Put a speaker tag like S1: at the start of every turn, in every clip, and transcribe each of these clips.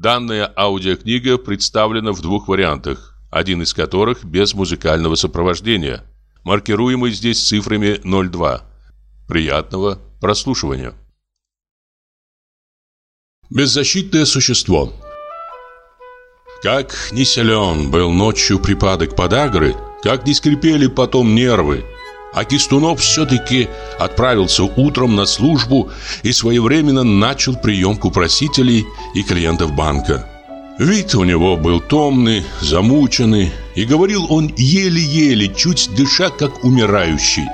S1: Данная аудиокнига представлена в двух вариантах, один из которых без музыкального сопровождения, маркируемый здесь цифрами 02. Приятного прослушивания. Беззащитное существо Как не силен был ночью припадок подагры, как не скрипели потом нервы, а Кистунов все-таки отправился утром на службу и своевременно начал приемку просителей и клиентов банка. Вид у него был томный, замученный, и говорил он еле-еле, чуть дыша, как умирающий.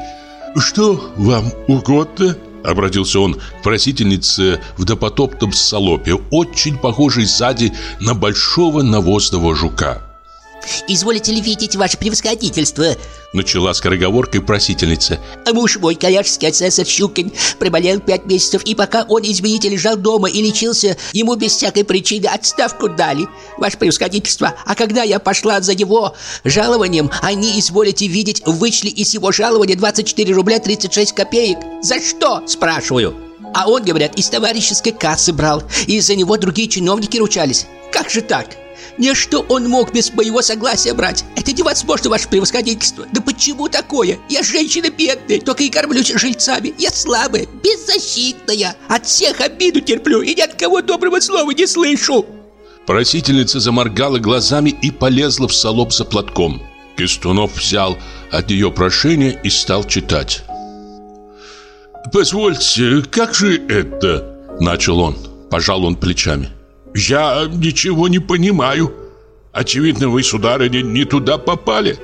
S1: «Что вам угодно?» Обратился он к просительнице в допотоптом салопе, очень похожей сзади на большого навозного жука.
S2: «Изволите ли видеть ваше превосходительство?»
S1: Начала скороговоркой просительница.
S2: А муж мой, коллежский асессор Щукин, приболел пять месяцев И пока он, извините, лежал дома и лечился Ему без всякой причины отставку дали. Ваше превосходительство А когда я пошла за его жалованием Они, изволите видеть, вычли из его жалования 24 рубля 36 копеек. За что, спрашиваю? А он, говорят, из товарищеской кассы брал И из-за него другие чиновники ручались. Как же так? Не что он мог без моего согласия брать Это невозможно, ваше превосходительство Да почему такое? Я женщина бедная Только и кормлюсь жильцами Я слабая, беззащитная От всех обиду терплю И ни от кого доброго слова не слышу
S1: Просительница заморгала глазами и полезла в салоп за платком Кистунов взял от нее прошение и стал читать «Позвольте, как же это?» – начал он. Пожал он плечами. «Я ничего не понимаю. Очевидно, вы, сударыня, не туда попали.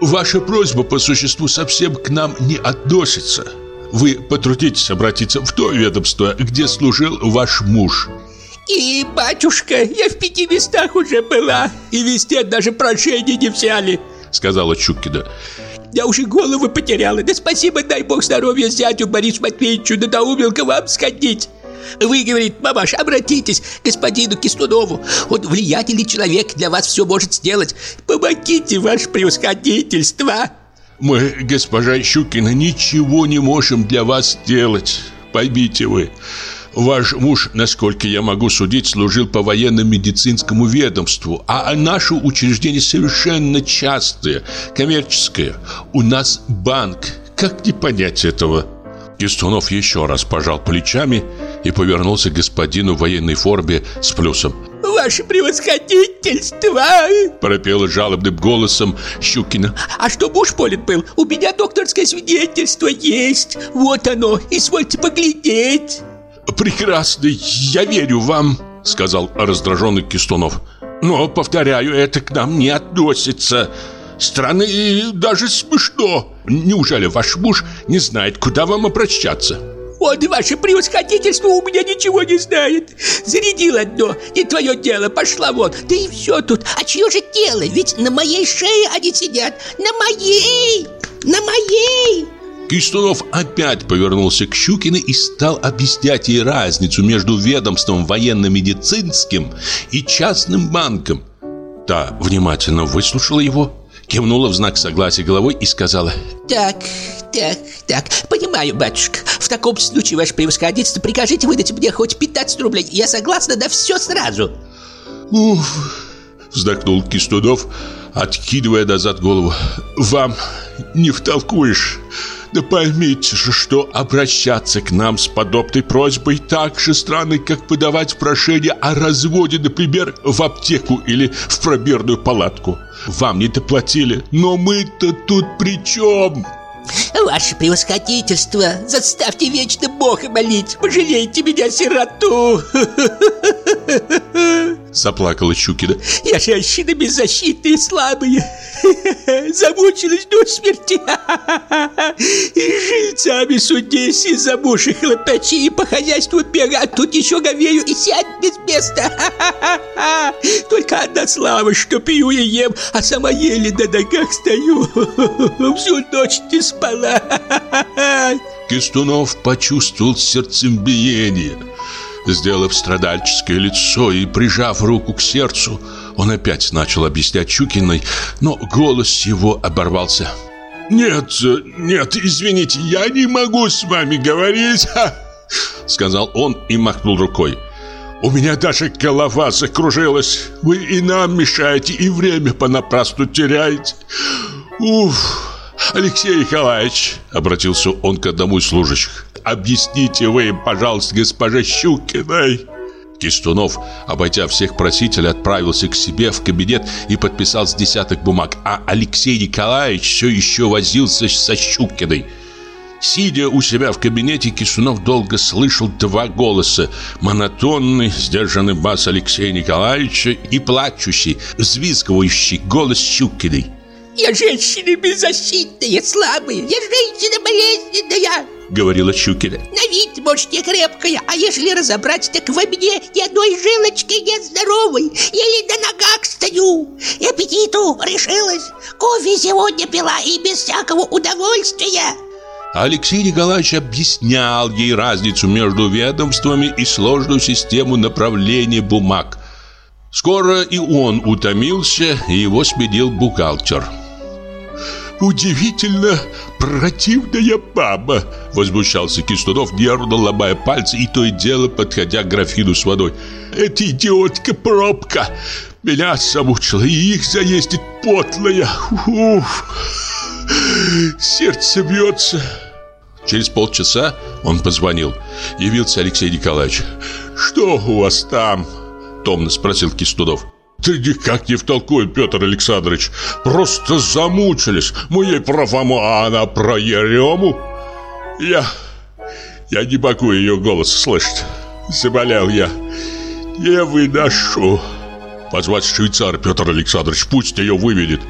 S1: Ваша просьба по существу совсем к нам не относится. Вы потрудитесь обратиться в то ведомство, где служил ваш муж».
S2: И, батюшка, я в пяти местах уже была И везде даже прошение не взяли
S1: Сказала Чукина
S2: Я уже голову потеряла Да спасибо, дай бог здоровья зятю Борису Матвеевичу Надоумил к вам сходить вы, говорит, мамаш, обратитесь к господину Кистунову. Он влиятельный человек, для вас все может сделать. Помогите, ваше превосходительство.
S1: Мы, госпожа Щукина, ничего не можем для вас сделать. Поймите вы. Ваш муж, насколько я могу судить, служил по военно-медицинскому ведомству, а наше учреждение совершенно частое, коммерческое. У нас банк. Как не понять этого? Кистунов еще раз пожал плечами и повернулся к господину в военной форме с плюсом.
S2: «Ваше превосходительство!»
S1: Пропела жалобным голосом Щукина.
S2: «А что муж болен был? У меня докторское свидетельство есть. Вот оно, извольте поглядеть!»
S1: «Прекрасно, я верю вам!» Сказал раздраженный Кистунов. «Но, повторяю, это к нам не относится!» Странно и даже смешно. Неужели ваш муж не знает, куда вам обращаться?
S2: Вот ваше превосходительство у меня ничего не знает. Зарядил одно, не твое дело, пошла вот. Да и все тут. А чье же дело? Ведь на моей шее они сидят. На моей! На моей!
S1: Кистунов опять повернулся к Щукиной и стал объяснять ей разницу между ведомством военно-медицинским и частным банком. Та внимательно выслушала его, кивнула в знак согласия головой и сказала
S2: Так, так, так, понимаю, батюшка. В таком случае, ваше превосходительство, прикажите выдать мне хоть 15 рублей. Я согласна на все сразу
S1: Уф, вздохнул Кистудов, откидывая назад голову Вам не втолкуешь да поймите же, что обращаться к нам с подобной просьбой так же странно, как подавать прошение о разводе, например, в аптеку или в пробирную палатку. Вам не доплатили, но мы-то тут при чем?»
S2: Ваше превосходительство, заставьте вечно Бога молить, пожалейте меня, сироту.
S1: Заплакала Щукина.
S2: Я женщина беззащитная и слабая. Замучилась до смерти. И жильцами судись из-за мужа хлопачи и по хозяйству бега, а тут еще говею и сядь без места. Только одна слава, что пью и ем, а сама еле на ногах стою. Всю ночь не спала.
S1: Кистунов почувствовал сердцебиение. Сделав страдальческое лицо и прижав руку к сердцу, он опять начал объяснять Чукиной, но голос его оборвался. «Нет, нет, извините, я не могу с вами говорить!» Сказал он и махнул рукой. У меня даже голова закружилась. Вы и нам мешаете, и время понапрасну теряете. Уф, Алексей Николаевич, обратился он к одному из служащих. Объясните вы, пожалуйста, госпоже Щукиной. Кистунов, обойдя всех просителей, отправился к себе в кабинет и подписал с десяток бумаг, а Алексей Николаевич все еще возился со Щукиной. Сидя у себя в кабинете, Кисунов долго слышал два голоса. Монотонный, сдержанный бас Алексея Николаевича и плачущий, взвизгивающий голос Щукиной.
S2: «Я женщина беззащитная, слабая, я женщина болезненная!» Говорила Щукина На вид, может, я крепкая, а если разобрать, так во мне ни одной жилочки нет здоровой Еле на ногах стою И аппетиту решилась Кофе сегодня пила и без всякого удовольствия
S1: Алексей Николаевич объяснял ей разницу между ведомствами и сложную систему направления бумаг. Скоро и он утомился, и его сменил бухгалтер. «Удивительно противная баба!» Возмущался Кистунов, нервно ломая пальцы и то и дело подходя к графину с водой. «Эта идиотка-пробка меня замучила, и их заездит потлая! Уф!» Сердце бьется. Через полчаса он позвонил. Явился Алексей Николаевич. «Что у вас там?» Томно спросил Кистудов. «Ты никак не втолкуй, Петр Александрович. Просто замучились. Мы ей про Фому, а она про Ерему. Я... я не могу ее голос слышать. Заболел я. Не выношу». «Позвать швейцара, Петр Александрович, пусть ее выведет.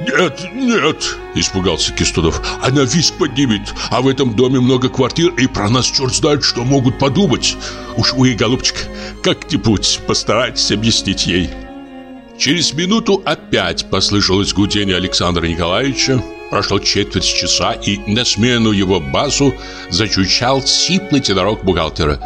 S1: «Нет, нет!» – испугался Кистунов. «Она виск поднимет, а в этом доме много квартир, и про нас черт знает, что могут подумать. Уж вы, голубчик, как-нибудь постарайтесь объяснить ей». Через минуту опять послышалось гудение Александра Николаевича. Прошло четверть часа, и на смену его басу зачучал сиплый тенорок бухгалтера.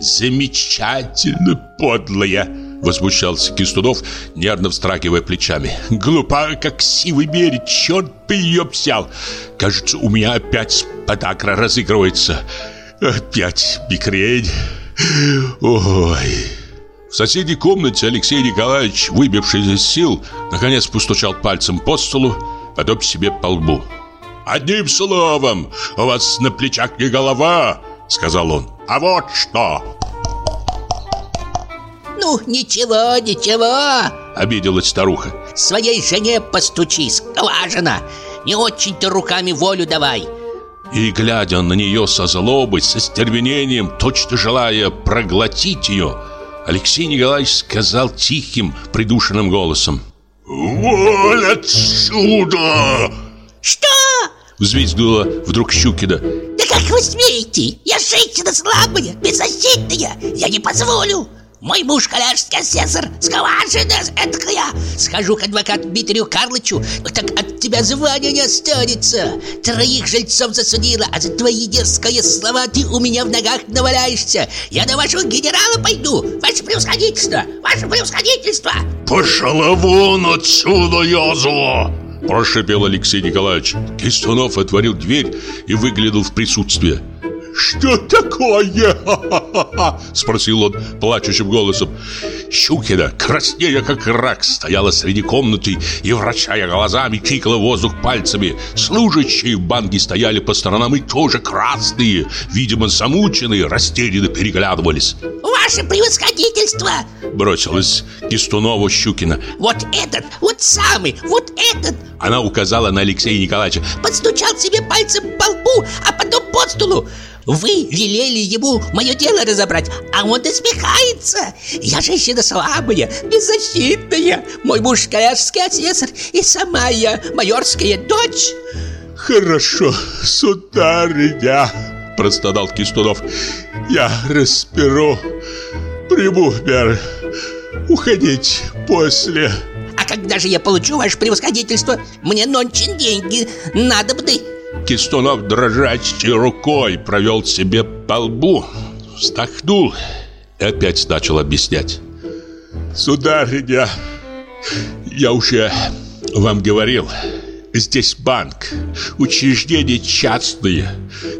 S1: «Замечательно, подлая!» Возмущался Кистунов, нервно встрагивая плечами. Глупая, как сивый мерить, черт бы ее взял. Кажется, у меня опять подагра разыгрывается. Опять мигрень. Ой... В соседней комнате Алексей Николаевич, выбившись из сил, наконец постучал пальцем по столу, потом себе по лбу. «Одним словом, у вас на плечах не голова», — сказал он, — «а вот что!»
S2: «Ну, ничего, ничего!» — обиделась старуха. «Своей жене постучи, скважина! Не очень-то руками волю давай!»
S1: И, глядя на нее со злобой, со стервенением, точно желая проглотить ее, Алексей Николаевич сказал тихим, придушенным голосом. «Вон отсюда!»
S2: «Что?»
S1: — взвизгнула вдруг Щукина.
S2: «Да как вы смеете? Я женщина слабая, беззащитная! Я не позволю!» Мой муж коллежский асессор, скважина эткая. Схожу к адвокату Дмитрию Карлычу, так от тебя звания не останется. Троих жильцов засудила, а за твои дерзкие слова ты у меня в ногах наваляешься. Я на вашего генерала пойду, ваше превосходительство, ваше превосходительство.
S1: Пошла вон отсюда, язва! Прошипел Алексей Николаевич. Кистунов отворил дверь и выглянул в присутствие. «Что такое?» – спросил он плачущим голосом. Щукина, краснея как рак, стояла среди комнаты и, вращая глазами, тикала воздух пальцами. Служащие в банке стояли по сторонам и тоже красные, видимо, замученные, растерянно переглядывались.
S2: «Ваше превосходительство!»
S1: – бросилась Кистунова Щукина.
S2: «Вот этот, вот самый, вот этот!»
S1: Она указала на Алексея Николаевича.
S2: «Подстучал себе пальцем по лбу, а потом под столу. Вы велели ему мое дело разобрать, а он насмехается. Я женщина слабая, беззащитная. Мой муж коллежский асессор, и сама я майорская дочь.
S1: Хорошо, сударыня, простонал Кистунов. Я разберу, приму меры. Уходить после.
S2: А когда же я получу ваше превосходительство? Мне нончин деньги надобны.
S1: Кистунов дрожащей рукой провел себе по лбу, вздохнул и опять начал объяснять. «Сударыня, я уже вам говорил, здесь банк, учреждение частное,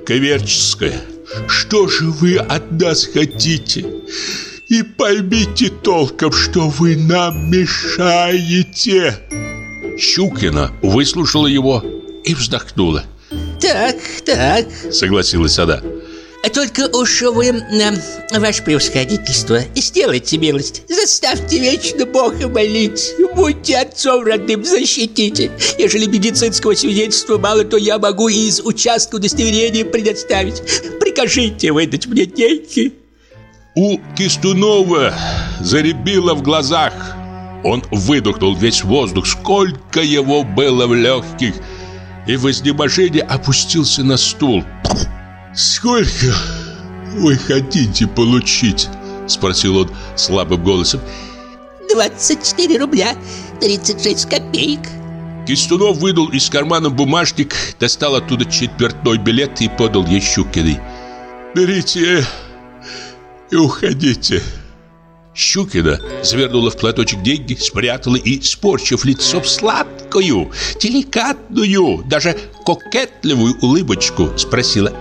S1: коммерческое. Что же вы от нас хотите? И поймите толком, что вы нам мешаете Щукина выслушала его и вздохнула
S2: Так, так.
S1: Согласилась она.
S2: Только уж вы, э, ваше превосходительство, сделайте милость. Заставьте вечно Бога молить. Будьте отцом родным, защитите. Ежели медицинского свидетельства мало, то я могу и из участка удостоверения предоставить. Прикажите выдать мне деньги.
S1: У Кистунова заребило в глазах. Он выдохнул весь воздух, сколько его было в легких И в изнеможении опустился на стул. «Сколько вы хотите получить?» Спросил он слабым голосом.
S2: 24 рубля 36 копеек
S1: Кистунов выдал из кармана бумажник Достал оттуда четвертной билет и подал ей Щукиной «Берите и уходите» Щукина завернула в платочек деньги, спрятала и, спорчив лицом сладкую, деликатную, даже кокетливую улыбочку, спросила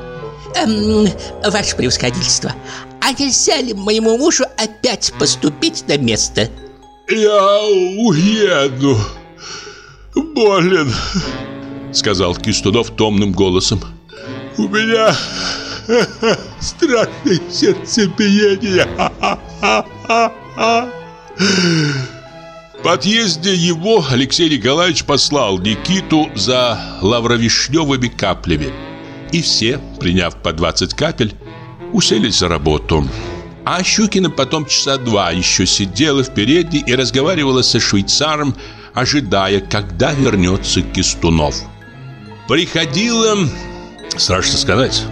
S2: эм, Ваше превосходительство, а нельзя ли моему мужу опять поступить на место?
S1: Я уеду, болен, сказал Кистунов томным голосом. У меня страшное сердцебиение. В подъезде его Алексей Николаевич послал Никиту за лавровишневыми каплями и все, приняв по 20 капель, уселись за работу. А Щукина потом часа два еще сидела в передней и разговаривала со швейцаром, ожидая, когда вернется Кистунов. Приходила, страшно сказать,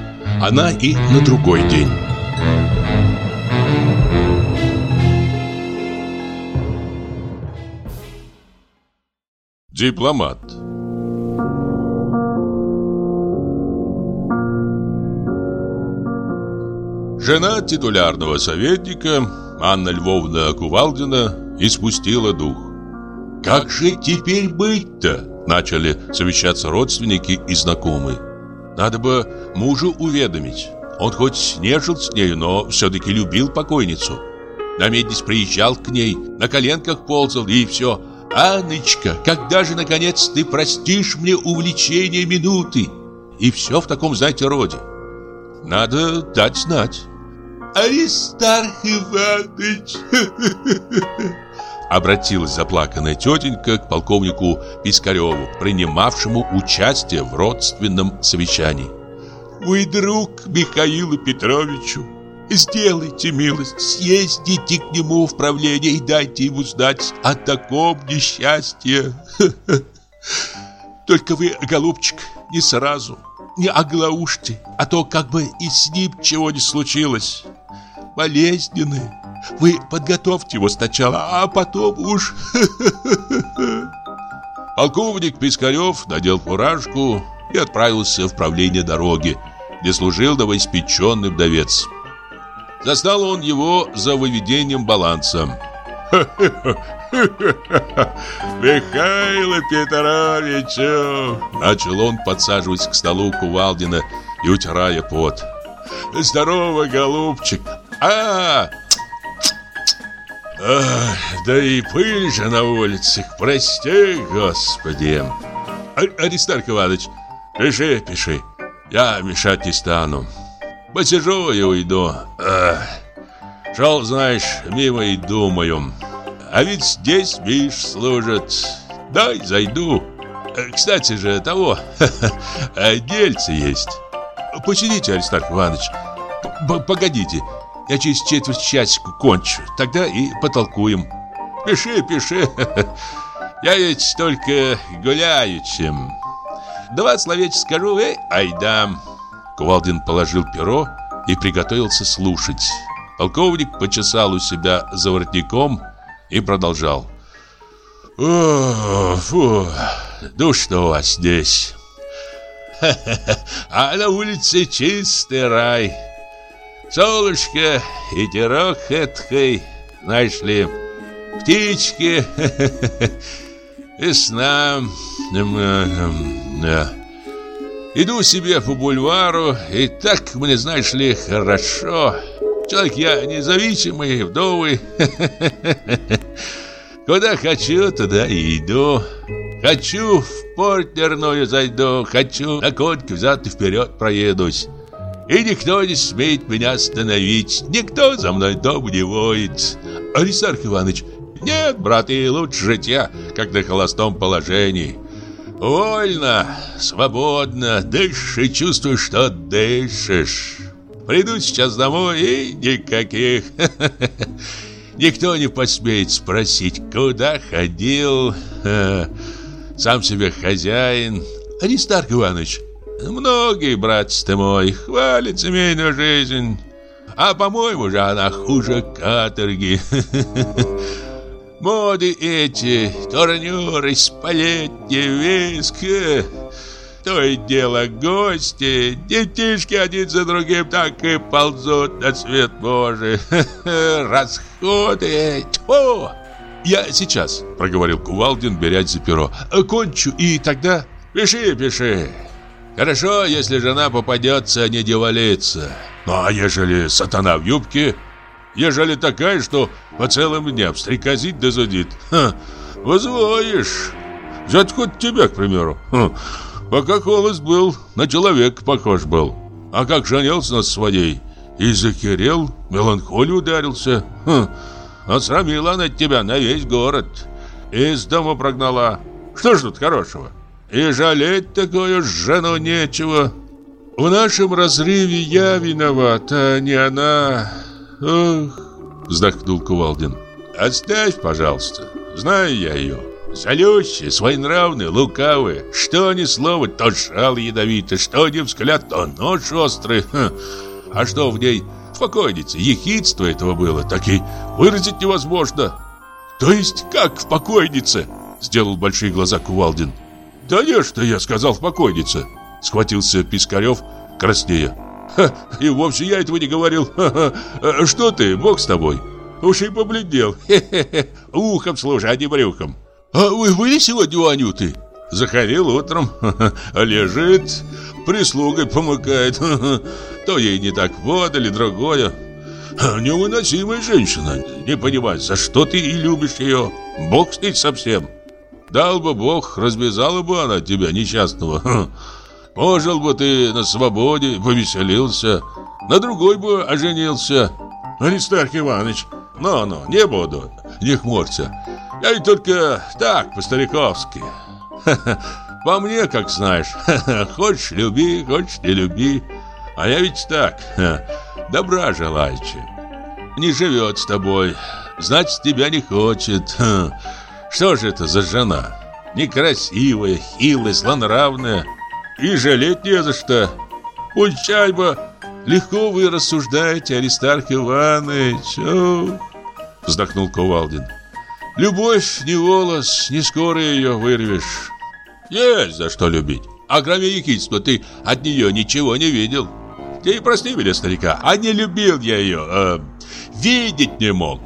S1: она и на другой день. Дипломат Жена титулярного советника Анна Львовна Кувалдина испустила дух. «Как же теперь быть-то?» Начали совещаться родственники и знакомые. Надо бы мужу уведомить. Он хоть не жил с нею, но все-таки любил покойницу. Намедnis приезжал к ней, на коленках ползал и все. «Анночка, когда же, наконец, ты простишь мне увлечение минуты?» И все в таком, знаете, роде. Надо дать знать. Аристарх Иванович!» Обратилась заплаканная тетенька к полковнику Пискареву, принимавшему участие в родственном совещании. «Вы друг Михаилу Петровичу. Сделайте милость, съездите к нему в правление и дайте ему знать о таком несчастье. Только вы, голубчик, не сразу, не оглаушьте, а то как бы и с ним чего не случилось болезненный. Вы подготовьте его сначала, а потом уж... Полковник Пискарев надел фуражку и отправился в правление дороги, где служил новоиспеченный вдовец. Застал он его за выведением баланса. Михаил Петровичу!» Начал он, подсаживаясь к столу Кувалдина и утирая пот. «Здорово, голубчик! А, да и пыль же на улицах, прости, Господи. А, Аристарх Иванович, пиши, пиши, я мешать не стану. Посижу и уйду. А, шел, знаешь, мимо и думаю. А ведь здесь, видишь, служат. Дай зайду. Э, кстати же, того, дельце есть. Посидите, Аристарх Иванович, погодите. Я через четверть часика кончу. Тогда и потолкуем. Пиши, пиши. Я ведь только гуляю чем. Два словечка скажу, эй, айда. Кувалдин положил перо и приготовился слушать. Полковник почесал у себя за воротником и продолжал. О, фу, душно у вас здесь. А на улице чистый рай. Солнышко, ветерок эткой, знаешь ли, птички, весна. Иду себе по бульвару, и так мне, знаешь ли, хорошо. Человек я независимый, вдовый. Куда хочу, туда и иду. Хочу в порт дерную зайду, хочу на коньке взад и вперед проедусь. И никто не смеет меня остановить, никто за мной дом не воет. Аристарх Иванович, нет, брат, и лучше житья, как на холостом положении. Вольно, свободно, дышишь и что дышишь. Приду сейчас домой и никаких. Никто не посмеет спросить, куда ходил. Сам себе хозяин. Аристарх Иванович, многие, братец ты мой, хвалят семейную жизнь. А по-моему же она хуже каторги. Моды эти, турнюры, спалетни, виск. То и дело гости, детишки один за другим так и ползут на свет Божий. Расходы, тьфу! «Я сейчас», — проговорил Кувалдин, берясь за перо. «Кончу, и тогда...» «Пиши, пиши. Хорошо, если жена попадется, не девалится. Ну, а ежели сатана в юбке...» Ежели такая, что по целым дням стрекозит да зудит. Ха, возвоишь. Взять хоть тебя, к примеру. Ха, пока холост был, на человека похож был. А как женился на своей, и захерел, меланхолию ударился. Ха, отсрамила она тебя на весь город. Из дома прогнала. Что ж тут хорошего? И жалеть такую жену нечего. В нашем разрыве я виноват, а не она... «Ох!» — вздохнул Кувалдин. «Оставь, пожалуйста. Знаю я ее. Залющая, своенравная, лукавая. Что ни слово, то шал ядовитый, что ни взгляд, то нож острый. Ха. А что в ней покойнице, ехидство этого было, так и выразить невозможно». «То есть как в покойнице?» — сделал большие глаза Кувалдин. «Да не, что я сказал в покойнице!» — схватился Пискарев краснея. Ха, и вовсе я этого не говорил. Ха -ха. Что ты, бог с тобой? Уж и побледнел. Хе-хе-хе. Ухом слушай, а не брюхом. А вы были сегодня у Анюты? Заходил утром. Лежит, прислугой помыкает. То ей не так подали, другое. Невыносимая женщина. Не понимаю, за что ты и любишь ее. Бог с ней совсем. Дал бы Бог, развязала бы она тебя, несчастного. Пожил бы ты на свободе, повеселился, на другой бы оженился. Аристарх Иванович, ну-ну, не буду, не хмурься. Я ведь только так, по-стариковски. По мне, как знаешь, хочешь люби, хочешь не люби. А я ведь так, добра желаючи. Не живет с тобой, значит, тебя не хочет. Что же это за жена? Некрасивая, хилая, злонравная. И жалеть не за что. Пучай бы. Легко вы рассуждаете, Аристарх Иванович. О, вздохнул Ковалдин. Любовь не волос, не скоро ее вырвешь. Есть за что любить. А кроме ехидства ты от нее ничего не видел. Ты прости меня, старика, а не любил я ее. Э, видеть не мог.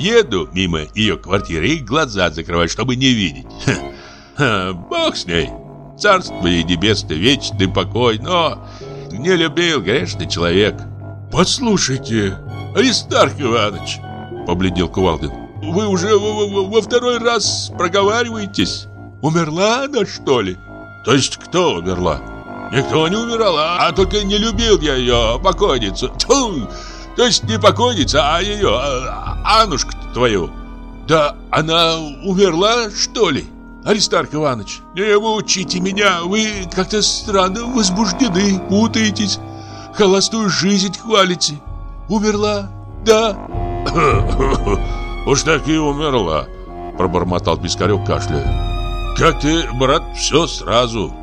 S1: Еду мимо ее квартиры и глаза закрывать, чтобы не видеть. Ха, ха, бог с ней. Царство ей небесное, вечный покой, но не любил грешный человек. Послушайте, Аристарх Иванович, побледнел Кувалдин, вы уже во, во второй раз проговариваетесь. Умерла она, что ли? То есть кто умерла? Никто не умирал, а, а только не любил я ее, покойницу. Тьфу! То есть не покойница, а ее, а, Анушку твою. Да она умерла, что ли? Аристарх Иванович, не учите меня, вы как-то странно возбуждены, путаетесь, холостую жизнь хвалите. Умерла, да? Уж так и умерла, пробормотал Пискарев кашляя. Как ты, брат, все сразу.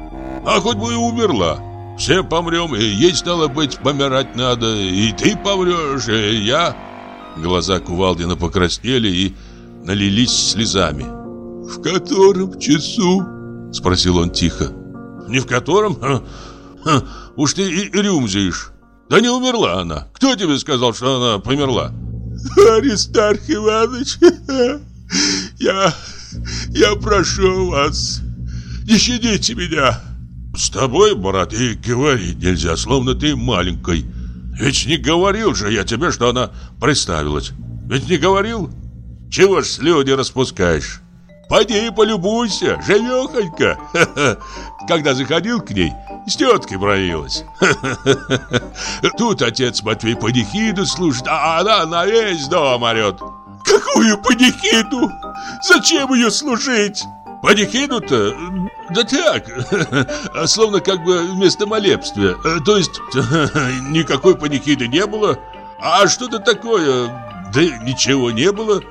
S1: А хоть бы и умерла. Все помрем, и ей стало быть помирать надо, и ты помрешь, и я. Глаза Кувалдина покраснели и налились слезами. «В котором часу?» — спросил он тихо. «Не в котором? Ха, ха, уж ты и рюмзишь. Да не умерла она. Кто тебе сказал, что она померла?» «Аристарх Иванович, я... я прошу вас, не щадите меня!» «С тобой, брат, и говорить нельзя, словно ты маленькой. Ведь не говорил же я тебе, что она представилась. Ведь не говорил? Чего ж слюни распускаешь? Пойди и полюбуйся, живехонька. Когда заходил к ней, с теткой бронилась. Тут отец Матвей панихиду слушает, а она на весь дом орет. Какую панихиду? Зачем ее служить? Панихиду-то? Да так, словно как бы вместо молебствия. То есть никакой панихиды не было. А что-то такое? Да ничего не было.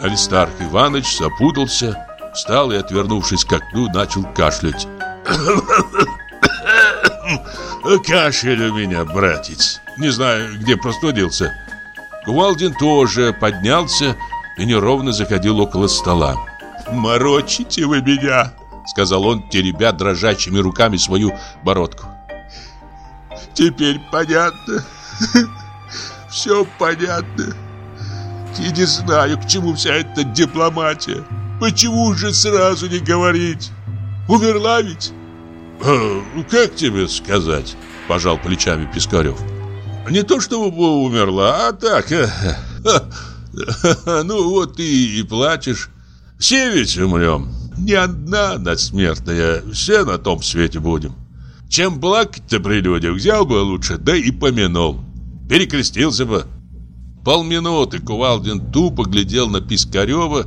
S1: Аристарх Иванович запутался, встал и, отвернувшись к окну, начал кашлять. Кашель у меня, братец. Не знаю, где простудился. Кувалдин тоже поднялся и неровно заходил около стола. «Морочите вы меня!» Сказал он, теребя дрожащими руками свою бородку. «Теперь понятно. Все понятно. И не знаю, к чему вся эта дипломатия. Почему же сразу не говорить? Умерла ведь?» «Э, «Как тебе сказать?» – пожал плечами Пискарев. «Не то, чтобы умерла, а так. Э, ну вот ты и плачешь. Все ведь умрем. Не одна надсмертная, все на том свете будем. Чем плакать-то при людях, взял бы лучше, да и помянул. Перекрестился бы». Полминуты Кувалдин тупо глядел на Пискарева,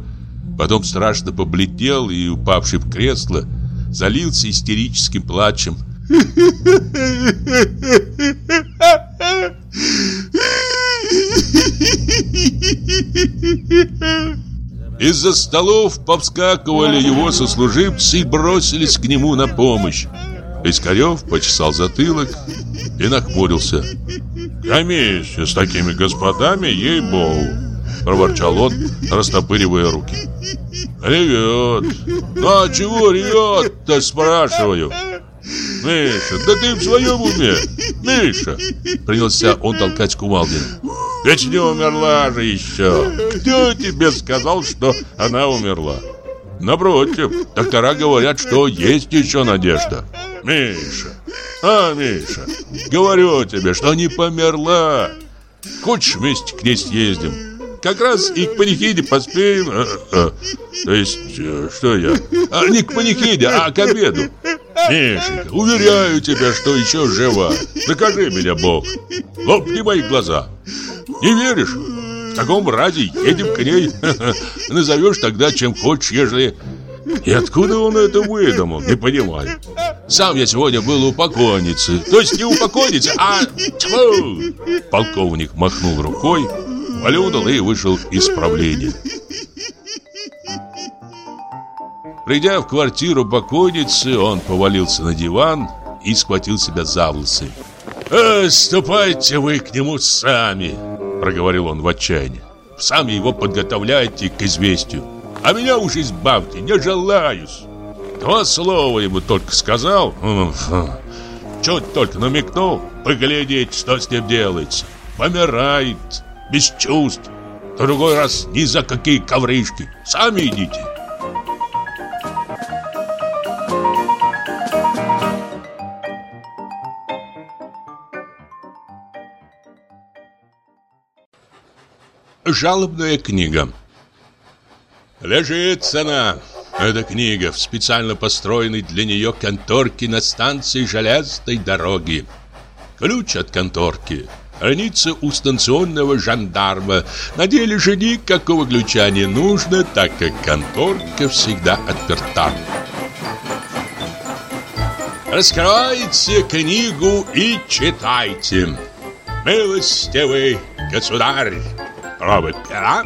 S1: потом страшно побледнел и, упавший в кресло, залился истерическим плачем. Из-за столов повскакивали его сослуживцы и бросились к нему на помощь. Искарев почесал затылок и нахмурился. «Комиссия с такими господами, ей-богу!» Проворчал он, растопыривая руки. Ревет. Ну а чего ревет-то, спрашиваю? Миша, да ты в своем уме? Миша! Принялся он толкать кувалдина. Ведь не умерла же еще. Кто тебе сказал, что она умерла? Напротив, доктора говорят, что есть еще надежда. Миша, а, Миша, говорю тебе, что не померла. Хочешь вместе к ней съездим? Как раз и к панихиде поспеем. А, а, то есть, э, что я? А, не к панихиде, а к обеду. Мишенька, уверяю тебя, что еще жива. Докажи меня, Бог. Лопни мои глаза. Не веришь? В таком разе едем к ней. Назовешь тогда, чем хочешь, ежели... И откуда он это выдумал, не понимаю. Сам я сегодня был у покойницы. То есть не у покойницы, а... Тьфу! Полковник махнул рукой Валюдал и вышел из правления. Придя в квартиру покойницы, он повалился на диван и схватил себя за волосы. «Э, «Ступайте вы к нему сами», — проговорил он в отчаянии. «Сами его подготовляйте к известию. А меня уж избавьте, не желаюсь». Два слова ему только сказал, чуть только намекнул, поглядеть, что с ним делается. Помирает без чувств. В другой раз ни за какие ковришки. Сами идите. Жалобная книга Лежит цена. Эта книга в специально построенной для нее конторке на станции железной дороги. Ключ от конторки – хранится у станционного жандарма. На деле же никакого ключа не нужно, так как конторка всегда отперта. Раскройте книгу и читайте. Милостивый государь, пробы пера.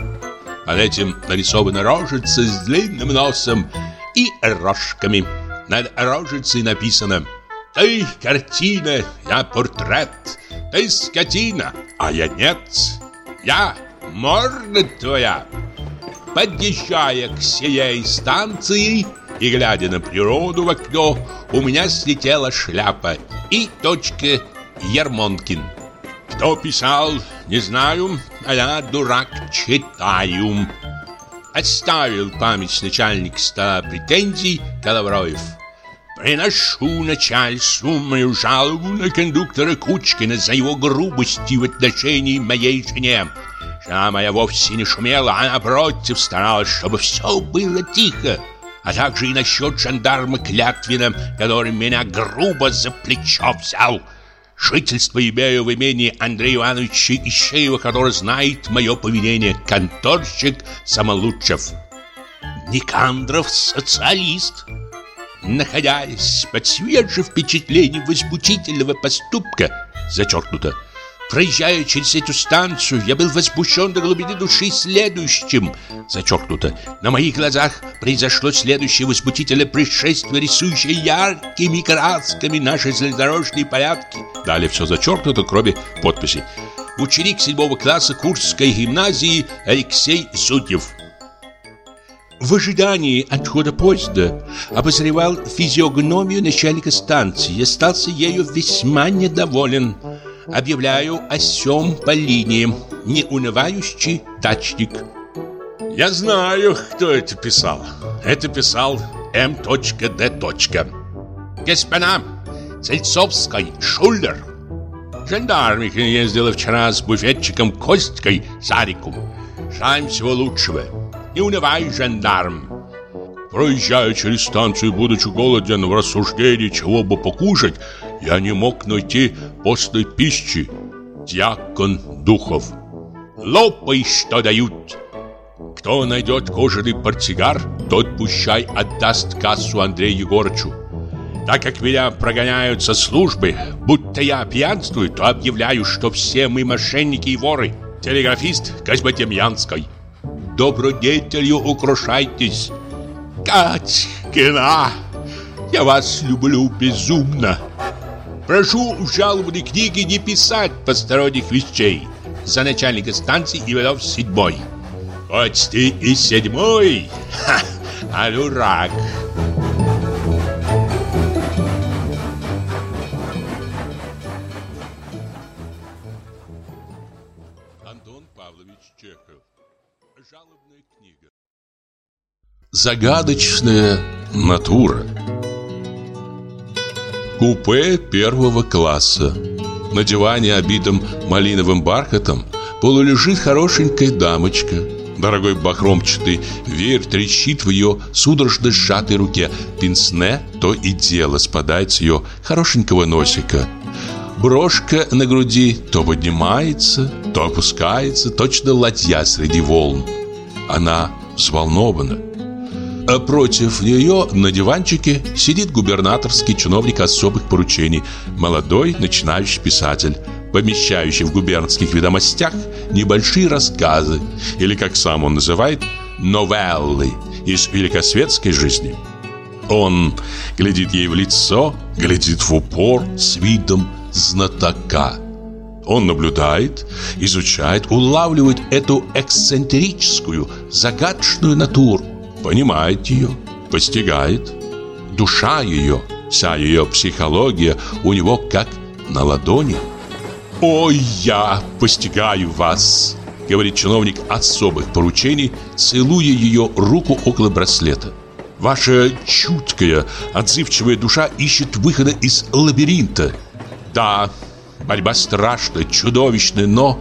S1: Под этим нарисована рожица с длинным носом и рожками. Над рожицей написано «Ты картина, я портрет». Ты скотина, а я нет. Я морда твоя. Подъезжая к сей станции и глядя на природу в окно, у меня слетела шляпа и точка Ермонкин. Кто писал, не знаю, а я, дурак, читаю. Отставил память начальник стола претензий Коловроев. Приношу начальству мою жалобу на кондуктора Кучкина за его грубости в отношении моей жене. Жена моя вовсе не шумела, а напротив старалась, чтобы все было тихо. А также и насчет жандарма Клятвина, который меня грубо за плечо взял. Жительство имею в имении Андрея Ивановича Ищеева, который знает мое поведение. Конторщик Самолучев. Никандров социалист находясь под свежим впечатлением возмутительного поступка, зачеркнуто, Проезжая через эту станцию, я был возмущен до глубины души следующим. Зачеркнуто. На моих глазах произошло следующее возмутительное происшествие, рисующее яркими красками наши железнодорожные порядки. Далее все зачеркнуто, кроме подписи. Ученик седьмого класса Курской гимназии Алексей Судьев. В ожидании отхода поезда обозревал физиогномию начальника станции и остался ею весьма недоволен. Объявляю о сём по линии. Неунывающий дачник. Я знаю, кто это писал. Это писал М.Д. Господа, Цельцовской, Шулер. Жандармика ездила вчера с буфетчиком Костькой Сариком. Желаем всего лучшего. Не унывай, жандарм. Проезжая через станцию, будучи голоден в рассуждении, чего бы покушать, я не мог найти постной пищи. Дьякон Духов. Лопай, что дают. Кто найдет кожаный портсигар, тот пущай отдаст кассу Андрею Егорычу. Так как меня прогоняют со службы, будто я пьянствую, то объявляю, что все мы мошенники и воры. Телеграфист Козьмодемьянской добродетелью украшайтесь. Катькина, я вас люблю безумно. Прошу в жалобной книге не писать посторонних вещей. За начальника станции Иванов седьмой. Хоть ты и седьмой, ха, а дурак. Загадочная натура Купе первого класса. На диване, обитом малиновым бархатом Полулежит хорошенькая дамочка. Дорогой бахромчатый веер трещит в ее судорожно сжатой руке. Пинсне то и дело спадает с ее хорошенького носика. Брошка на груди то поднимается, то опускается Точно ладья среди волн. Она взволнована а против нее на диванчике сидит губернаторский чиновник особых поручений, молодой начинающий писатель, помещающий в губернских ведомостях небольшие рассказы, или, как сам он называет, новеллы из великосветской жизни. Он глядит ей в лицо, глядит в упор с видом знатока. Он наблюдает, изучает, улавливает эту эксцентрическую, загадочную натуру понимает ее, постигает. Душа ее, вся ее психология у него как на ладони. «Ой, я постигаю вас!» Говорит чиновник особых поручений, целуя ее руку около браслета. Ваша чуткая, отзывчивая душа ищет выхода из лабиринта. Да, борьба страшная, чудовищная, но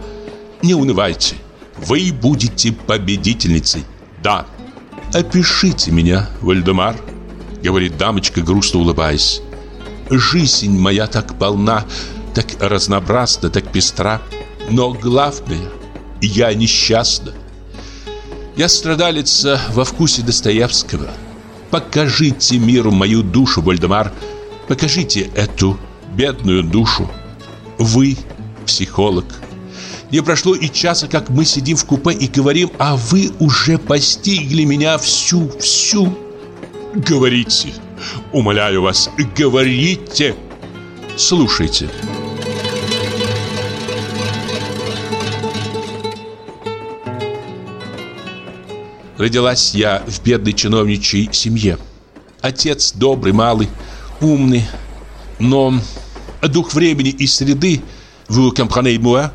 S1: не унывайте. Вы будете победительницей. Да, «Опишите меня, Вальдемар», — говорит дамочка, грустно улыбаясь. «Жизнь моя так полна, так разнообразна, так пестра, но главное, я несчастна. Я страдалица во вкусе Достоевского. Покажите миру мою душу, Вальдемар, покажите эту бедную душу. Вы психолог». Не прошло и часа, как мы сидим в купе и говорим, а вы уже постигли меня всю, всю. Говорите, умоляю вас, говорите. Слушайте. Родилась я в бедной чиновничьей семье. Отец добрый, малый, умный, но дух времени и среды, вы comprenez moi,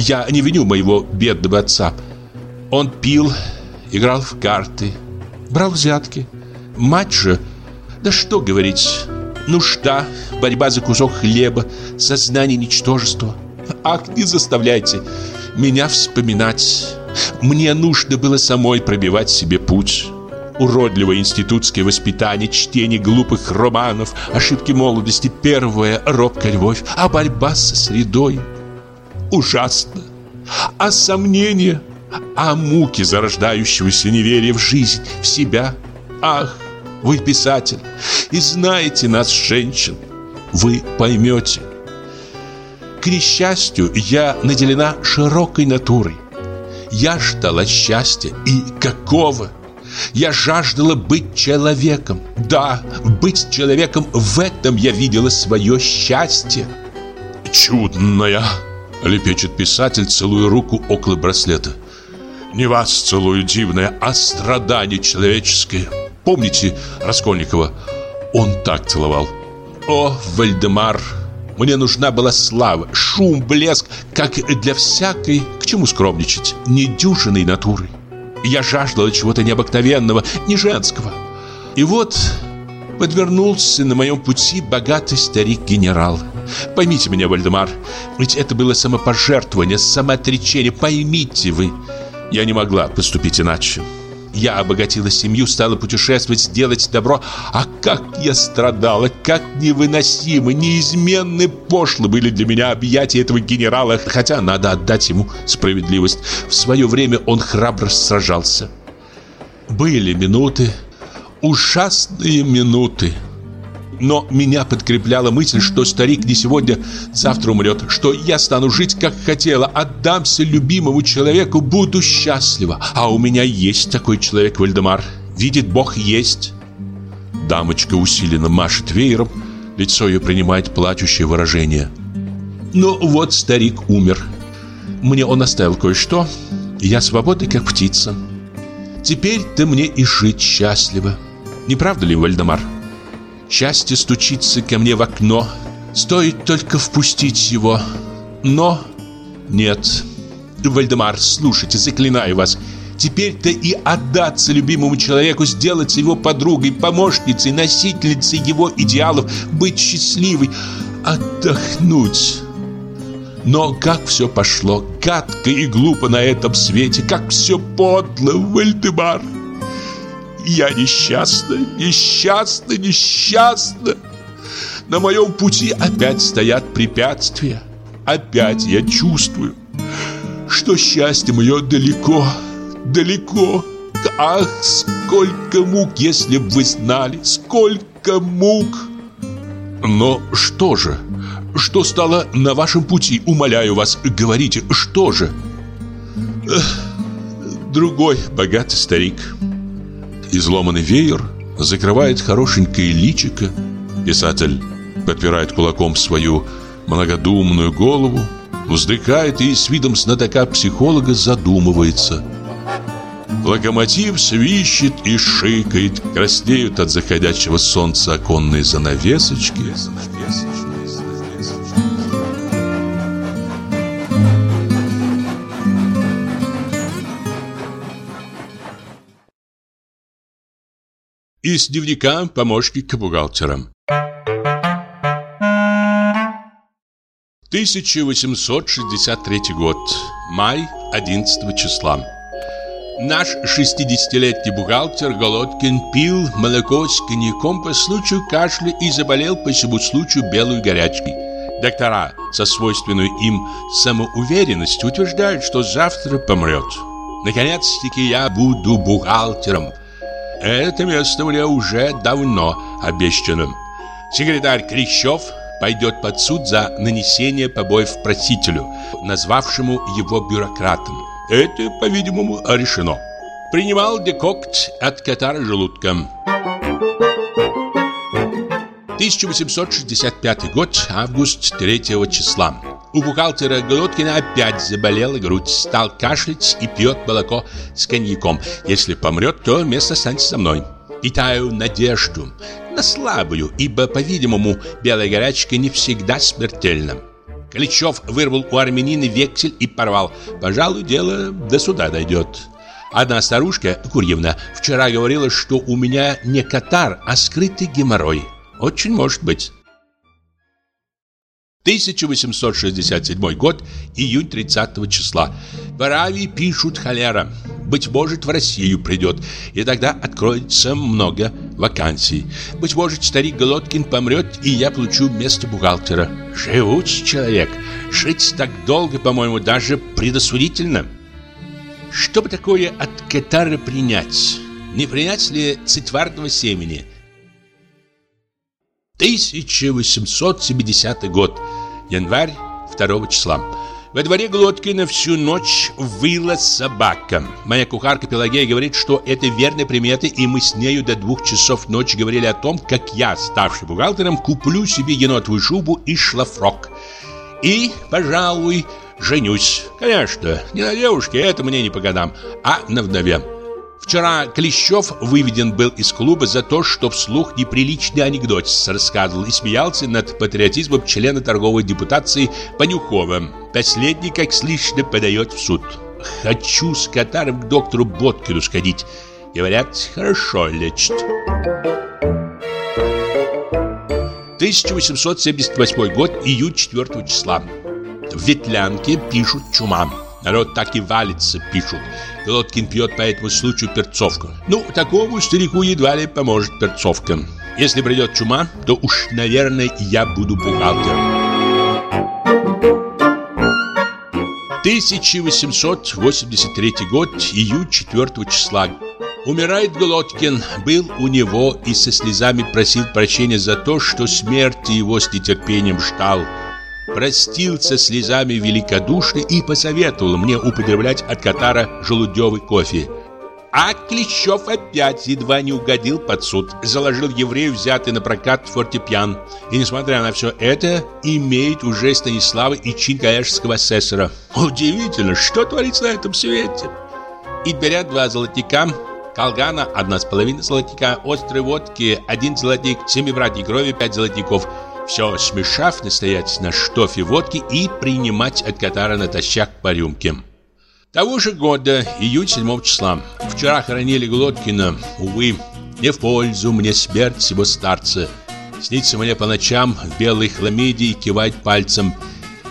S1: я не виню моего бедного отца. Он пил, играл в карты, брал взятки. Мать же, да что говорить, нужда, борьба за кусок хлеба, сознание ничтожества. Ах, не заставляйте меня вспоминать. Мне нужно было самой пробивать себе путь. Уродливое институтское воспитание, чтение глупых романов, ошибки молодости, первая робкая любовь, а борьба со средой. Ужасно. А сомнения, а муки зарождающегося неверия в жизнь, в себя. Ах, вы писатель и знаете нас, женщин. Вы поймете. К несчастью, я наделена широкой натурой. Я ждала счастья. И какого? Я жаждала быть человеком. Да, быть человеком, в этом я видела свое счастье. «Чудная!» — лепечет писатель, целуя руку около браслета. «Не вас целую, дивное, а страдание человеческое. Помните Раскольникова? Он так целовал. О, Вальдемар, мне нужна была слава, шум, блеск, как для всякой, к чему скромничать, недюжиной натуры. Я жаждала чего-то необыкновенного, не женского. И вот подвернулся на моем пути богатый старик-генерал. Поймите меня, Вальдемар, ведь это было самопожертвование, самоотречение, поймите вы. Я не могла поступить иначе. Я обогатила семью, стала путешествовать, сделать добро. А как я страдала, как невыносимы, неизменны, пошлы были для меня объятия этого генерала. Хотя надо отдать ему справедливость. В свое время он храбро сражался. Были минуты, ужасные минуты. Но меня подкрепляла мысль, что старик не сегодня, завтра умрет, что я стану жить, как хотела, отдамся любимому человеку, буду счастлива. А у меня есть такой человек, Вальдемар. Видит Бог, есть. Дамочка усиленно машет веером, лицо ее принимает плачущее выражение. Ну вот старик умер. Мне он оставил кое-что, я свободный, как птица. Теперь-то мне и жить счастливо. Не правда ли, Вальдемар? Счастье стучится ко мне в окно. Стоит только впустить его. Но нет. Вальдемар, слушайте, заклинаю вас. Теперь-то и отдаться любимому человеку, сделать его подругой, помощницей, носительницей его идеалов, быть счастливой, отдохнуть. Но как все пошло, гадко и глупо на этом свете, как все подло, Вальдемар. Я несчастна, несчастна, несчастна. На моем пути опять стоят препятствия. Опять я чувствую, что счастье мое далеко, далеко. Ах, сколько мук, если бы вы знали, сколько мук. Но что же? Что стало на вашем пути? Умоляю вас, говорите, что же? Эх, другой богатый старик. Изломанный веер закрывает хорошенькое личико. Писатель подпирает кулаком свою многодумную голову, вздыхает и с видом знатока-психолога задумывается. Локомотив свищет и шикает, краснеют от заходящего солнца оконные занавесочки. занавесочки. Из дневника помощника бухгалтера. 1863 год. Май 11 числа. Наш 60-летний бухгалтер Голодкин пил молоко с коньяком по случаю кашля и заболел по всему случаю белой горячкой. Доктора со свойственной им самоуверенностью утверждают, что завтра помрет. Наконец-таки я буду бухгалтером. Это место мне уже давно обещано. Секретарь Крещев пойдет под суд за нанесение побоев просителю, назвавшему его бюрократом. Это, по-видимому, решено. Принимал декокт от катара желудка. 1865 год, август 3 числа. У бухгалтера Голодкина опять заболела грудь, стал кашлять и пьет молоко с коньяком. Если помрет, то место останется со мной. Питаю надежду на слабую, ибо, по-видимому, белая горячка не всегда смертельна. Кличев вырвал у армянина вексель и порвал. Пожалуй, дело до суда дойдет. Одна старушка, Курьевна, вчера говорила, что у меня не катар, а скрытый геморрой. Очень может быть. 1867 год, июнь 30 числа. В Аравии пишут холера. Быть может, в Россию придет, и тогда откроется много вакансий. Быть может, старик Голодкин помрет, и я получу место бухгалтера. Живучий человек. Жить так долго, по-моему, даже предосудительно. Что бы такое от катара принять? Не принять ли цитварного семени? 1870 год. Январь 2 числа. Во дворе Глоткина всю ночь выла собака. Моя кухарка Пелагея говорит, что это верная примета, и мы с нею до двух часов ночи говорили о том, как я, ставший бухгалтером, куплю себе енотовую шубу и шлафрок. И, пожалуй, женюсь. Конечно, не на девушке, это мне не по годам, а на вдове. Вчера Клещев выведен был из клуба за то, что вслух неприличный анекдот рассказывал и смеялся над патриотизмом члена торговой депутации Панюхова. Последний, как слышно, подает в суд. «Хочу с Катаром к доктору Боткину сходить». Говорят, хорошо лечит. 1878 год, июнь 4 числа. В Ветлянке пишут чума. Народ так и валится, пишут. Пилоткин пьет по этому случаю перцовку. Ну, такому старику едва ли поможет перцовка. Если придет чума, то уж, наверное, я буду бухгалтером. 1883 год, июнь 4 числа. Умирает Голодкин, был у него и со слезами просил прощения за то, что смерти его с нетерпением ждал простился слезами великодушно и посоветовал мне употреблять от Катара желудевый кофе. А Клещев опять едва не угодил под суд. Заложил еврею взятый на прокат фортепиан. И, несмотря на все это, имеет уже Станислава и чин коллежского асессора. Удивительно, что творится на этом свете. И беря два золотика, колгана, одна с половиной золотика, острой водки, один золотик, семи братьев крови, пять золотиков – все смешав, настоять на штофе водки и принимать от Катара натощак по рюмке. Того же года, июнь 7 числа, вчера хоронили Глоткина, увы, не в пользу мне смерть всего старца. Снится мне по ночам в белой хламиде и кивает пальцем.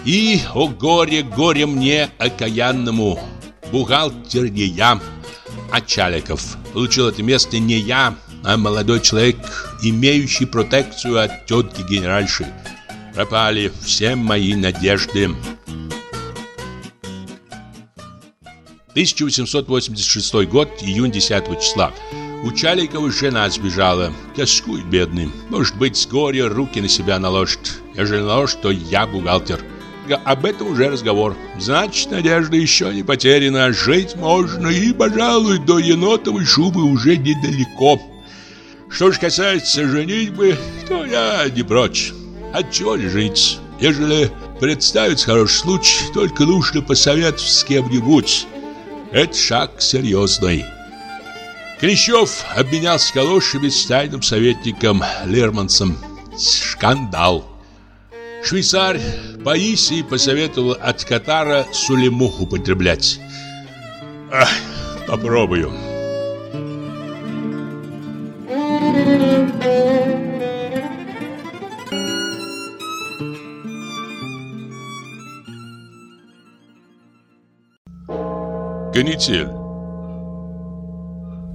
S1: И, о горе, горе мне, окаянному, бухгалтер не я, а Чаликов. Получил это место не я, а молодой человек, имеющий протекцию от тетки генеральши. Пропали все мои надежды. 1886 год, июнь 10 числа. У Чаликова жена сбежала. Тоскует бедный. Может быть, с горя руки на себя наложит. Если наложит, то я бухгалтер. Об этом уже разговор. Значит, надежда еще не потеряна. Жить можно и, пожалуй, до енотовой шубы уже недалеко. Что ж касается женитьбы, то я не прочь. Отчего ли жениться? Ежели представится хороший случай, только нужно посоветоваться с кем-нибудь. Это шаг серьезный. Клещев обменялся калошами с тайным советником Лермансом. Скандал. Швейцарь Паисий посоветовал от Катара сулему употреблять. Ах, попробую.
S3: Канитель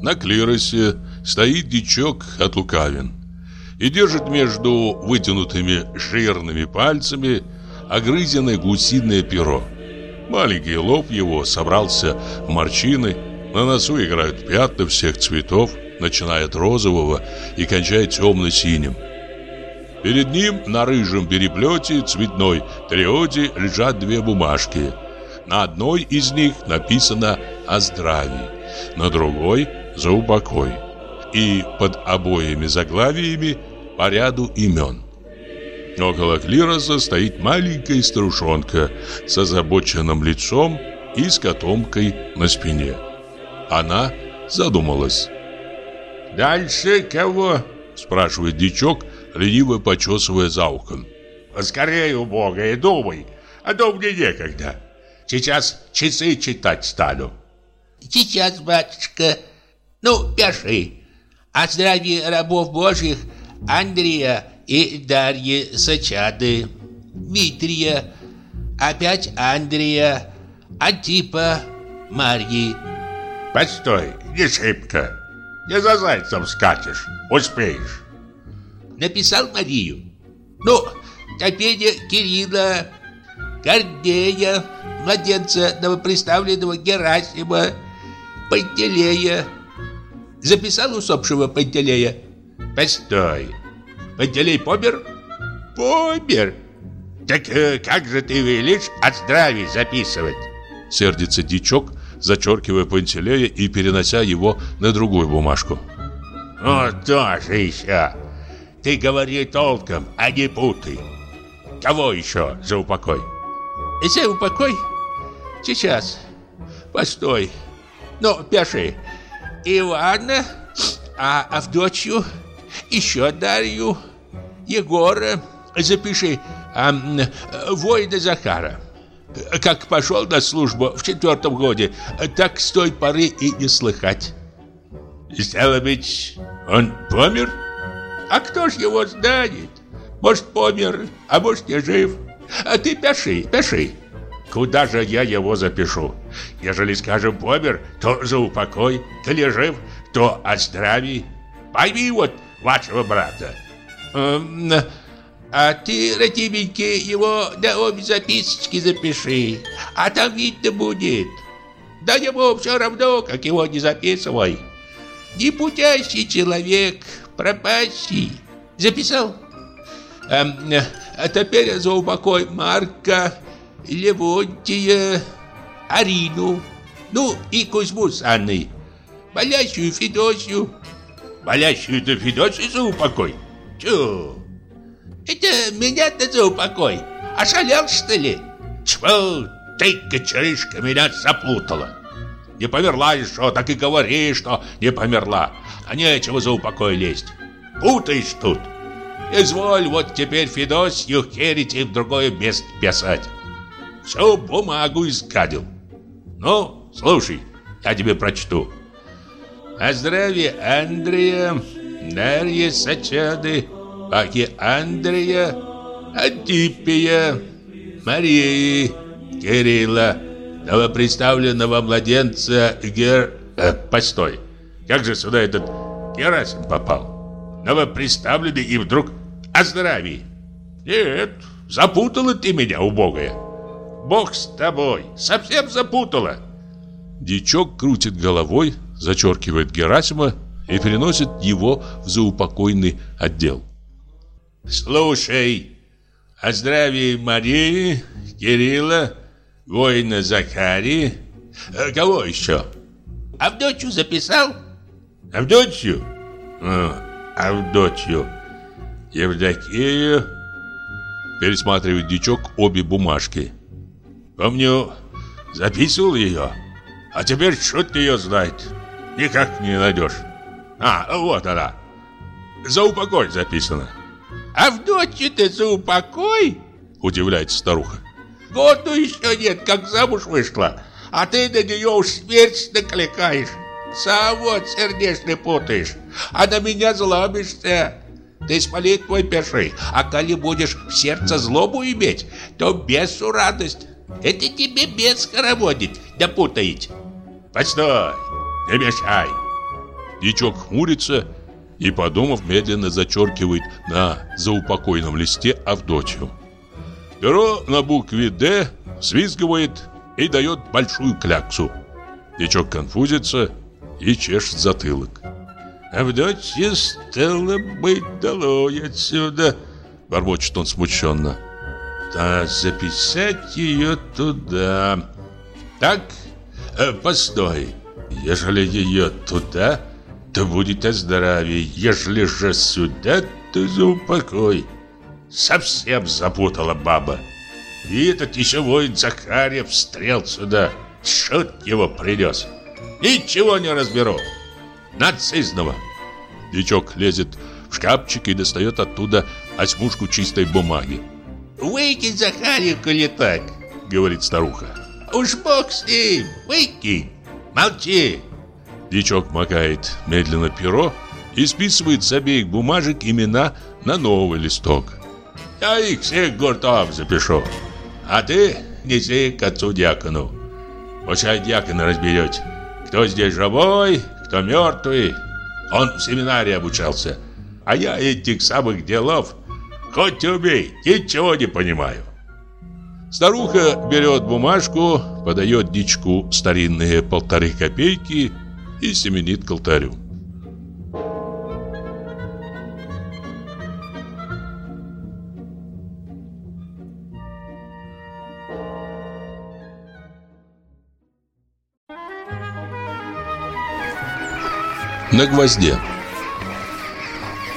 S3: На клиросе стоит дичок от лукавин и держит между вытянутыми жирными пальцами огрызенное гусиное перо. Маленький лоб его собрался в морщины, на носу играют пятна всех цветов, начиная от розового и кончая темно-синим. Перед ним на рыжем переплете цветной триоде лежат две бумажки. На одной из них написано «О здравии», на другой «За упокой». И под обоими заглавиями по ряду имен. Около клироса стоит маленькая старушонка с озабоченным лицом и с котомкой на спине. Она задумалась.
S1: «Дальше кого?» – спрашивает дичок, лениво почесывая за ухом. «Скорее, у Бога, и думай, а то мне некогда. Сейчас часы читать стану».
S2: «Сейчас, батюшка. Ну, пиши. О здравии рабов Божьих,
S4: Андрея и Дарьи Сачады, Дмитрия, опять Андрея, Антипа, Марьи.
S1: Постой, не шибко. Не за зайцем скачешь, успеешь.
S4: Написал Марию. Ну, теперь Кирилла, Гордея, младенца новоприставленного Герасима, Пантелея. Записал усопшего Пантелея.
S1: Постой. Пантелей помер?
S4: Помер.
S1: Так э, как же ты велишь от здравия записывать?
S5: Сердится дичок, зачеркивая Пантелея и перенося его на другую бумажку.
S1: Ну, тоже еще. Ты говори толком, а не путай. Кого еще за упокой?
S4: За упокой? Сейчас. Постой. Ну, пиши. Ивана, а Авдотью, еще Дарью, Егора, запиши, а, воина Захара. Как пошел на службу в четвертом годе, так с той поры и не слыхать.
S1: Стало быть, он помер?
S4: А кто ж его знает? Может, помер, а может, не жив. А ты пиши, пиши.
S1: Куда же я его запишу? Ежели, скажем, помер, то за упокой, коли жив, то о здравии. Пойми вот вашего брата.
S4: Эм, а ты, Ратименьки, его на обе записочки запиши, а там видно будет. Да ему все равно, как его не записывай. Непутящий человек, пропащий. Записал? Эм, а теперь за упокой Марка, Левонтия, Арину, ну и Кузьму с Анной, болящую Федосью.
S1: Болящую-то Федосью за упокой?
S4: Чё? Это меня-то за упокой. Ошалел, что ли?
S1: Чего ты, кочерышка, меня запутала? Не померла еще, так и говори, что не померла. А нечего за упокой лезть. Путаешь тут. Изволь вот теперь Федосью и в другое место писать. Всю бумагу изгадил. Ну, слушай, я тебе прочту. О здравии Андрея, Дарьи Сачады, Паки Андрея, Антипия, Марии, Кирилла, новоприставленного младенца Гер... Э, постой, как же сюда этот Герасим попал? Новоприставленный и вдруг о здравии. Нет, запутала ты меня, убогая. Бог с тобой, совсем запутала.
S5: Дичок крутит головой, зачеркивает Герасима и переносит его в заупокойный отдел.
S1: Слушай, о здравии Марии, Кирилла, воина Захарии. А кого еще?
S4: Авдотью записал?
S1: Авдотью? А, Авдотью. Евдокию.
S5: Пересматривает дичок обе бумажки.
S1: Помню, записывал ее. А теперь шут ее знает. Никак не найдешь. А, вот она. За упокой записано.
S4: Авдотью-то за упокой?
S1: Удивляется старуха.
S4: Году еще нет, как замуж вышла. А ты на нее уж смерть накликаешь. Сам вот сердечно путаешь. А на меня злобишься. Ты с молитвой пиши, а коли будешь в сердце злобу иметь, то бесу радость. Это тебе бес хороводит, да путаете.
S1: Постой, не мешай.
S5: Дичок хмурится и, подумав, медленно зачеркивает на заупокойном листе Авдотью. Перо на букве «Д» свизгивает и дает большую кляксу. Дичок конфузится и чешет затылок.
S1: «Авдотья стало быть долой отсюда», —
S5: бормочет он смущенно.
S1: «Да записать ее туда. Так, э, постой, ежели ее туда, то будет о здравии, ежели же сюда, то за упокой». Совсем запутала баба. И этот еще воин Захарьев встрел сюда. Шут его принес. Ничего не разберу. Нацизного.
S5: Дичок лезет в шкафчик и достает оттуда осьмушку чистой бумаги.
S4: «Выкинь, Захарьев, коли так», — говорит старуха. «Уж бог с ним, выкинь, молчи».
S5: Дичок макает медленно перо
S1: и списывает с обеих бумажек имена на новый листок. «Я их всех гуртом запишу, а ты неси к отцу дьякону. Пускай дьякон разберете, кто здесь живой, кто мертвый. Он в семинарии обучался, а я этих самых делов хоть убей, ничего не понимаю». Старуха берет бумажку, подает дичку старинные полторы копейки и семенит к алтарю. На гвозде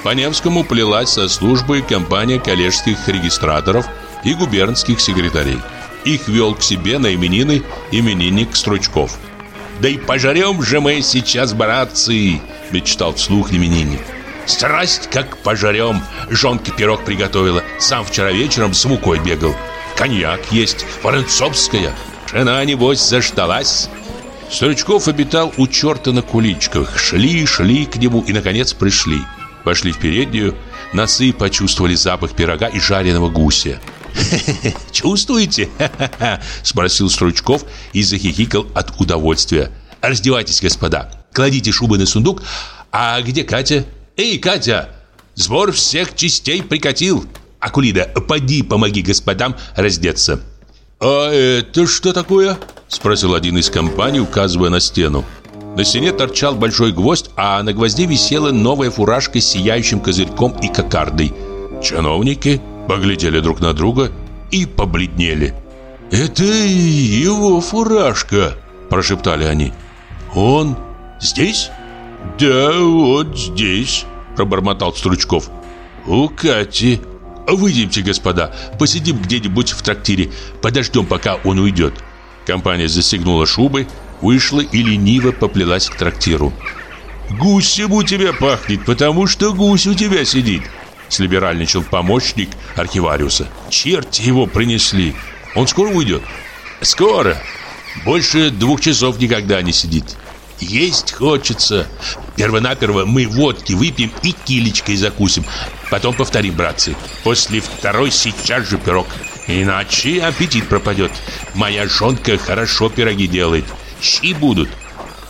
S1: По Невскому плелась со службы компания коллежских регистраторов и губернских секретарей. Их вел к себе на именины именинник Стручков. «Да и пожарем же мы сейчас, братцы!» – мечтал вслух именинник. «Страсть как пожарем!» Жонка пирог приготовила. Сам вчера вечером с мукой бегал. Коньяк есть, воронцовская. Жена, небось, заждалась. Стручков обитал у черта на куличках. Шли, шли к нему и, наконец, пришли. Пошли в переднюю. Носы почувствовали запах пирога и жареного гуся. «Чувствуете?» – спросил Стручков и захихикал от удовольствия. «Раздевайтесь, господа, кладите шубы на сундук. А где Катя?» «Эй, Катя, сбор всех частей прикатил. Акулида, поди помоги господам раздеться». «А это что такое?» – спросил один из компаний, указывая на стену. На стене торчал большой гвоздь, а на гвозде висела новая фуражка с сияющим козырьком и кокардой. Чиновники поглядели друг на друга и побледнели. «Это его фуражка!» – прошептали они. «Он здесь?» «Да, вот здесь», – пробормотал Стручков. «У Кати». «Выйдемте, господа, посидим где-нибудь в трактире, подождем, пока он уйдет». Компания застегнула шубы, вышла и лениво поплелась к трактиру. «Гусем у тебя пахнет, потому что гусь у тебя сидит», Слиберальничал помощник архивариуса. Черти его принесли. Он скоро уйдет? Скоро. Больше двух часов никогда не сидит. Есть хочется. Первонаперво мы водки выпьем и килечкой закусим. Потом повторим, братцы. После второй сейчас же пирог. Иначе аппетит пропадет. Моя жонка хорошо пироги делает. Щи будут.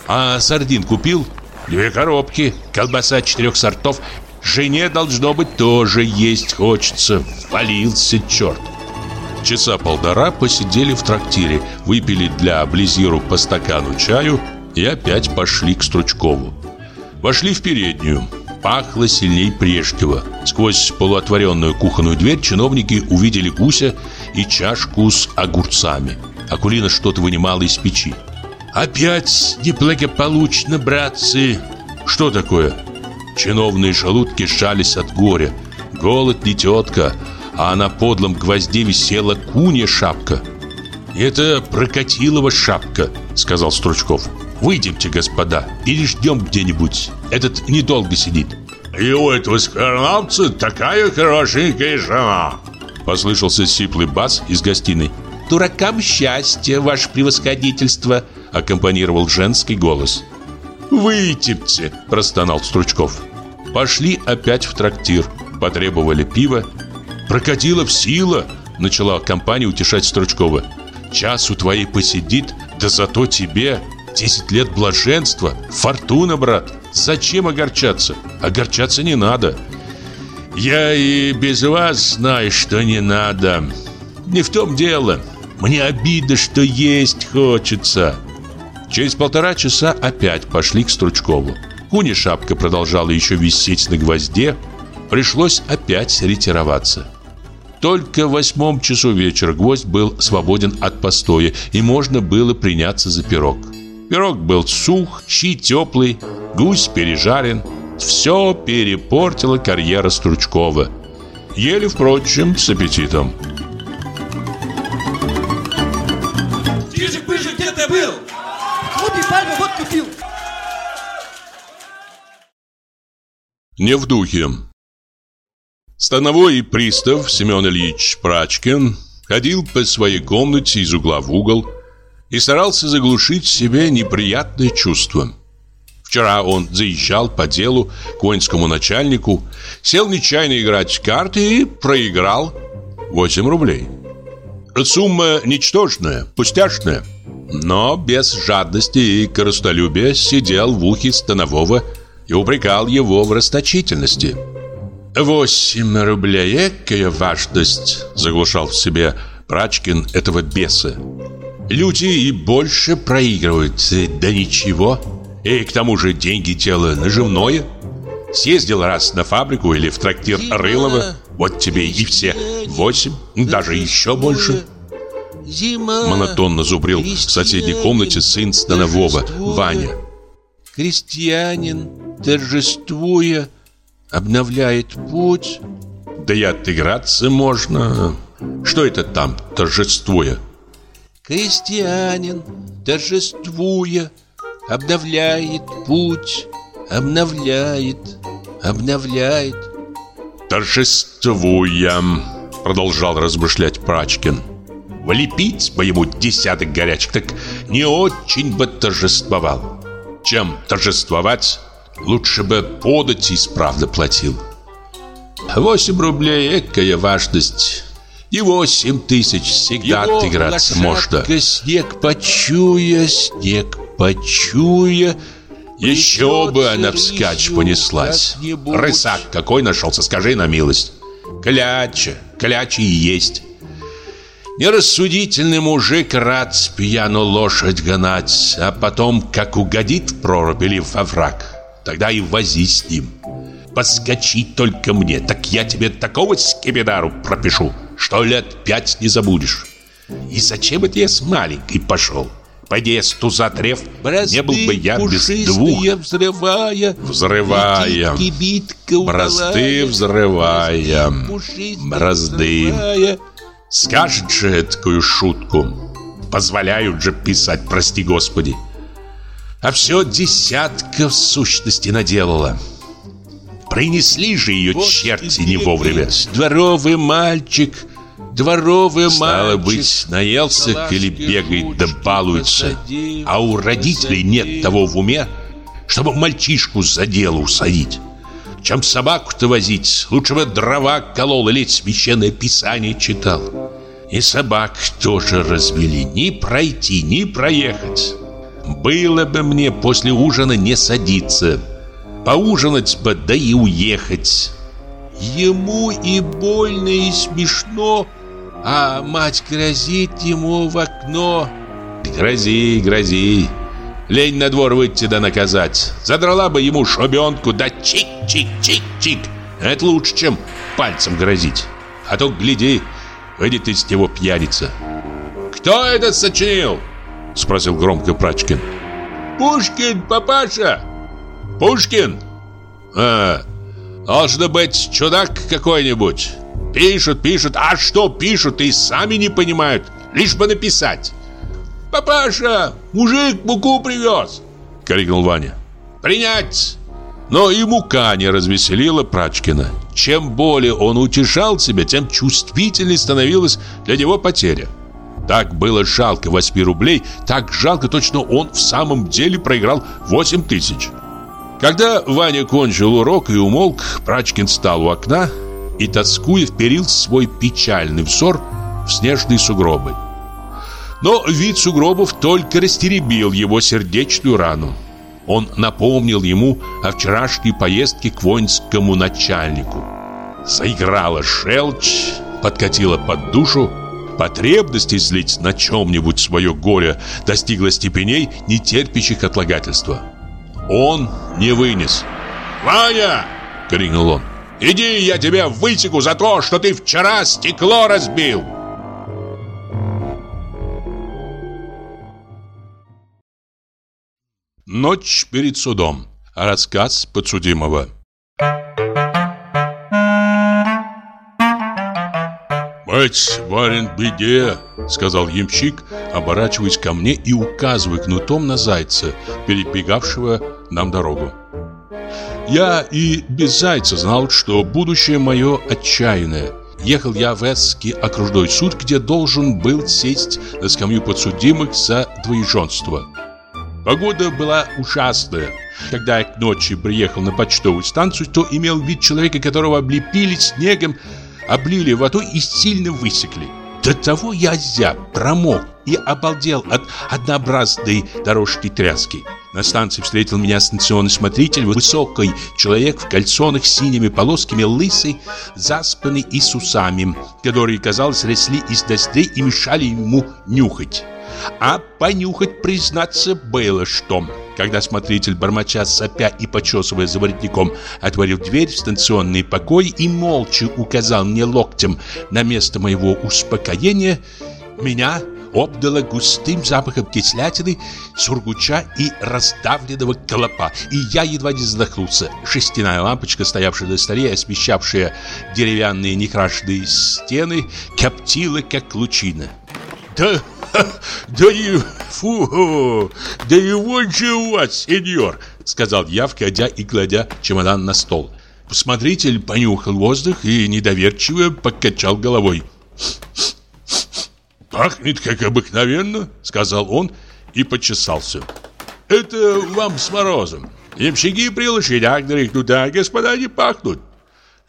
S1: А сардин купил? Две коробки, колбаса четырех сортов Жене, должно быть, тоже есть хочется. Валился черт. Часа полтора посидели в трактире, выпили для Близиру по стакану чаю и опять пошли к Стручкову. Вошли в переднюю. Пахло сильней прежнего. Сквозь полуотворенную кухонную дверь чиновники увидели гуся и чашку с огурцами. Акулина что-то вынимала из печи. «Опять неблагополучно, братцы!» «Что такое?» Чиновные желудки сжались от горя. Голод не тетка, а на подлом гвозде висела кунья шапка. «Это Прокатилова шапка», — сказал Стручков. «Выйдемте, господа, переждем где-нибудь. Этот недолго сидит». «И у этого скорлапца такая хорошенькая жена!» Послышался сиплый бас из гостиной. «Дуракам счастье, ваше превосходительство!» Аккомпанировал женский голос. «Выйдемте!» – простонал Стручков. Пошли опять в трактир, потребовали пива. «Прокатила сила!» – начала компания утешать Стручкова. «Час у твоей посидит, да зато тебе десять лет блаженства, фортуна, брат. Зачем огорчаться? Огорчаться не надо». «Я и без вас знаю, что не надо. Не в том дело. Мне обидно, что есть хочется». Через полтора часа опять пошли к Стручкову. Куни шапка продолжала еще висеть на гвозде. Пришлось опять ретироваться. Только в восьмом часу вечера гвоздь был свободен от постоя, и можно было приняться за пирог. Пирог был сух, щи теплый, гусь пережарен. Все перепортила карьера Стручкова. Ели, впрочем, с аппетитом.
S6: Чижик-пыжик, где ты был? Клубе пальмы водку пил.
S1: не в духе. Становой пристав Семен Ильич Прачкин ходил по своей комнате из угла в угол и старался заглушить в себе неприятное чувство. Вчера он заезжал по делу к воинскому начальнику, сел нечаянно играть в карты и проиграл 8 рублей. Сумма ничтожная, пустяшная, но без жадности и коростолюбия сидел в ухе Станового и упрекал его в расточительности. «Восемь рублей, экая важность!» – заглушал в себе Прачкин этого беса. «Люди и больше проигрывают, да ничего. И к тому же деньги дело наживное. Съездил раз на фабрику или в трактир Рылова, вот тебе и все восемь, даже еще больше».
S2: Зима.
S1: Монотонно зубрил в соседней комнате сын Станового, Ваня.
S2: Крестьянин, торжествуя, обновляет путь.
S1: Да и отыграться можно. Что это там, торжествуя?
S2: Крестьянин, торжествуя, обновляет путь, обновляет, обновляет.
S1: Торжествуя, продолжал размышлять Прачкин. Влепить бы ему десяток горячек, так не очень бы торжествовал. Чем торжествовать, лучше бы подать исправно платил. Восемь рублей, экая важность. И восемь тысяч всегда
S2: Его
S1: отыграться можно.
S2: снег почуя, снег почуя.
S1: Еще бы она вскачь понеслась. Рысак какой нашелся, скажи на милость. Кляча, кляча и есть. Нерассудительный мужик рад пьяну лошадь гнать, а потом, как угодит в прорубь или во враг, тогда и вози с ним. Подскочи только мне, так я тебе такого скибидару пропишу, что лет пять не забудешь. И зачем это я с маленькой пошел? Пойди я с туза треф, не был бы я без двух.
S2: взрывая,
S1: Взрывая, бразды взрывая, бразды. Скажет же такую шутку. Позволяют же писать, прости господи. А все десятка в сущности наделала. Принесли же ее черти не вовремя. Дворовый мальчик, дворовый Стало
S2: мальчик,
S1: быть, наелся или бегает да балуется. А у родителей нет того в уме, чтобы мальчишку за дело усадить. Чем собаку-то возить, лучше бы дрова колол или священное писание читал. И собак тоже развели, ни пройти, ни проехать. Было бы мне после ужина не садиться, поужинать бы, да и уехать.
S2: Ему и больно, и смешно, а мать грозит ему в окно.
S1: Грози, грози. Лень на двор выйти да наказать. Задрала бы ему шобенку, да чик-чик-чик-чик. Это лучше, чем пальцем грозить. А то, гляди, выйдет из него пьяница. «Кто это сочинил?» Спросил громко Прачкин. «Пушкин, папаша!» «Пушкин?» «А, должно быть чудак какой-нибудь. Пишут, пишут, а что пишут и сами не понимают, лишь бы написать». «Папаша, мужик муку привез!» — крикнул Ваня. «Принять!» Но и мука не развеселила Прачкина. Чем более он утешал себя, тем чувствительнее становилась для него потеря. Так было жалко 8 рублей, так жалко точно он в самом деле проиграл 8 тысяч. Когда Ваня кончил урок и умолк, Прачкин встал у окна и, тоскуя, вперил свой печальный взор в снежные сугробы. Но вид сугробов только растеребил его сердечную рану. Он напомнил ему о вчерашней поездке к воинскому начальнику. Заиграла шелчь, подкатила под душу, потребность излить на чем-нибудь свое горе достигла степеней, не терпящих отлагательства. Он не вынес. «Ваня!» — крикнул он. «Иди, я тебя высеку за то, что ты вчера стекло разбил!» Ночь перед судом. Рассказ подсудимого. «Быть, барин, беде!» — сказал ямщик, оборачиваясь ко мне и указывая кнутом на зайца, перебегавшего нам дорогу. Я и без зайца знал, что будущее мое отчаянное. Ехал я в Эсский окружной суд, где должен был сесть на скамью подсудимых за двоеженство. Погода была ужасная. Когда я к ночи приехал на почтовую станцию, то имел вид человека, которого облепили снегом, облили водой и сильно высекли. До того я зяб, промок и обалдел от однообразной дорожки тряски. На станции встретил меня станционный смотритель, высокий человек в кальсонах с синими полосками, лысый, заспанный и с усами, которые, казалось, росли из ноздрей и мешали ему нюхать. А понюхать, признаться, было что. Когда смотритель, бормоча, сопя и почесывая за воротником, отворил дверь в станционные покои и молча указал мне локтем на место моего успокоения, меня обдало густым запахом кислятины, сургуча и раздавленного колопа, и я едва не задохнулся. Шестяная лампочка, стоявшая на столе, освещавшая деревянные некрашенные стены, коптила, как лучина. «Да, да и фу, да у вас, сеньор!» Сказал я, входя и кладя чемодан на стол. Смотритель понюхал воздух и недоверчиво покачал головой. «Пахнет, как обыкновенно», — сказал он и почесался. «Это вам с морозом. Ямщики при лошадях туда, господа, не пахнут.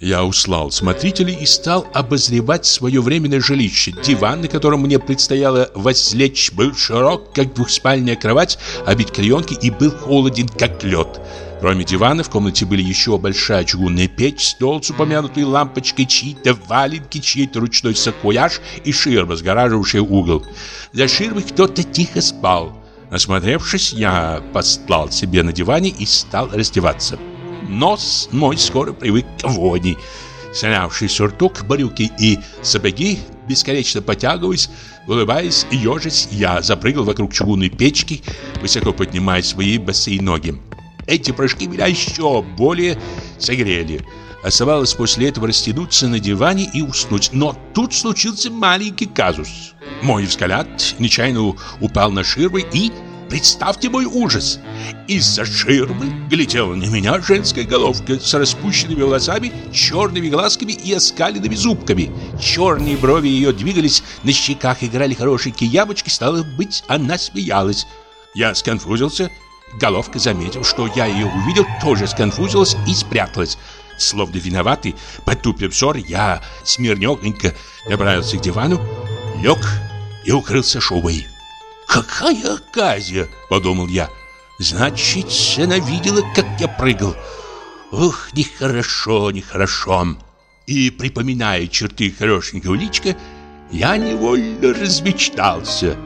S1: Я услал смотрителей и стал обозревать свое временное жилище. Диван, на котором мне предстояло возлечь, был широк, как двухспальная кровать, обит клеенки и был холоден, как лед. Кроме дивана в комнате были еще большая чугунная печь, стол с упомянутой лампочкой, чьи-то валенки, чей-то ручной саквояж и ширма, сгораживавшая угол. За ширмой кто-то тихо спал. Осмотревшись, я постлал себе на диване и стал раздеваться. Нос мой скоро привык к вони. Снявший сюртук, брюки и сапоги, бесконечно потягиваясь, улыбаясь и ежась, я запрыгал вокруг чугунной печки, высоко поднимая свои босые ноги. Эти прыжки меня еще более согрели. Оставалось после этого растянуться на диване и уснуть. Но тут случился маленький казус. Мой взгляд нечаянно упал на ширмы и Представьте мой ужас. Из-за ширмы глядела на меня женская головка с распущенными волосами, черными глазками и оскаленными зубками. Черные брови ее двигались, на щеках играли хорошенькие ямочки, стало быть, она смеялась. Я сконфузился. Головка, заметив, что я ее увидел, тоже сконфузилась и спряталась. Словно виноватый, потупив взор, я смирнёхонько направился к дивану, лег и укрылся шубой. «Какая оказия!» — подумал я. «Значит, она видела, как я прыгал. Ух, нехорошо, нехорошо!» И, припоминая черты хорошенького личка, я невольно размечтался.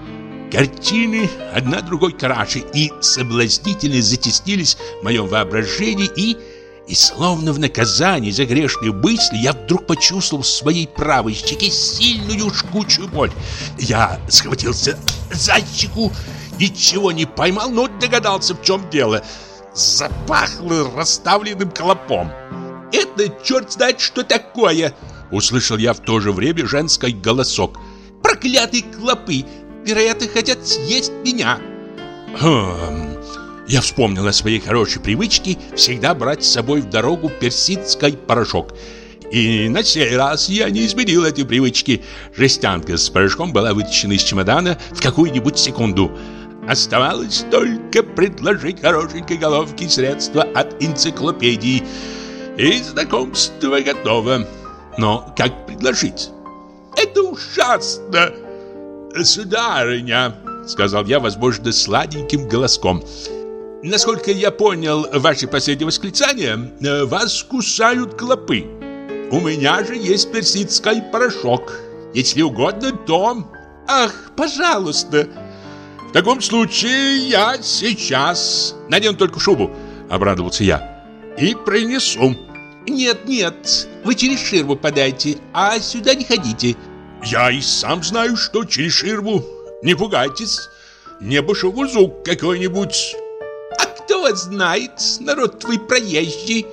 S1: Картины одна другой краше и соблазнительно затеснились в моем воображении и и словно в наказание за грешные мысли я вдруг почувствовал в своей правой щеке сильную жгучую боль. Я схватился за щеку, ничего не поймал, но догадался, в чем дело. Запахло расставленным колопом. «Это черт знает, что такое!» Услышал я в то же время женский голосок. «Проклятые клопы! Вероятно, хотят съесть меня!» «Хм...» Я вспомнил о своей хорошей привычке всегда брать с собой в дорогу персидский порошок. И на сей раз я не изменил эти привычки. Жестянка с порошком была вытащена из чемодана в какую-нибудь секунду. Оставалось только предложить хорошенькой головке средства от энциклопедии. И знакомство готово. Но как предложить? Это ужасно! Сударыня, сказал я, возможно, сладеньким голоском, — Насколько я понял ваше последнее восклицание, э, вас кусают клопы. У меня же есть персидский порошок. Если угодно, то... Ах, пожалуйста. В таком случае я сейчас надену только шубу, обрадовался я. И принесу. Нет, нет, вы через ширму подайте, а сюда не ходите. Я и сам знаю, что через ширму. Не пугайтесь. Небо шовузук какой-нибудь кто знает, народ твой проезжий.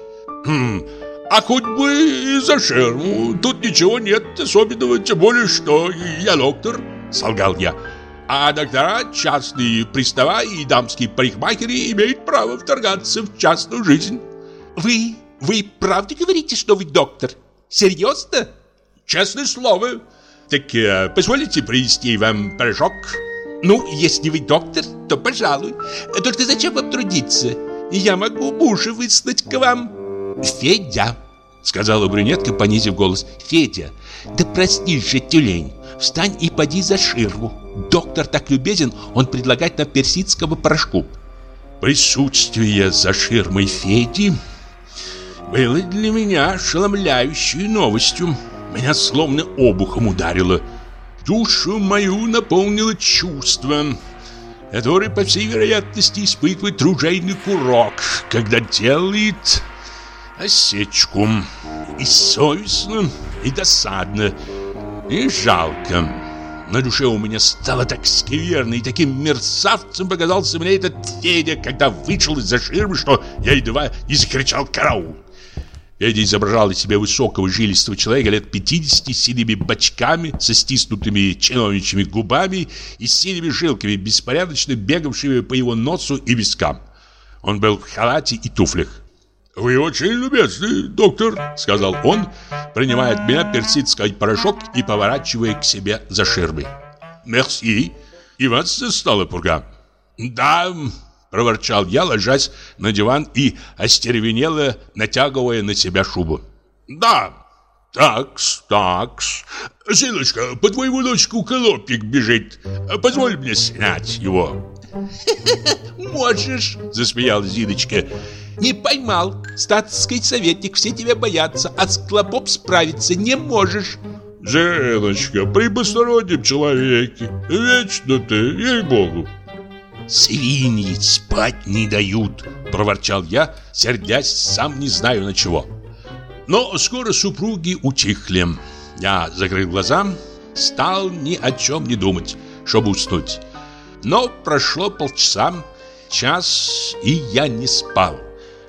S1: Хм, а хоть бы и за шерму, тут ничего нет особенного, тем более, что я доктор, солгал я. А доктора, частные пристава и дамские парикмахеры имеют право вторгаться в частную жизнь. Вы, вы правда говорите, что вы доктор? Серьезно? Честное слово. Так э, позволите принести вам порошок? Ну, если вы доктор, то пожалуй. Только зачем вам трудиться?
S7: Я могу мужа выслать к вам. Федя, сказала брюнетка, понизив голос. Федя, да проснись же, тюлень. Встань и поди за ширму. Доктор так любезен, он предлагает нам персидского порошку. Присутствие за ширмой Феди было для меня ошеломляющей новостью. Меня словно обухом ударило. Душу мою наполнило чувство, которое, по всей вероятности, испытывает ружейный курок, когда делает осечку. И совестно, и досадно, и жалко. На душе у меня стало так скверно, и таким мерзавцем показался мне этот Федя, когда вышел из-за ширмы, что я едва не закричал «Караул!». Федя изображал из себя высокого жилистого человека лет 50 с синими бочками, со стиснутыми чиновничьими губами и с синими жилками, беспорядочно бегавшими по его носу и вискам. Он был в халате и туфлях. «Вы очень любезный, доктор», — сказал он, принимая от меня персидский порошок и поворачивая к себе за ширмой. «Мерси, и вас застала пурга». «Да», — проворчал я, ложась на диван и остервенело натягивая на себя шубу. «Да, такс, такс. Сыночка, по твоему носику колобник бежит. Позволь мне снять его».
S8: «Можешь», — засмеялась Зиночка. «Не поймал. Статский советник, все тебя боятся, а с клопом справиться не можешь».
S1: «Зиночка, при постороннем человеке. Вечно ты, ей-богу».
S7: «Свиньи спать не дают», — проворчал я, сердясь сам не знаю на чего. Но скоро супруги утихли. Я закрыл глаза, стал ни о чем не думать, чтобы уснуть. Но прошло полчаса, час, и я не спал.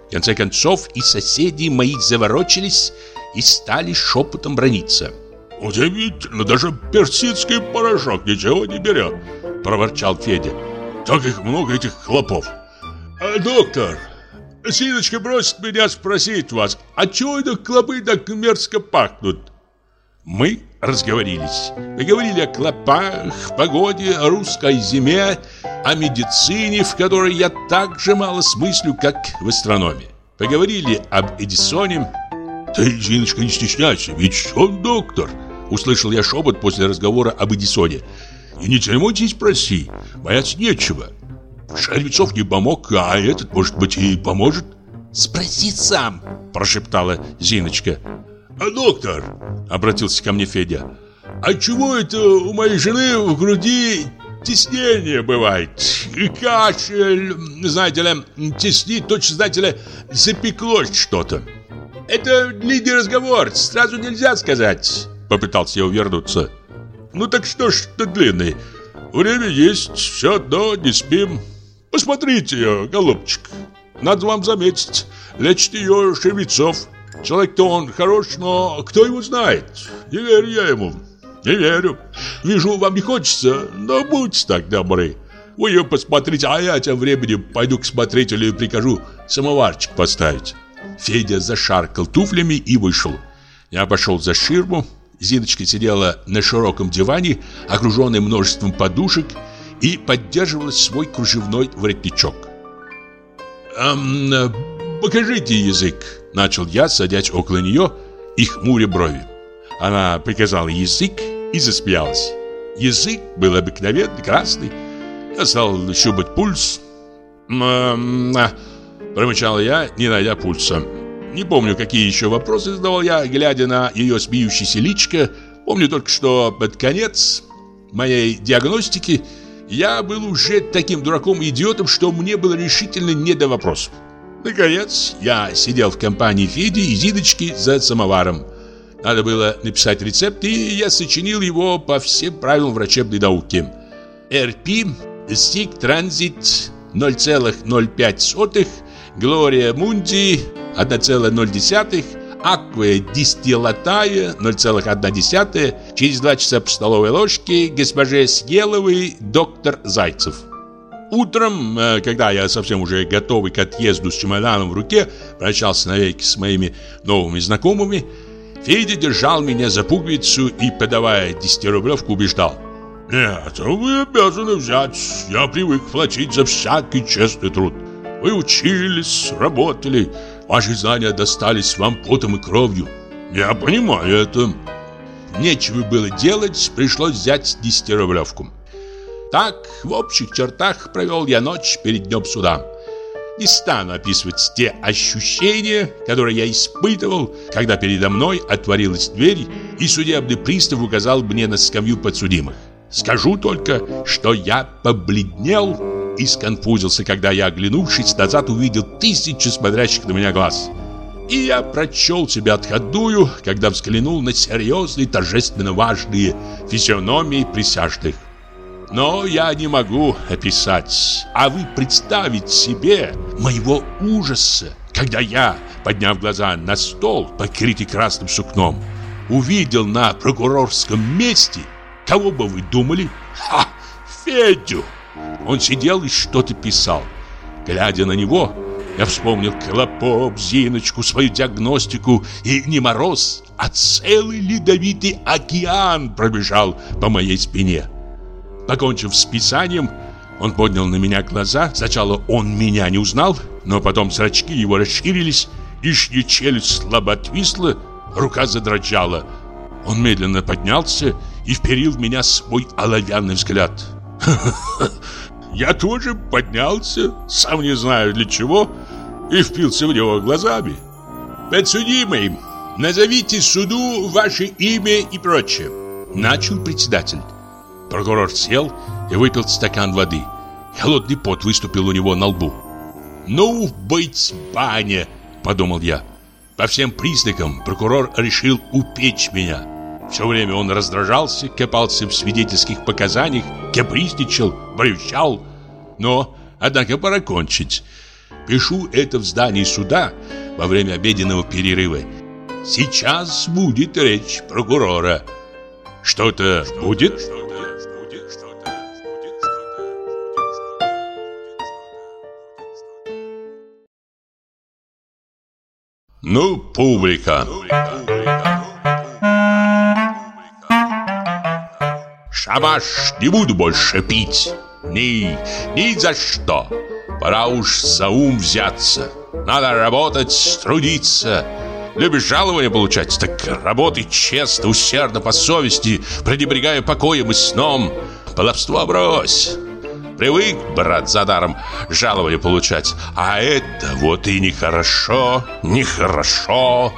S7: В конце концов и соседи мои заворочились и стали шепотом брониться.
S1: «Удивительно, даже персидский порошок ничего не берет», — проворчал Федя. «Так их много, этих хлопов». А, «Доктор, Синочка просит меня спросить вас, а чего это клопы так мерзко пахнут?»
S7: Мы разговорились. Мы говорили о клопах, погоде, о русской зиме, о медицине, в которой я так же мало смыслю, как в астрономии. Поговорили об Эдисоне.
S1: «Ты, Зиночка, не стесняйся, ведь он доктор!» Услышал я шепот после разговора об Эдисоне. «И не церемоньтесь, проси, бояться нечего. Шервицов не помог, а этот, может быть, и поможет?»
S7: «Спроси сам!» – прошептала Зиночка.
S1: А доктор, обратился ко мне Федя, а чего это у моей жены в груди теснение бывает? И кашель, знаете ли, теснит, точно, знаете ли, запеклось что-то. Это длинный разговор, сразу нельзя сказать, попытался я увернуться. Ну так что ж ты длинный? Время есть, все одно, не спим. Посмотрите, голубчик, надо вам заметить, лечит ее Шевецов. Человек-то он хорош, но кто его знает? Не верю я ему. Не верю. Вижу, вам не хочется, но будьте так добры. Вы ее посмотрите, а я тем временем пойду к смотрителю и прикажу самоварчик поставить. Федя зашаркал туфлями и вышел. Я пошел за ширму. Зиночка сидела на широком диване, окруженной множеством подушек, и поддерживала свой кружевной воротничок. «Эм, покажите язык», Начал я, садясь около нее и хмуря брови. Она приказала язык и засмеялась. Язык был обыкновенный, красный. Я стал щупать пульс. Промычал я, не найдя пульса. Не помню, какие еще вопросы задавал я, глядя на ее смеющееся личко. Помню только, что под конец моей диагностики я был уже таким дураком-идиотом, что мне было решительно не до вопросов. Наконец, я сидел в компании Феди и Зидочки за самоваром. Надо было написать рецепт, и я сочинил его по всем правилам врачебной науки. РП, Стик Транзит 0,05, Глория Мунди 1,0, Акве Дистиллатая 0,1, через 2 часа по столовой ложке госпоже Съеловой доктор Зайцев. Утром, э, когда я совсем уже готовый к отъезду с чемоданом в руке, прощался навеки с моими новыми знакомыми, Федя держал меня за пуговицу и, подавая десятирублевку, убеждал. «Нет, вы обязаны взять. Я привык платить за всякий честный труд. Вы учились, работали, ваши знания достались вам потом и кровью. Я понимаю это. Нечего было делать, пришлось взять десятирублевку. Так, в общих чертах провел я ночь перед днем суда. Не стану описывать те ощущения, которые я испытывал, когда передо мной отворилась дверь, и судебный пристав указал мне на скамью подсудимых. Скажу только, что я побледнел и сконфузился, когда я, оглянувшись назад, увидел тысячи смотрящих на меня глаз. И я прочел себя отходную, когда взглянул на серьезные, торжественно важные физиономии присяжных. Но я не могу описать, а вы представить себе моего ужаса, когда я, подняв глаза на стол, покрытый красным сукном, увидел на прокурорском месте, кого бы вы думали? Ха! Федю! Он сидел и что-то писал. Глядя на него, я вспомнил Клопоп, Зиночку, свою диагностику, и не мороз, а целый ледовитый океан пробежал по моей спине. Покончив с писанием, он поднял на меня глаза. Сначала он меня не узнал, но потом зрачки его расширились, ишья челюсть слабо отвисла, рука задрожала. Он медленно поднялся и вперил в меня свой оловянный взгляд. Я тоже поднялся, сам не знаю для чего, и впился в него глазами. «Подсудимый, назовите суду ваше имя и прочее», — начал председатель. Прокурор сел и выпил стакан воды. Холодный пот выступил у него на лбу. «Ну, быть баня!» – подумал я. По всем признакам прокурор решил упечь меня. Все время он раздражался, копался в свидетельских показаниях, капризничал, брючал. Но, однако, пора кончить. Пишу это в здании суда во время обеденного перерыва. Сейчас будет речь прокурора. Что-то будет? Ну, публика. Шабаш, не буду больше пить. Ни, ни за что. Пора уж за ум взяться. Надо работать, трудиться. Любишь жалование получать? Так работай честно, усердно, по совести, пренебрегая покоем и сном. Баловство брось. Привык, брат, за даром жалование получать. А это вот и нехорошо, нехорошо.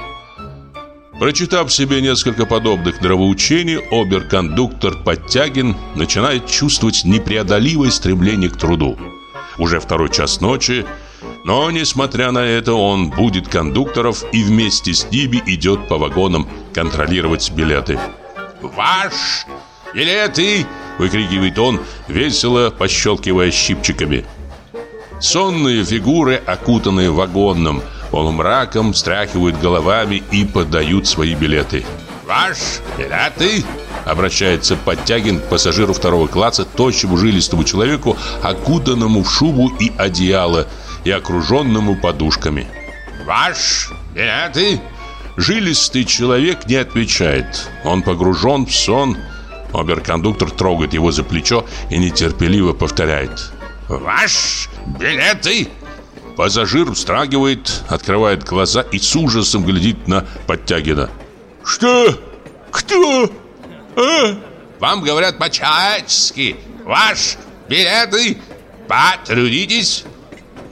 S1: Прочитав себе несколько подобных нравоучений, оберкондуктор Подтягин начинает чувствовать непреодолимое стремление к труду. Уже второй час ночи, но, несмотря на это, он будет кондукторов и вместе с ними идет по вагонам контролировать билеты. «Ваш билеты!» Выкрикивает он, весело пощелкивая щипчиками. Сонные фигуры, окутанные вагонным полумраком, встряхивают головами и подают свои билеты. «Ваш билеты?» Обращается Подтягин к пассажиру второго класса, тощему жилистому человеку, окутанному в шубу и одеяло и окруженному подушками. «Ваш билеты?» Жилистый человек не отвечает. Он погружен в сон Оберкондуктор трогает его за плечо и нетерпеливо повторяет. «Ваш билеты!» Пассажир встрагивает, открывает глаза и с ужасом глядит на Подтягина. «Что? Кто? А?» «Вам говорят по-человечески. Ваш билеты! Потрудитесь!»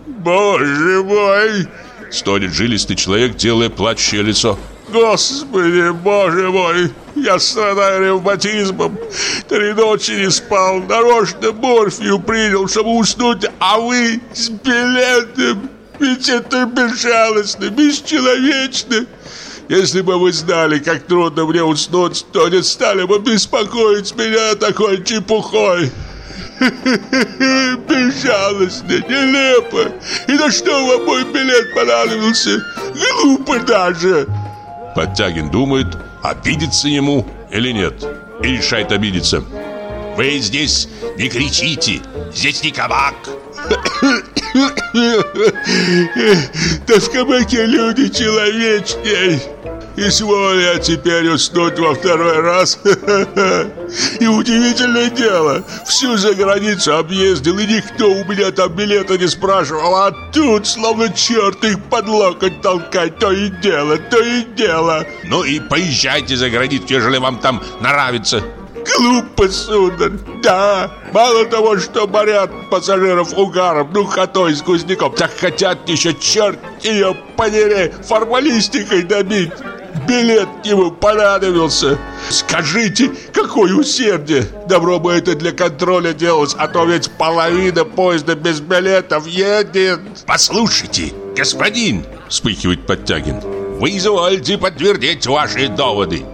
S1: «Боже мой!» Стонет жилистый человек, делая плачущее лицо. Господи, боже мой, я страдаю ревматизмом. Три ночи не спал, нарочно морфию принял, чтобы уснуть, а вы с билетом. Ведь это безжалостно, бесчеловечно. Если бы вы знали, как трудно мне уснуть, то не стали бы беспокоить меня такой чепухой. Безжалостно, нелепо. И на что вам мой билет понадобился? Глупо даже. Подтягин думает, обидится ему или нет. И решает обидеться. Вы здесь не кричите, здесь не кабак. Да в кабаке люди человечней. Изволь я теперь уснуть во второй раз.
S3: И удивительное дело, всю за границу объездил, и никто у меня там билета не спрашивал, а тут словно черт их под локоть толкать, то и дело, то и дело.
S1: Ну и поезжайте за границу, ежели вам там нравится.
S3: Глупо, сударь, да. Мало того, что морят пассажиров угаром, ну хатой сквозняком, так хотят еще черт ее подери формалистикой добить. Билет ему понадобился. Скажите, какое усердие! Добро бы это для контроля делалось, а то ведь половина поезда без билетов едет.
S1: Послушайте, господин, вспыхивает Подтягин, вы извольте подтвердить ваши доводы.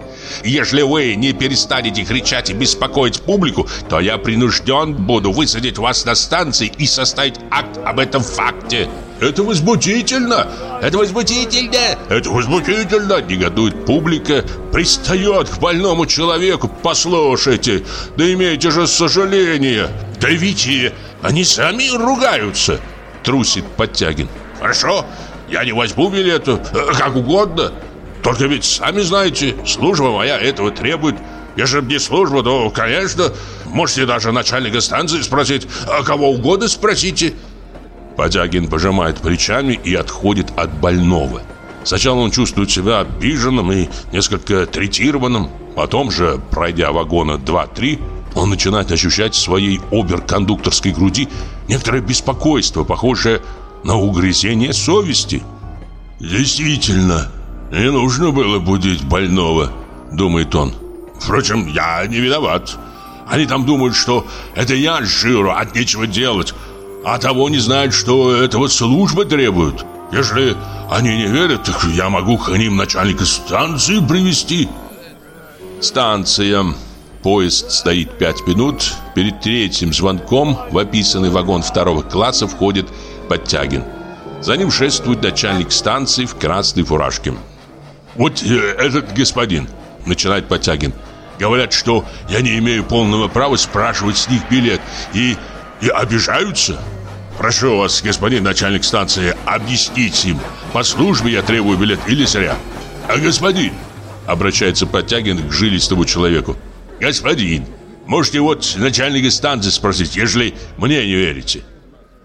S1: Если вы не перестанете кричать и беспокоить публику, то я принужден буду высадить вас на станции и составить акт об этом факте. Это возмутительно! Это возмутительно! Это возмутительно! Негодует публика, пристает к больному человеку. Послушайте, да имейте же сожаление. Да видите, они сами ругаются. Трусит Подтягин. Хорошо, я не возьму билету, э, как угодно. Только ведь сами знаете, служба моя этого требует. Если бы не служба, то, конечно, можете даже начальника станции спросить, а кого угодно спросите. Подягин пожимает плечами и отходит от больного. Сначала он чувствует себя обиженным и несколько третированным. Потом же, пройдя вагона 2-3, он начинает ощущать в своей оберкондукторской груди некоторое беспокойство, похожее на угрызение совести. «Действительно, не нужно было будить больного», — думает он. «Впрочем, я не виноват. Они там думают, что это я жиру, от нечего делать, а того не знают, что этого служба требует. Если они не верят, так я могу к ним начальника станции привести. Станция. Поезд стоит пять минут. Перед третьим звонком в описанный вагон второго класса входит Подтягин. За ним шествует начальник станции в красной фуражке. «Вот э, этот господин», — начинает Подтягин. «Говорят, что я не имею полного права спрашивать с них билет и и обижаются? Прошу вас, господин начальник станции, объяснить им, по службе я требую билет или зря. А господин, обращается Подтягин к жилистому человеку, господин, можете вот начальника станции спросить, ежели мне не верите.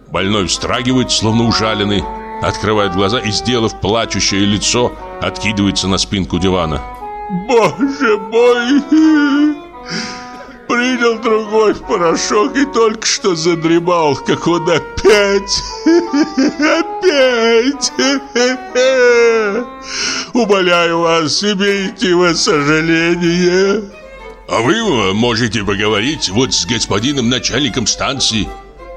S1: Больной встрагивает, словно ужаленный, открывает глаза и, сделав плачущее лицо, откидывается на спинку дивана. «Боже мой!» Принял другой в порошок и только что задремал, как он опять, опять. Умоляю вас, имейте вы сожаление. А вы можете поговорить вот с господином начальником станции.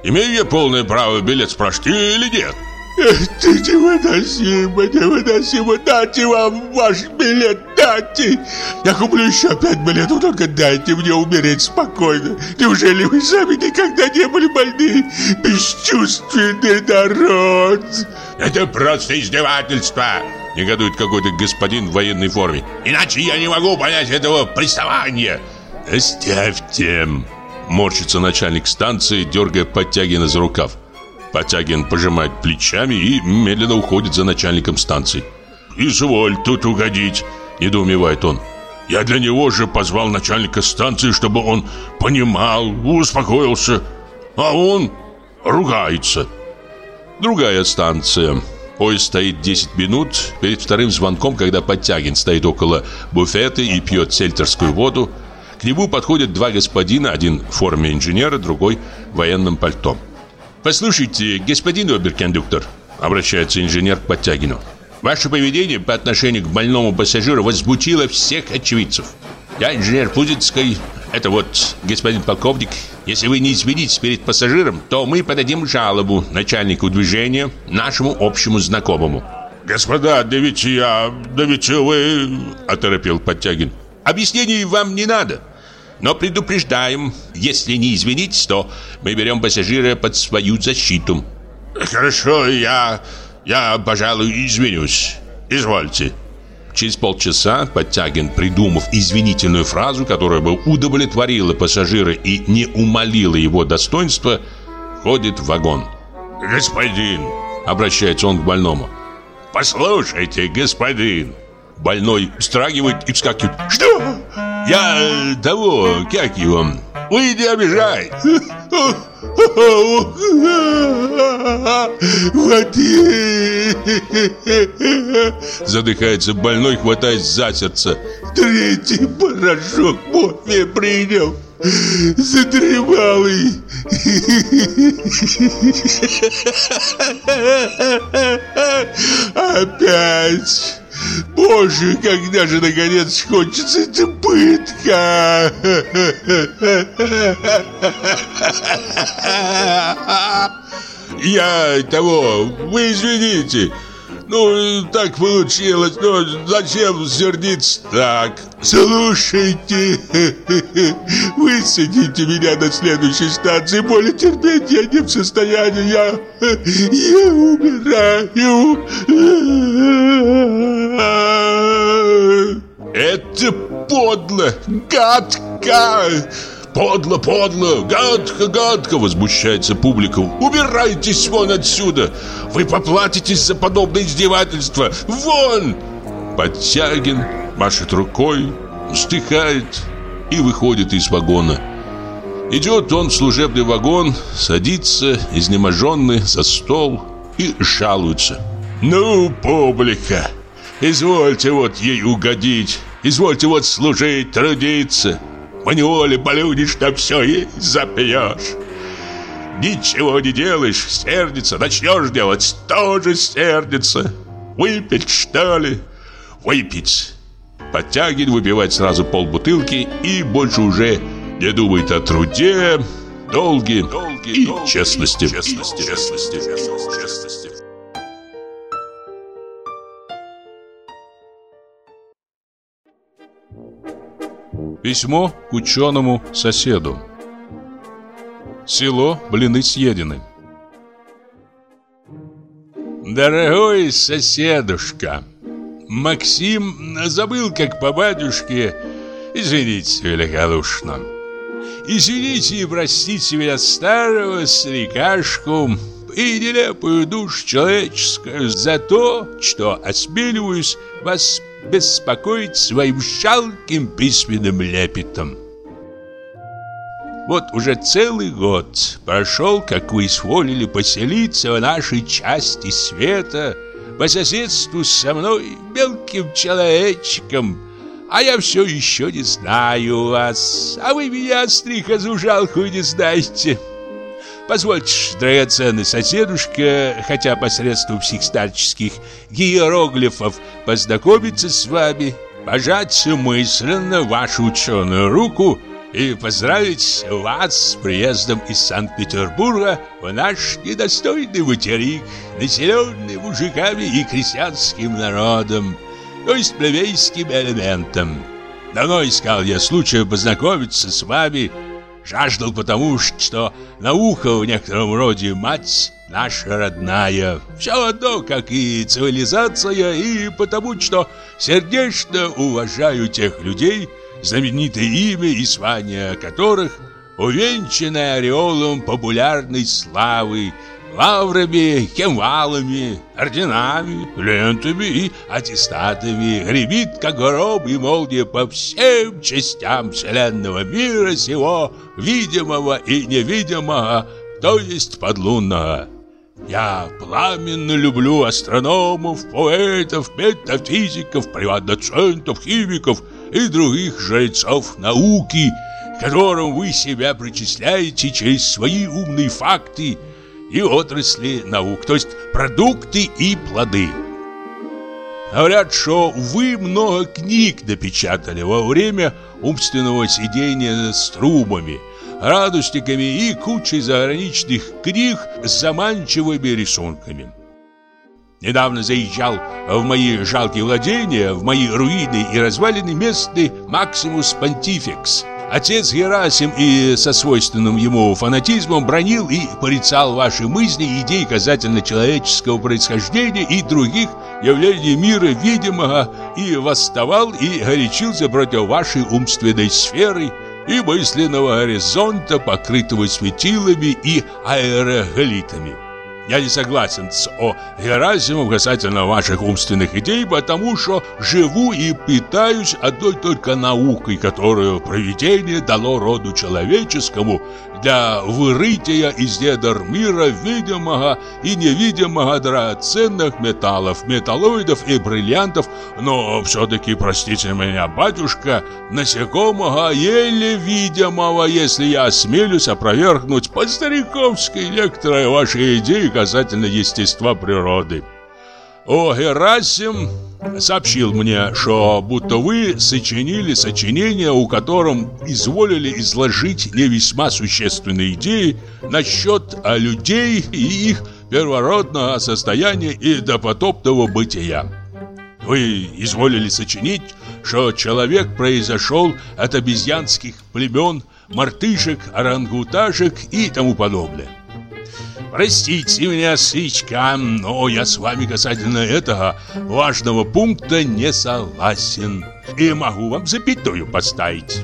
S1: Имею я полное право билет спрашивать или нет? Дайте вам ваш билет, дайте. Я куплю еще пять билетов, только дайте мне умереть спокойно. Неужели вы сами никогда не были больны? Бесчувственный народ. Это просто издевательство. Негодует какой-то господин в военной форме. Иначе я не могу понять этого приставания. Оставьте. Морщится начальник станции, дергая Подтягина за рукав. Потягин пожимает плечами и медленно уходит за начальником станции. «Изволь тут угодить», – недоумевает он. «Я для него же позвал начальника станции, чтобы он понимал, успокоился, а он ругается». Другая станция. Поезд стоит 10 минут перед вторым звонком, когда Подтягин стоит около буфета и пьет сельтерскую воду. К нему подходят два господина, один в форме инженера, другой в военном пальто. «Послушайте, господин оберкондуктор», — обращается инженер к Подтягину, «ваше поведение по отношению к больному пассажиру возмутило всех очевидцев. Я инженер Пузицкой, это вот господин полковник. Если вы не извинитесь перед пассажиром, то мы подадим жалобу начальнику движения, нашему общему знакомому». «Господа, да ведь я... да ведь вы...» — оторопел Подтягин. «Объяснений вам не надо. Но предупреждаем, если не извинитесь, то мы берем пассажира под свою защиту. Хорошо, я, я, пожалуй, извинюсь. Извольте. Через полчаса Подтягин, придумав извинительную фразу, которая бы удовлетворила пассажира и не умолила его достоинства, входит в вагон. «Господин!» — обращается он к больному. «Послушайте, господин!» Больной встрагивает и вскакивает. «Что? Я того, как его, не обижай. Воды! Задыхается больной, хватаясь за сердце. Третий порошок морфия принял. Задремалый. Опять. Боже, когда же наконец кончится эта пытка? Я того, вы извините. Ну, так получилось, но зачем сердиться так? Слушайте, высадите меня на следующей станции, более терпеть я не в состоянии, я, я умираю. Это подло, гадко. Подло, подло, гадко, гадко, возмущается публика. Убирайтесь вон отсюда. Вы поплатитесь за подобное издевательство. Вон! Подтягин машет рукой, вздыхает и выходит из вагона. Идет он в служебный вагон, садится, изнеможенный, за стол и жалуется. «Ну, публика, извольте вот ей угодить, извольте вот служить, трудиться. Маневоле болюнишь, на все и запьешь. Ничего не делаешь, сердится, начнешь делать, тоже сердится. Выпить, что ли? Выпить. Подтягивает, выпивать сразу полбутылки и больше уже не думает о труде, долге, долге и долги, честности. честности. честности. честности.
S3: Письмо к ученому соседу. Село блины съедены.
S1: Дорогой соседушка, Максим забыл, как по батюшке, извините великодушно. Извините и простите меня старого старикашку и нелепую душу человеческую за то, что осмеливаюсь вас беспокоить своим жалким письменным лепетом. Вот уже целый год прошел, как вы изволили поселиться в нашей части света по соседству со мной мелким человечком, а я все еще не знаю вас, а вы меня, стрихозу жалкую, не знаете. Позвольте, драгоценный соседушка, хотя посредством всех старческих иероглифов познакомиться с вами, пожать мысленно вашу ученую руку и поздравить вас с приездом из Санкт-Петербурга в наш недостойный материк, населенный мужиками и крестьянским народом, то есть плебейским элементом. Давно искал я случая познакомиться с вами, Жаждал потому, что наука в некотором роде мать наша родная. Все одно, как и цивилизация, и потому, что сердечно уважаю тех людей, знаменитое имя и звание которых увенчаны ореолом популярной славы, лаврами, кемвалами, орденами, лентами аттестатами, гремит, как гроб и молния по всем частям вселенного мира сего, видимого и невидимого, то есть подлунного. Я пламенно люблю астрономов, поэтов, метафизиков, приват-доцентов, химиков и других жрецов науки, которым вы себя причисляете через свои умные факты – и отрасли наук, то есть продукты и плоды. Говорят, что вы много книг напечатали во время умственного сидения с трубами, радостиками и кучей заграничных книг с заманчивыми рисунками. Недавно заезжал в мои жалкие владения, в мои руины и развалины местный Максимус Понтификс – Отец Герасим и со свойственным ему фанатизмом бронил и порицал ваши мысли и идеи касательно человеческого происхождения и других явлений мира видимого и восставал и горячился против вашей умственной сферы и мысленного горизонта, покрытого светилами и аэроголитами. Я не согласен с О. Герасимом касательно ваших умственных идей, потому что живу и питаюсь одной только наукой, которую провидение дало роду человеческому для вырытия из недр мира видимого и невидимого драгоценных металлов, металлоидов и бриллиантов, но все-таки, простите меня, батюшка, насекомого еле видимого, если я осмелюсь опровергнуть по-стариковски некоторые ваши идеи касательно естества природы. О, Герасим сообщил мне, что будто вы сочинили сочинение, у котором изволили изложить не весьма существенные идеи насчет людей и их первородного состояния и допотопного бытия. Вы изволили сочинить, что человек произошел от обезьянских племен, мартышек, орангуташек и тому подобное. Простите меня, свечка, но я с вами касательно этого важного пункта не согласен. И могу вам запятую поставить.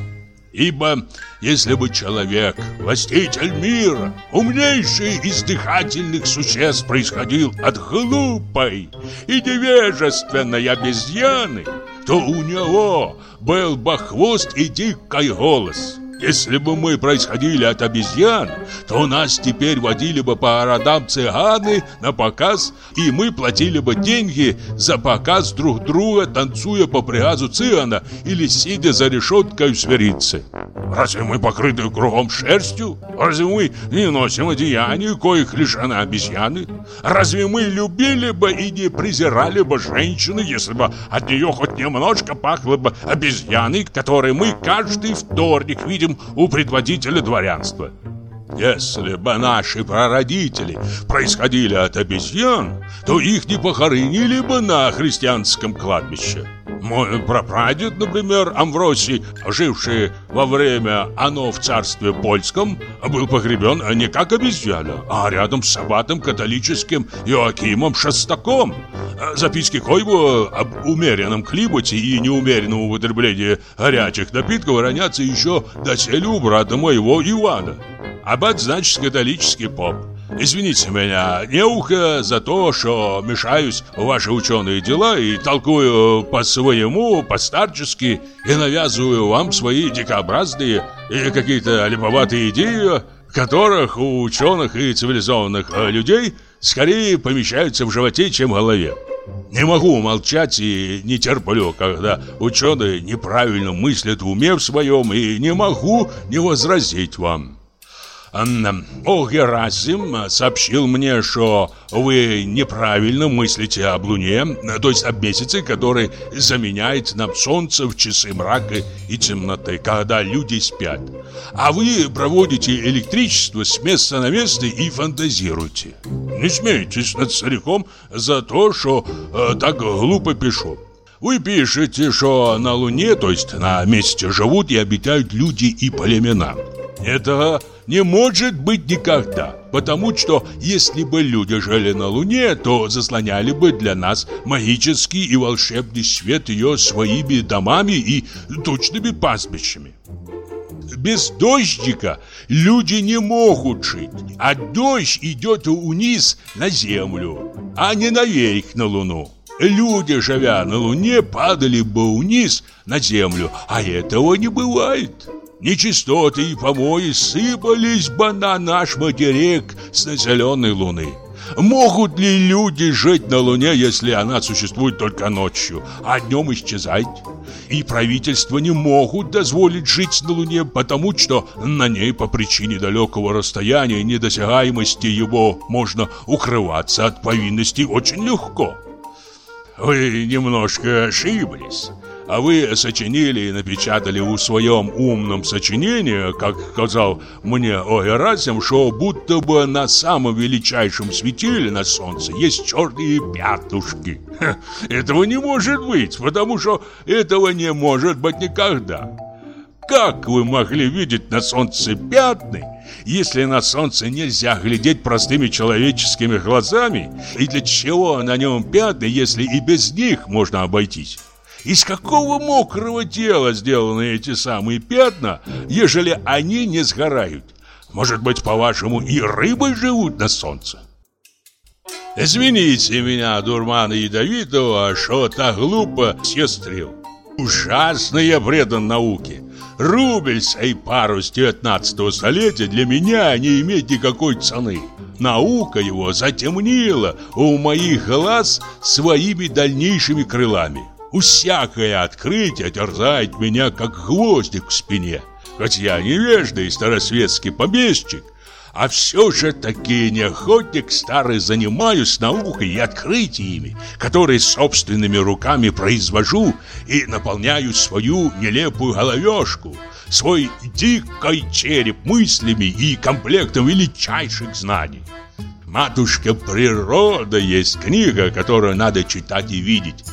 S1: Ибо если бы человек, властитель мира, умнейший из дыхательных существ, происходил от глупой и невежественной обезьяны, то у него был бы хвост и дикий голос – если бы мы происходили от обезьян, то нас теперь водили бы по родам цыганы на показ, и мы платили бы деньги за показ друг друга, танцуя по приказу цыгана или сидя за решеткой в сверице. Разве мы покрыты кругом шерстью? Разве мы не носим одеяния, коих лишены обезьяны? Разве мы любили бы и не презирали бы женщины, если бы от нее хоть немножко пахло бы обезьяной, которые мы каждый вторник видим видим у предводителя дворянства. Если бы наши прародители происходили от обезьян, то их не похоронили бы на христианском кладбище. Мой прапрадед, например, Амвросий, живший во время оно в царстве польском, был погребен не как обезьяна, а рядом с аббатом католическим Иоакимом Шестаком. Записки Койбу об умеренном климате и неумеренном употреблении горячих напитков хранятся еще доселе у брата моего Ивана. Аббат значит католический поп. Извините меня, неухо за то, что мешаюсь в ваши ученые дела и толкую по-своему, по-старчески и навязываю вам свои дикообразные и какие-то липоватые идеи, которых у ученых и цивилизованных людей скорее помещаются в животе, чем в голове. Не могу молчать и не терплю, когда ученые неправильно мыслят в уме в своем, и не могу не возразить вам. О, Герасим сообщил мне, что вы неправильно мыслите об Луне, то есть об месяце, который заменяет нам солнце в часы мрака и темноты, когда люди спят. А вы проводите электричество с места на место и фантазируете. Не смейтесь над стариком за то, что э, так глупо пишу. Вы пишете, что на Луне, то есть на месте живут и обитают люди и племена. Это не может быть никогда, потому что если бы люди жили на Луне, то заслоняли бы для нас магический и волшебный свет ее своими домами и точными пастбищами. Без дождика люди не могут жить, а дождь идет вниз на землю, а не наверх на Луну. Люди, живя на Луне, падали бы вниз на землю, а этого не бывает. Нечистоты и помои сыпались бы на наш материк с населенной Луны. Могут ли люди жить на Луне, если она существует только ночью, а днем исчезать? И правительства не могут дозволить жить на Луне, потому что на ней по причине далекого расстояния и недосягаемости его можно укрываться от повинностей очень легко. Вы немножко ошиблись а вы сочинили и напечатали в своем умном сочинении, как сказал мне Огерасим, что будто бы на самом величайшем светиле на солнце есть черные пятушки. Ха, этого не может быть, потому что этого не может быть никогда. Как вы могли видеть на солнце пятны, если на солнце нельзя глядеть простыми человеческими глазами? И для чего на нем пятны, если и без них можно обойтись? Из какого мокрого тела сделаны эти самые пятна, ежели они не сгорают? Может быть, по-вашему, и рыбы живут на солнце? Извините меня, дурмана ядовитого, что так глупо сестрил. Ужасно я предан науке. Рубль сей парус 19 столетия для меня не имеет никакой цены. Наука его затемнила у моих глаз своими дальнейшими крылами. Усякое открытие терзает меня, как гвоздик в спине. Хоть я невежда и старосветский помещик, а все же таки не охотник старый занимаюсь наукой и открытиями, которые собственными руками произвожу и наполняю свою нелепую головешку, свой дикой череп мыслями и комплектом величайших знаний. Матушка природа есть книга, которую надо читать и видеть.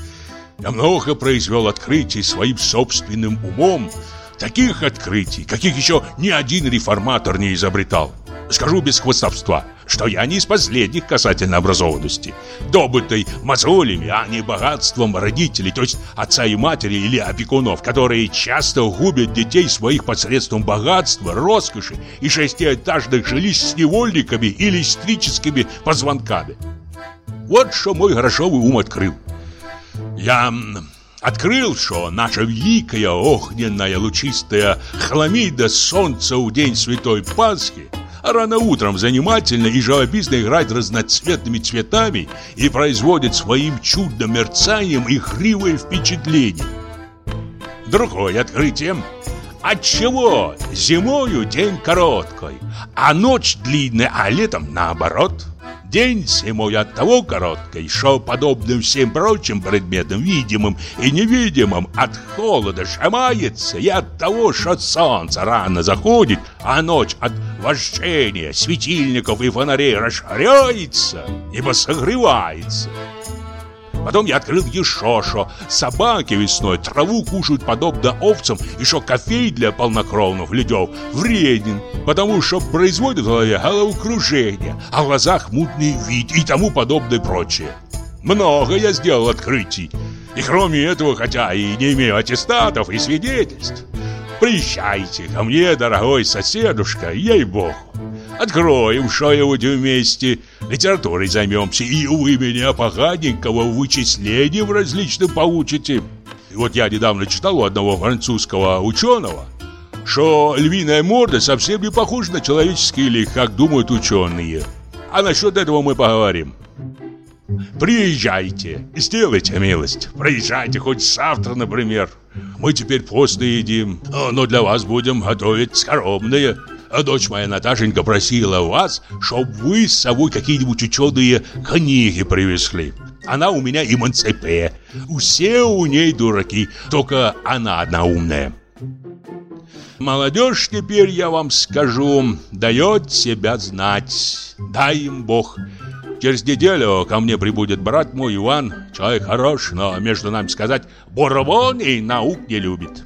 S1: Я много произвел открытий своим собственным умом, таких открытий, каких еще ни один реформатор не изобретал. Скажу без хвостовства, что я не из последних касательно образованности, добытой мозолями, а не богатством родителей, то есть отца и матери или опекунов, которые часто губят детей своих посредством богатства, роскоши и шестиэтажных жилищ с невольниками или электрическими позвонками. Вот что мой грошовый ум открыл. Я открыл, что наша великая огненная лучистая хламида солнца в день Святой Пасхи – рано утром занимательно и живописно играть разноцветными цветами и производит своим чудным мерцанием игривое впечатление. Другое открытие. Отчего зимою день короткий, а ночь длинная, а летом наоборот – День зимой от того короткой, что, подобным всем прочим предметам, видимым и невидимым, от холода шамается и от того, что солнце рано заходит, а ночь от вождения светильников и фонарей расширяется, ибо согревается. Потом я открыл еще, что собаки весной траву кушают подобно овцам, что кофей для полнокровных людей вреден, потому что производит в голове головокружение, а в глазах мутный вид и тому подобное прочее. Много я сделал открытий. И кроме этого, хотя и не имею аттестатов и свидетельств, приезжайте ко мне, дорогой соседушка, ей-богу. Откроем что-нибудь вместе, литературой займемся, и вы меня поганенького вычислением различным поучите. И вот я недавно читал у одного французского ученого, что львиная морда совсем не похожа на человеческий лик, как думают ученые. А насчет этого мы поговорим. Приезжайте, сделайте милость. Приезжайте хоть завтра, например. Мы теперь постно едим, но для вас будем готовить скоробные. А дочь моя Наташенька просила вас, чтобы вы с собой какие-нибудь ученые книги привезли. Она у меня эмансипе. Все у ней дураки, только она одна умная. Молодежь теперь, я вам скажу, дает себя знать. Дай им Бог. Через неделю ко мне прибудет брат мой Иван. Человек хорош, но, между нами сказать, Боровон и наук не любит.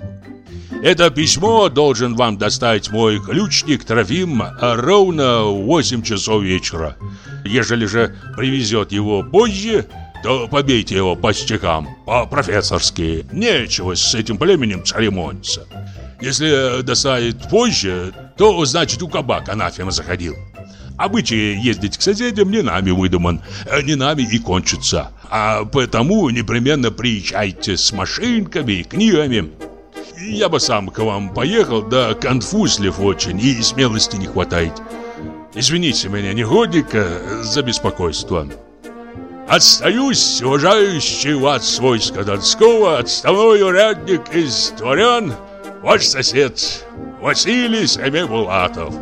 S1: Это письмо должен вам доставить мой ключник Трофим ровно в 8 часов вечера. Ежели же привезет его позже, то побейте его по стихам, по-профессорски. Нечего с этим племенем церемониться. Если доставит позже, то значит у кабак анафема заходил. Обычай ездить к соседям не нами выдуман, не нами и кончится. А потому непременно приезжайте с машинками и книгами. Я бы сам к вам поехал, да конфузлив очень и смелости не хватает. Извините меня, негодника, за беспокойство. Отстаюсь, уважающий вас войска Донского, отставной урядник из дворян, ваш сосед Василий Семибулатов.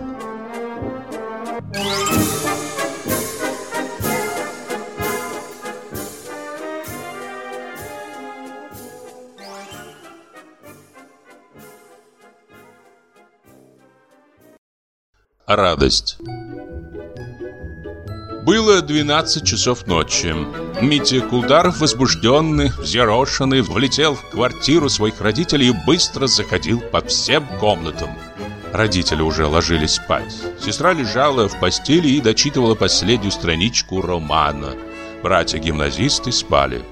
S9: Радость Было 12 часов ночи. Митя Кулдаров, возбужденный, взъерошенный, влетел в квартиру своих родителей и быстро заходил по всем комнатам. Родители уже ложились спать. Сестра лежала в постели и дочитывала последнюю страничку романа. Братья-гимназисты спали.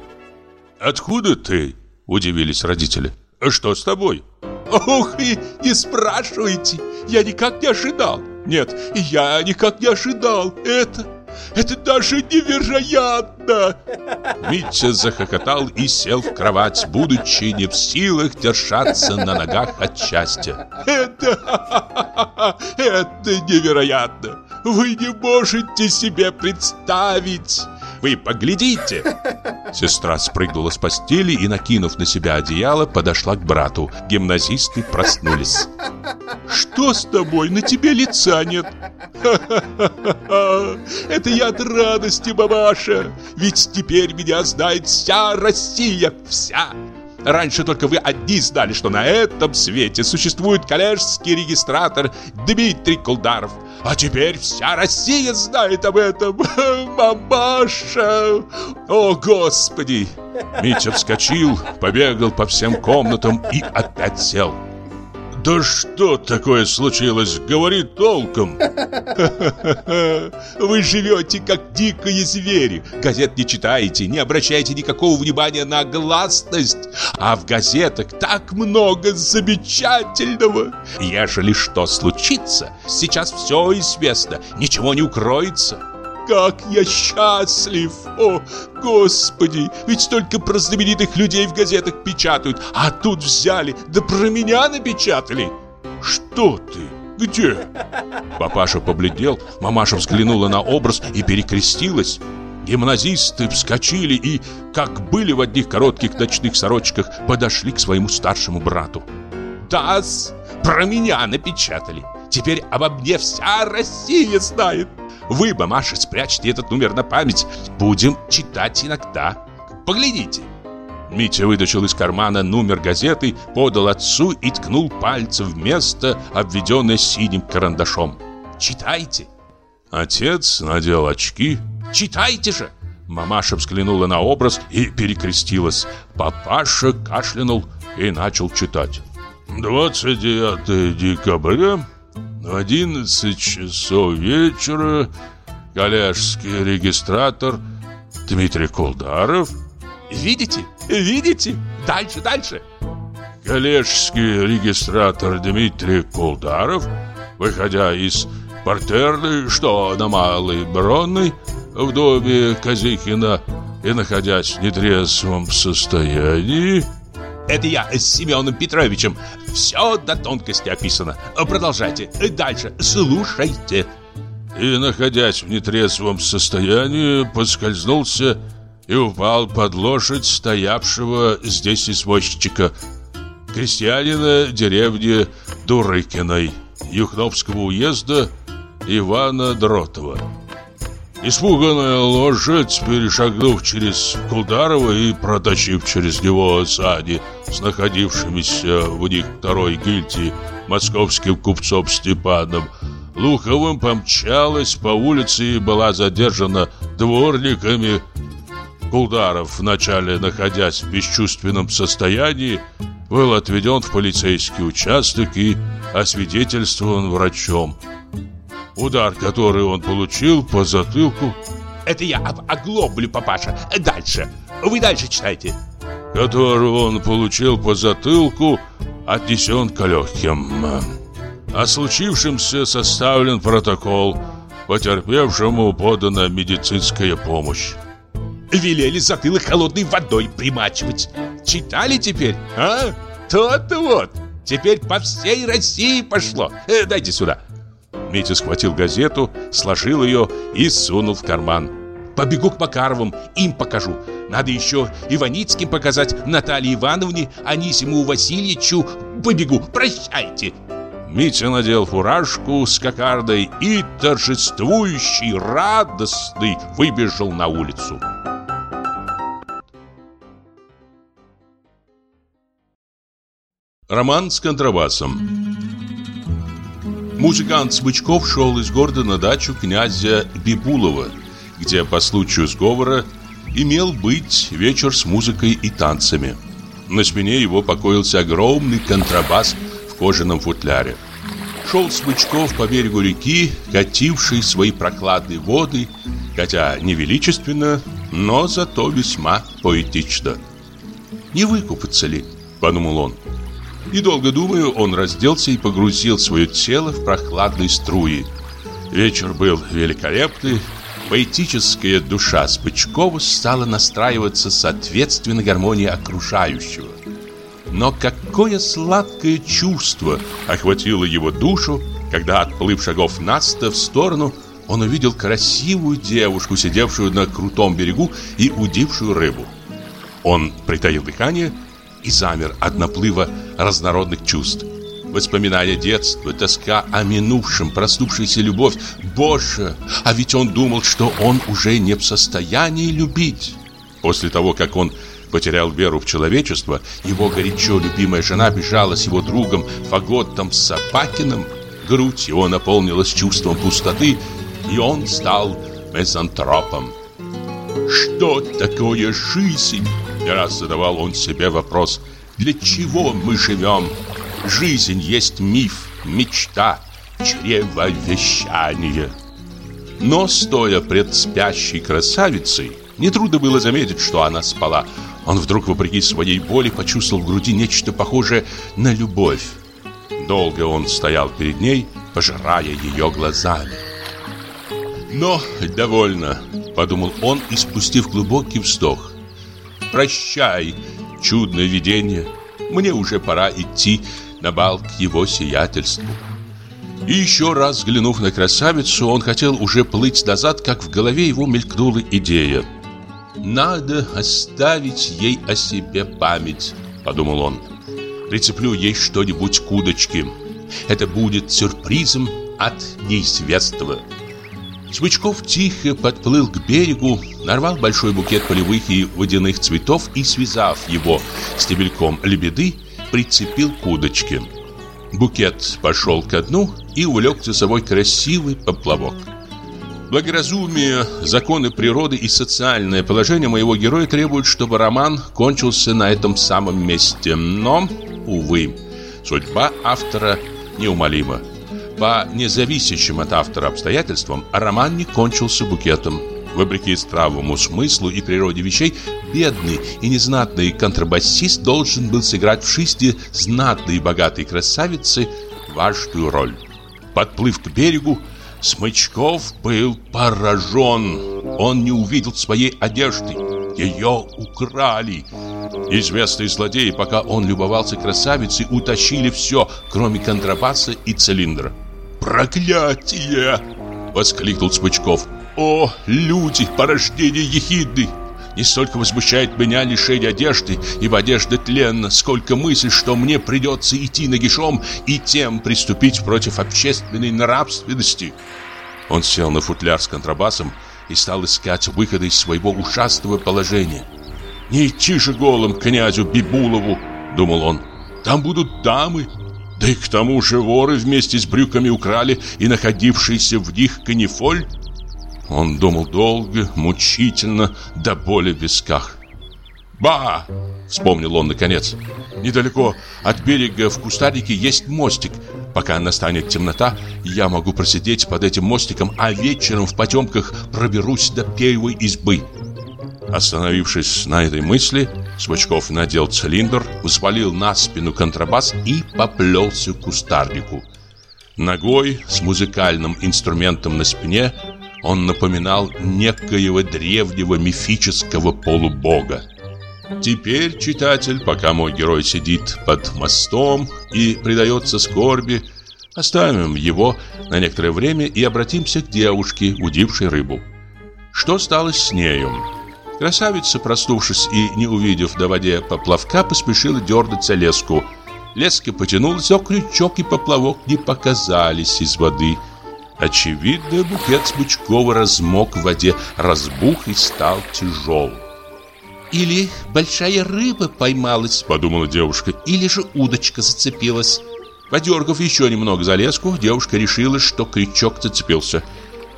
S1: «Откуда ты?» – удивились родители. «Что с тобой?»
S10: «Ох, и не спрашивайте! Я никак не ожидал! Нет, я никак не ожидал! Это...
S11: Это даже невероятно!
S1: Митя захохотал и сел в кровать, будучи не в силах держаться на ногах от счастья.
S11: Это... это невероятно! Вы не можете себе представить!
S1: Вы поглядите!» Сестра спрыгнула с постели и, накинув на себя одеяло, подошла к брату. Гимназисты проснулись.
S11: «Что с тобой? На тебе лица нет!» «Ха-ха-ха! Это я от радости, мамаша! Ведь теперь меня знает вся Россия! Вся!»
S1: Раньше только вы одни знали, что на этом свете существует коллежский регистратор Дмитрий Кулдаров. А теперь вся Россия знает об этом. Мамаша! О, Господи! Митя вскочил, побегал по всем комнатам и опять сел.
S3: Да что такое случилось? Говори толком.
S1: Вы живете как дикие звери. Газет не читаете, не обращаете никакого внимания на гласность. А в газетах так много замечательного. Ежели что случится, сейчас все известно, ничего не укроется.
S11: Как я счастлив! О, Господи! Ведь столько про знаменитых людей в газетах печатают, а тут взяли, да про меня напечатали.
S3: Что ты? Где?
S1: Папаша побледнел, мамаша взглянула на образ и перекрестилась. Гимназисты вскочили и, как были в одних коротких ночных сорочках, подошли к своему старшему брату. «Да-с, про меня напечатали. Теперь обо мне вся Россия знает. Вы, мамаша, спрячьте этот номер на память. Будем читать иногда. Поглядите. Митя вытащил из кармана номер газеты, подал отцу и ткнул пальцем в место, обведенное синим карандашом. «Читайте!» Отец надел очки. «Читайте же!» Мамаша взглянула на образ и перекрестилась. Папаша кашлянул и начал читать.
S3: 29 декабря в 11 часов вечера коллежский регистратор Дмитрий Колдаров
S1: Видите? Видите? Дальше, дальше
S3: Коллежский регистратор Дмитрий Колдаров Выходя из портерной, что на Малой Бронной В доме Казихина и находясь в нетрезвом состоянии
S1: это я с Семеном Петровичем. Все до тонкости описано. Продолжайте. Дальше. Слушайте.
S3: И, находясь в нетрезвом состоянии, поскользнулся и упал под лошадь стоявшего здесь извозчика, крестьянина деревни Дурыкиной, Юхновского уезда Ивана Дротова. Испуганная лошадь, перешагнув через Кулдарова и протащив через него сани с находившимися в них второй гильдии московским купцом Степаном, Луховым помчалась по улице и была задержана дворниками. Кулдаров, вначале находясь в бесчувственном состоянии, был отведен в полицейский участок и освидетельствован врачом. Удар, который он получил по затылку.
S1: Это я об оглоблю, папаша. Дальше, вы дальше читайте.
S3: Который он получил по затылку Отнесен к легким О случившемся составлен протокол Потерпевшему подана медицинская помощь.
S1: Велели затылок холодной водой примачивать. Читали теперь, а? То-то вот. Теперь по всей России пошло. Э, Дайте сюда Митя схватил газету, сложил ее и сунул в карман. «Побегу к Макаровым, им покажу. Надо еще Иваницким показать, Наталье Ивановне, Анисиму Васильевичу. Побегу, прощайте!» Митя надел фуражку с кокардой и торжествующий, радостный выбежал на улицу. Роман с контрабасом Музыкант Смычков шел из города на дачу князя Бибулова, где по случаю сговора имел быть вечер с музыкой и танцами. На спине его покоился огромный контрабас в кожаном футляре. Шел Смычков по берегу реки, кативший свои прокладные воды, хотя не величественно, но зато весьма поэтично. «Не выкупаться ли?» – подумал он. Недолго думая, он разделся и погрузил свое тело в прохладные струи. Вечер был великолепный, Поэтическая душа Спычкова стала настраиваться соответственно гармонии окружающего. Но какое сладкое чувство охватило его душу, когда, отплыв шагов на сто в сторону, он увидел красивую девушку, сидевшую на крутом берегу и удившую рыбу. Он притаил дыхание и замер от наплыва разнородных чувств. Воспоминания детства, тоска о минувшем, проснувшаяся любовь. Боже, а ведь он думал, что он уже не в состоянии любить. После того, как он потерял веру в человечество, его горячо любимая жена бежала с его другом Фаготтом Сапакиным. Грудь его наполнилась чувством пустоты, и он стал мезантропом. Что такое жизнь? Не раз задавал он себе вопрос. Для чего мы живем? Жизнь есть миф, мечта, чревовещание. Но, стоя пред спящей красавицей, нетрудно было заметить, что она спала. Он вдруг, вопреки своей боли, почувствовал в груди нечто похожее на любовь. Долго он стоял перед ней, пожирая ее глазами. «Но довольно», — подумал он, испустив глубокий вздох. «Прощай, чудное видение, мне уже пора идти на бал к его сиятельству. И еще раз взглянув на красавицу, он хотел уже плыть назад, как в голове его мелькнула идея. «Надо оставить ей о себе память», — подумал он. «Прицеплю ей что-нибудь к удочке. Это будет сюрпризом от неизвестного». Смычков тихо подплыл к берегу, нарвал большой букет полевых и водяных цветов и, связав его стебельком лебеды, прицепил к удочке. Букет пошел ко дну и увлек за собой красивый поплавок. Благоразумие, законы природы и социальное положение моего героя требуют, чтобы роман кончился на этом самом месте. Но, увы, судьба автора неумолима. По независящим от автора обстоятельствам роман не кончился букетом. Вопреки здравому смыслу и природе вещей, бедный и незнатный контрабасист должен был сыграть в шисте знатной и богатой красавицы важную роль. Подплыв к берегу, Смычков был поражен. Он не увидел своей одежды. Ее украли. Известные злодеи, пока он любовался красавицей, утащили все, кроме контрабаса и цилиндра. «Проклятие!» — воскликнул Смычков. О, люди, порождение ехидны! Не столько возмущает меня лишение одежды, ибо одежда тленна, сколько мысль, что мне придется идти нагишом и тем приступить против общественной нравственности. Он сел на футляр с контрабасом и стал искать выхода из своего ужасного положения. «Не идти же голым князю Бибулову!» — думал он. «Там будут дамы, да и к тому же воры вместе с брюками украли и находившийся в них канифоль». Он думал долго, мучительно, до боли в висках. «Ба!» — вспомнил он наконец. «Недалеко от берега в кустарнике есть мостик. Пока настанет темнота, я могу просидеть под этим мостиком, а вечером в потемках проберусь до первой избы». Остановившись на этой мысли, Смычков надел цилиндр, взвалил на спину контрабас и поплелся к кустарнику. Ногой с музыкальным инструментом на спине он напоминал некоего древнего мифического полубога. Теперь, читатель, пока мой герой сидит под мостом и предается скорби, оставим его на некоторое время и обратимся к девушке, удившей рыбу. Что стало с нею? Красавица, проснувшись и не увидев на воде поплавка, поспешила дернуть за леску. Леска потянулась, а крючок и поплавок не показались из воды – Очевидно, букет Смычкова размок в воде, разбух и стал тяжел.
S2: «Или большая рыба поймалась», — подумала девушка, «или же удочка зацепилась».
S1: Подергав еще немного за леску, девушка решила, что крючок зацепился.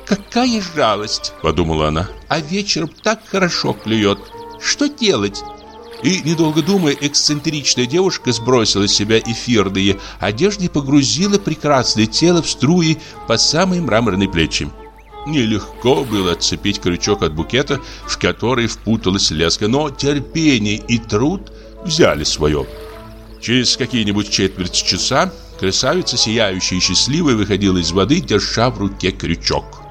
S2: «Какая жалость!» — подумала она. «А вечером так хорошо клюет. Что делать?»
S1: И, недолго думая, эксцентричная девушка сбросила с себя эфирные одежды и погрузила прекрасное тело в струи по самые мраморные плечи. Нелегко было отцепить крючок от букета, в который впуталась леска, но терпение и труд взяли свое. Через какие-нибудь четверть часа красавица, сияющая и счастливая, выходила из воды, держа в руке крючок.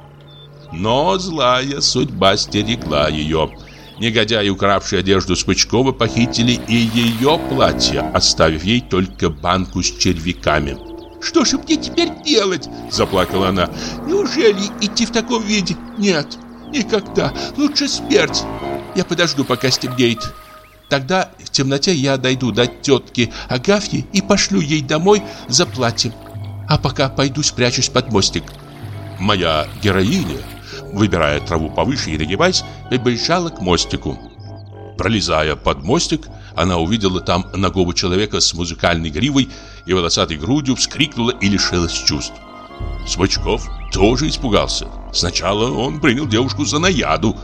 S1: Но злая судьба стерегла ее. Негодяи, укравшие одежду Смычкова, похитили и ее платье, оставив ей только банку с червяками.
S11: «Что же мне теперь делать?» – заплакала она. «Неужели идти в таком виде? Нет, никогда. Лучше смерть. Я подожду, пока стемнеет. Тогда в темноте я дойду до тетки Агафьи и пошлю ей домой за платьем. А пока пойду спрячусь под мостик».
S1: Моя героиня выбирая траву повыше и нагибаясь, побежала к мостику. Пролезая под мостик, она увидела там ногого человека с музыкальной гривой и волосатой грудью, вскрикнула и лишилась чувств. Смычков тоже испугался. Сначала он принял девушку за наяду.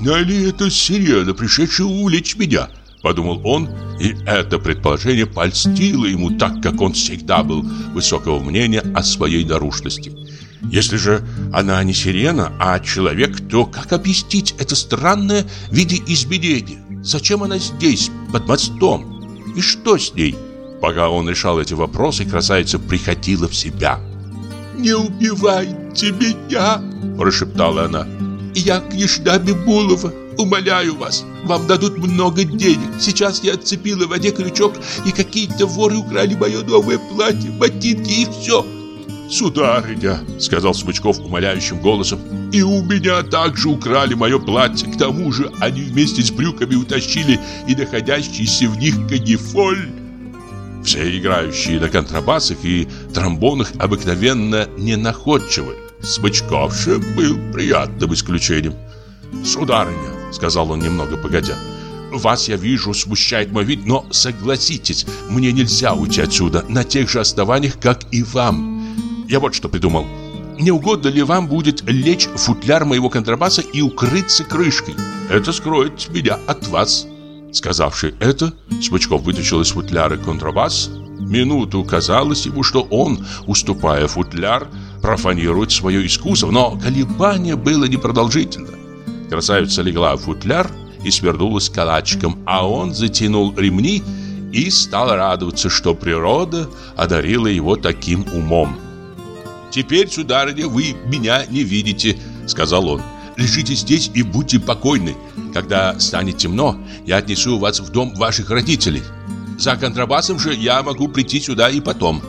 S1: «Нали это сирена, пришедшая увлечь меня?» Подумал он, и это предположение польстило ему, так как он всегда был высокого мнения о своей наружности. Если же она не сирена, а человек, то как объяснить это странное виде изменения? Зачем она здесь, под мостом? И что с ней? Пока он решал эти вопросы, красавица приходила в себя.
S11: «Не убивайте меня!» – прошептала она. «Я княжна Бибулова, умоляю вас, вам дадут много денег. Сейчас я отцепила в воде крючок, и какие-то воры украли мое новое платье, ботинки и все.
S1: «Сударыня», — сказал Смычков умоляющим голосом, «и у меня также украли мое платье. К тому же они вместе с брюками утащили и находящийся в них канифоль». Все играющие на контрабасах и тромбонах обыкновенно ненаходчивы. Смычков же был приятным исключением. «Сударыня», — сказал он немного погодя, «вас, я вижу, смущает мой вид, но согласитесь, мне нельзя уйти отсюда на тех же основаниях, как и вам». Я вот что придумал. Не угодно ли вам будет лечь футляр моего контрабаса и укрыться крышкой? Это скроет меня от вас. Сказавший это, Смычков вытащил из футляра контрабас. Минуту казалось ему, что он, уступая футляр, профанирует свое искусство, но колебание было непродолжительно. Красавица легла в футляр и свернулась калачиком, а он затянул ремни и стал радоваться, что природа одарила его таким умом. «Теперь, сударыня, вы меня не видите», — сказал он. «Лежите здесь и будьте покойны. Когда станет темно, я отнесу вас в дом ваших родителей. За контрабасом же я могу прийти сюда и потом».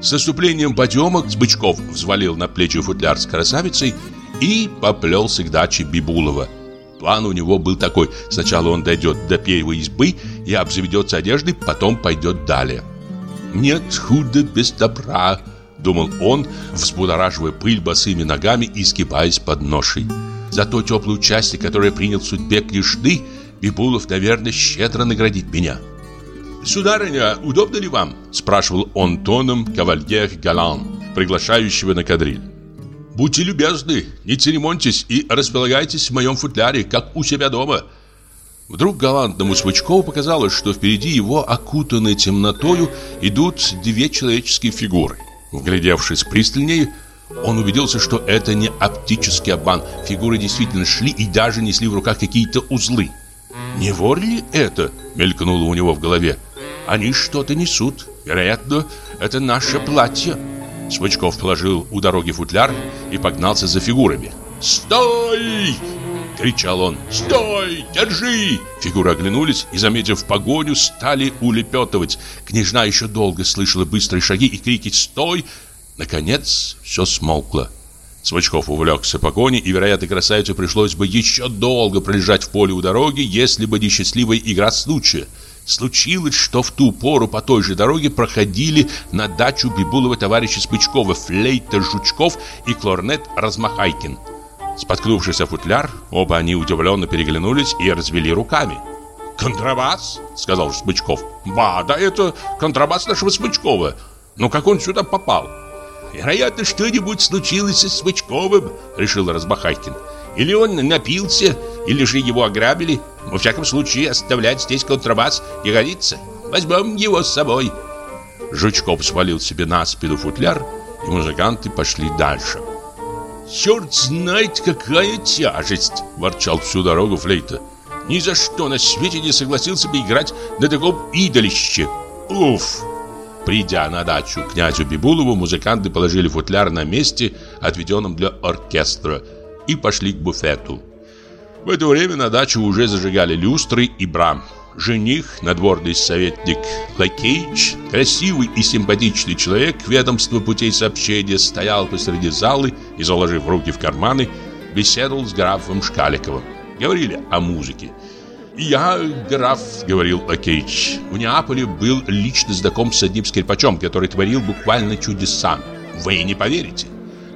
S1: С наступлением подъема Бычков взвалил на плечи футляр с красавицей и поплелся к даче Бибулова. План у него был такой. Сначала он дойдет до Пеевой избы и обзаведется одеждой, потом пойдет далее. «Нет худа без добра», Думал он, взбудораживая пыль босыми ногами и скипаясь под ношей. За то теплое участие, которое принял в судьбе Клешны, Бибулов, наверное, щедро наградит меня. «Сударыня, удобно ли вам?» – спрашивал он тоном кавальер Галан, приглашающего на кадриль. «Будьте любезны, не церемоньтесь и располагайтесь в моем футляре, как у себя дома». Вдруг галантному Свычкову показалось, что впереди его, окутанной темнотою, идут две человеческие фигуры. Вглядевшись пристальнее, он убедился, что это не оптический обман. Фигуры действительно шли и даже несли в руках какие-то узлы. «Не вор ли это?» — мелькнуло у него в голове. «Они что-то несут. Вероятно, это наше платье». Смычков положил у дороги футляр и погнался за фигурами. «Стой!» — кричал он. «Стой! Держи!» Фигуры оглянулись и, заметив погоню, стали улепетывать. Княжна еще долго слышала быстрые шаги и крики «Стой!» Наконец все смолкло. Смычков увлекся погоней, и, вероятно, красавицу пришлось бы еще долго пролежать в поле у дороги, если бы не счастливая игра случая. Случилось, что в ту пору по той же дороге проходили на дачу Бибулова товарища Смычкова флейта Жучков и клорнет Размахайкин. Споткнувшись о футляр, оба они удивленно переглянулись и развели руками. «Контрабас?» — сказал Смычков. «Ба, да это контрабас нашего Смычкова. Но как он сюда попал?» «Вероятно, что-нибудь случилось со Смычковым», — решил Разбахайкин. «Или он напился, или же его ограбили. Во всяком случае, оставлять здесь контрабас не годится. Возьмем его с собой». Жучков свалил себе на спину футляр, и музыканты пошли дальше. «Черт знает, какая тяжесть!» – ворчал всю дорогу флейта. «Ни за что на свете не согласился бы играть на таком идолище! Уф!» Придя на дачу князю Бибулову, музыканты положили футляр на месте, отведенном для оркестра. и пошли к буфету. В это время на дачу уже зажигали люстры и брам. Жених, надворный советник Лакейч, красивый и симпатичный человек ведомства путей сообщения, стоял посреди залы и, заложив руки в карманы, беседовал с графом Шкаликовым. Говорили о музыке. «Я, граф, — говорил Лакейч, — в Неаполе был лично знаком с одним скрипачом, который творил буквально чудеса. Вы не поверите.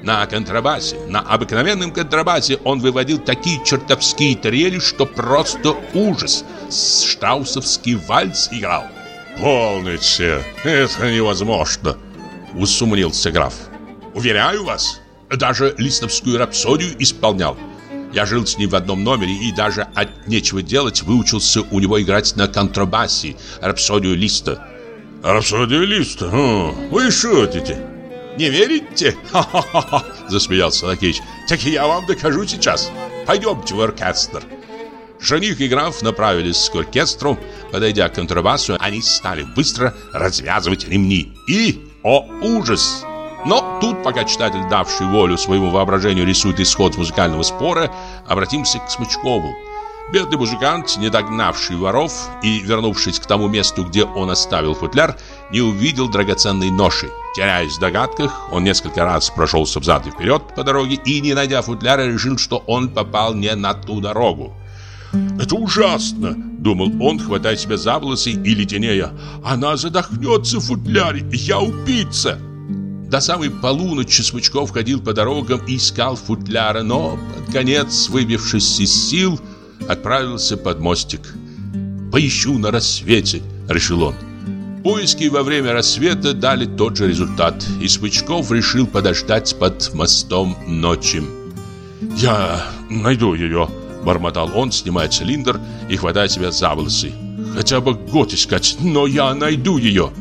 S1: На контрабасе, на обыкновенном контрабасе он выводил такие чертовские трели, что просто ужас. Штраусовский вальс играл.
S3: «Полноте, это невозможно!»
S1: — усомнился граф. «Уверяю вас, даже листовскую рапсодию исполнял. Я жил с ним в одном номере и даже от нечего делать выучился у него играть на контрабасе рапсодию листа».
S3: «Рапсодию листа? Хм, вы шутите?»
S1: Не верите? Ха-ха-ха, засмеялся Лакеич. Так я вам докажу сейчас. Пойдемте в оркестр. Жених и граф направились к оркестру. Подойдя к контрабасу, они стали быстро развязывать ремни. И, о ужас! Но тут, пока читатель, давший волю своему воображению, рисует исход музыкального спора, обратимся к Смычкову. Бедный музыкант, не догнавший воров и вернувшись к тому месту, где он оставил футляр, не увидел драгоценной ноши. Теряясь в догадках, он несколько раз прошелся взад и вперед по дороге и, не найдя футляра, решил, что он попал не на ту дорогу.
S3: «Это ужасно!» — думал он, хватая себя за волосы и леденея. «Она задохнется в футляре! Я убийца!»
S1: До самой полуночи Смычков ходил по дорогам и искал футляра, но, под конец, выбившись из сил, отправился под мостик. «Поищу на рассвете», — решил он. Поиски во время рассвета дали тот же результат, и Смычков решил подождать под мостом ночи.
S3: «Я найду ее», — бормотал он, снимая цилиндр и хватая себя за волосы. «Хотя бы год искать, но я найду ее».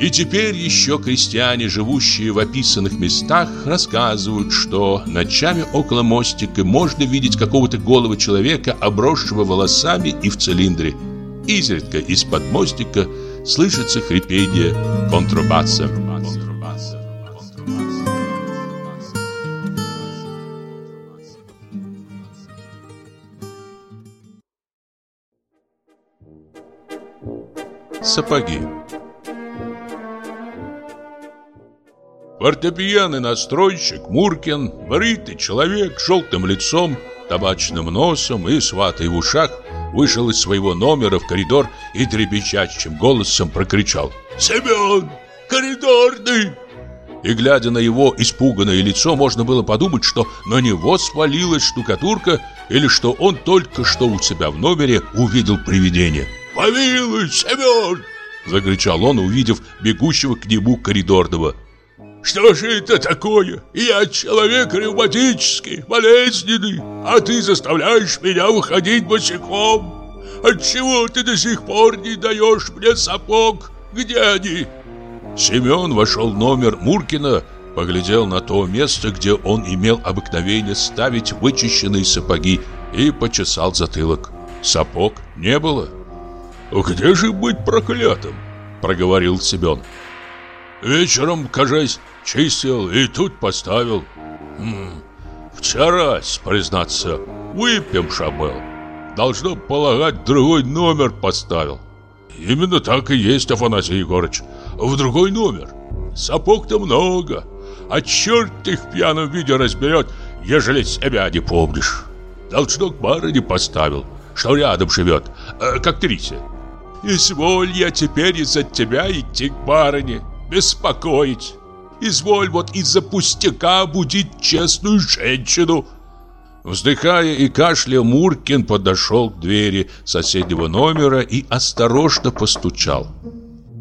S1: И теперь еще крестьяне, живущие в описанных местах, рассказывают, что ночами около мостика можно видеть какого-то голого человека, обросшего волосами и в цилиндре. Изредка из-под мостика – слышится хрипение контрабаса. Сапоги Фортепианный настройщик Муркин, бритый человек с желтым лицом, табачным носом и с ватой в ушах – вышел из своего номера в коридор и трепещащим голосом прокричал «Семен! Коридорный!» И глядя на его испуганное лицо, можно было подумать, что на него свалилась штукатурка или что он только что у себя в номере увидел привидение. «Помилуй, Семен!» – закричал он, увидев бегущего к нему коридорного. Что же это такое? Я человек ревматический, болезненный, а ты заставляешь меня выходить босиком. Отчего ты до сих пор не даешь мне сапог? Где они?» Семен вошел в номер Муркина, поглядел на то место, где он имел обыкновение ставить вычищенные сапоги и почесал затылок. Сапог не было. «Где же быть проклятым?» – проговорил Семен. «Вечером, кажись, Чистил и тут поставил. М вчера, признаться, выпьемша был. Должно полагать, другой номер поставил. Именно так и есть, Афанасий Егорыч. В другой номер. Сапог-то много. А черт их в пьяном виде разберет, ежели себя не помнишь. Должно к барыне поставил, что рядом живет, э, как актрисе. Изволь я теперь из-за тебя идти к барыне, беспокоить. Изволь вот из-за пустяка будить честную женщину. Вздыхая и кашляя, Муркин подошел к двери соседнего номера и осторожно постучал.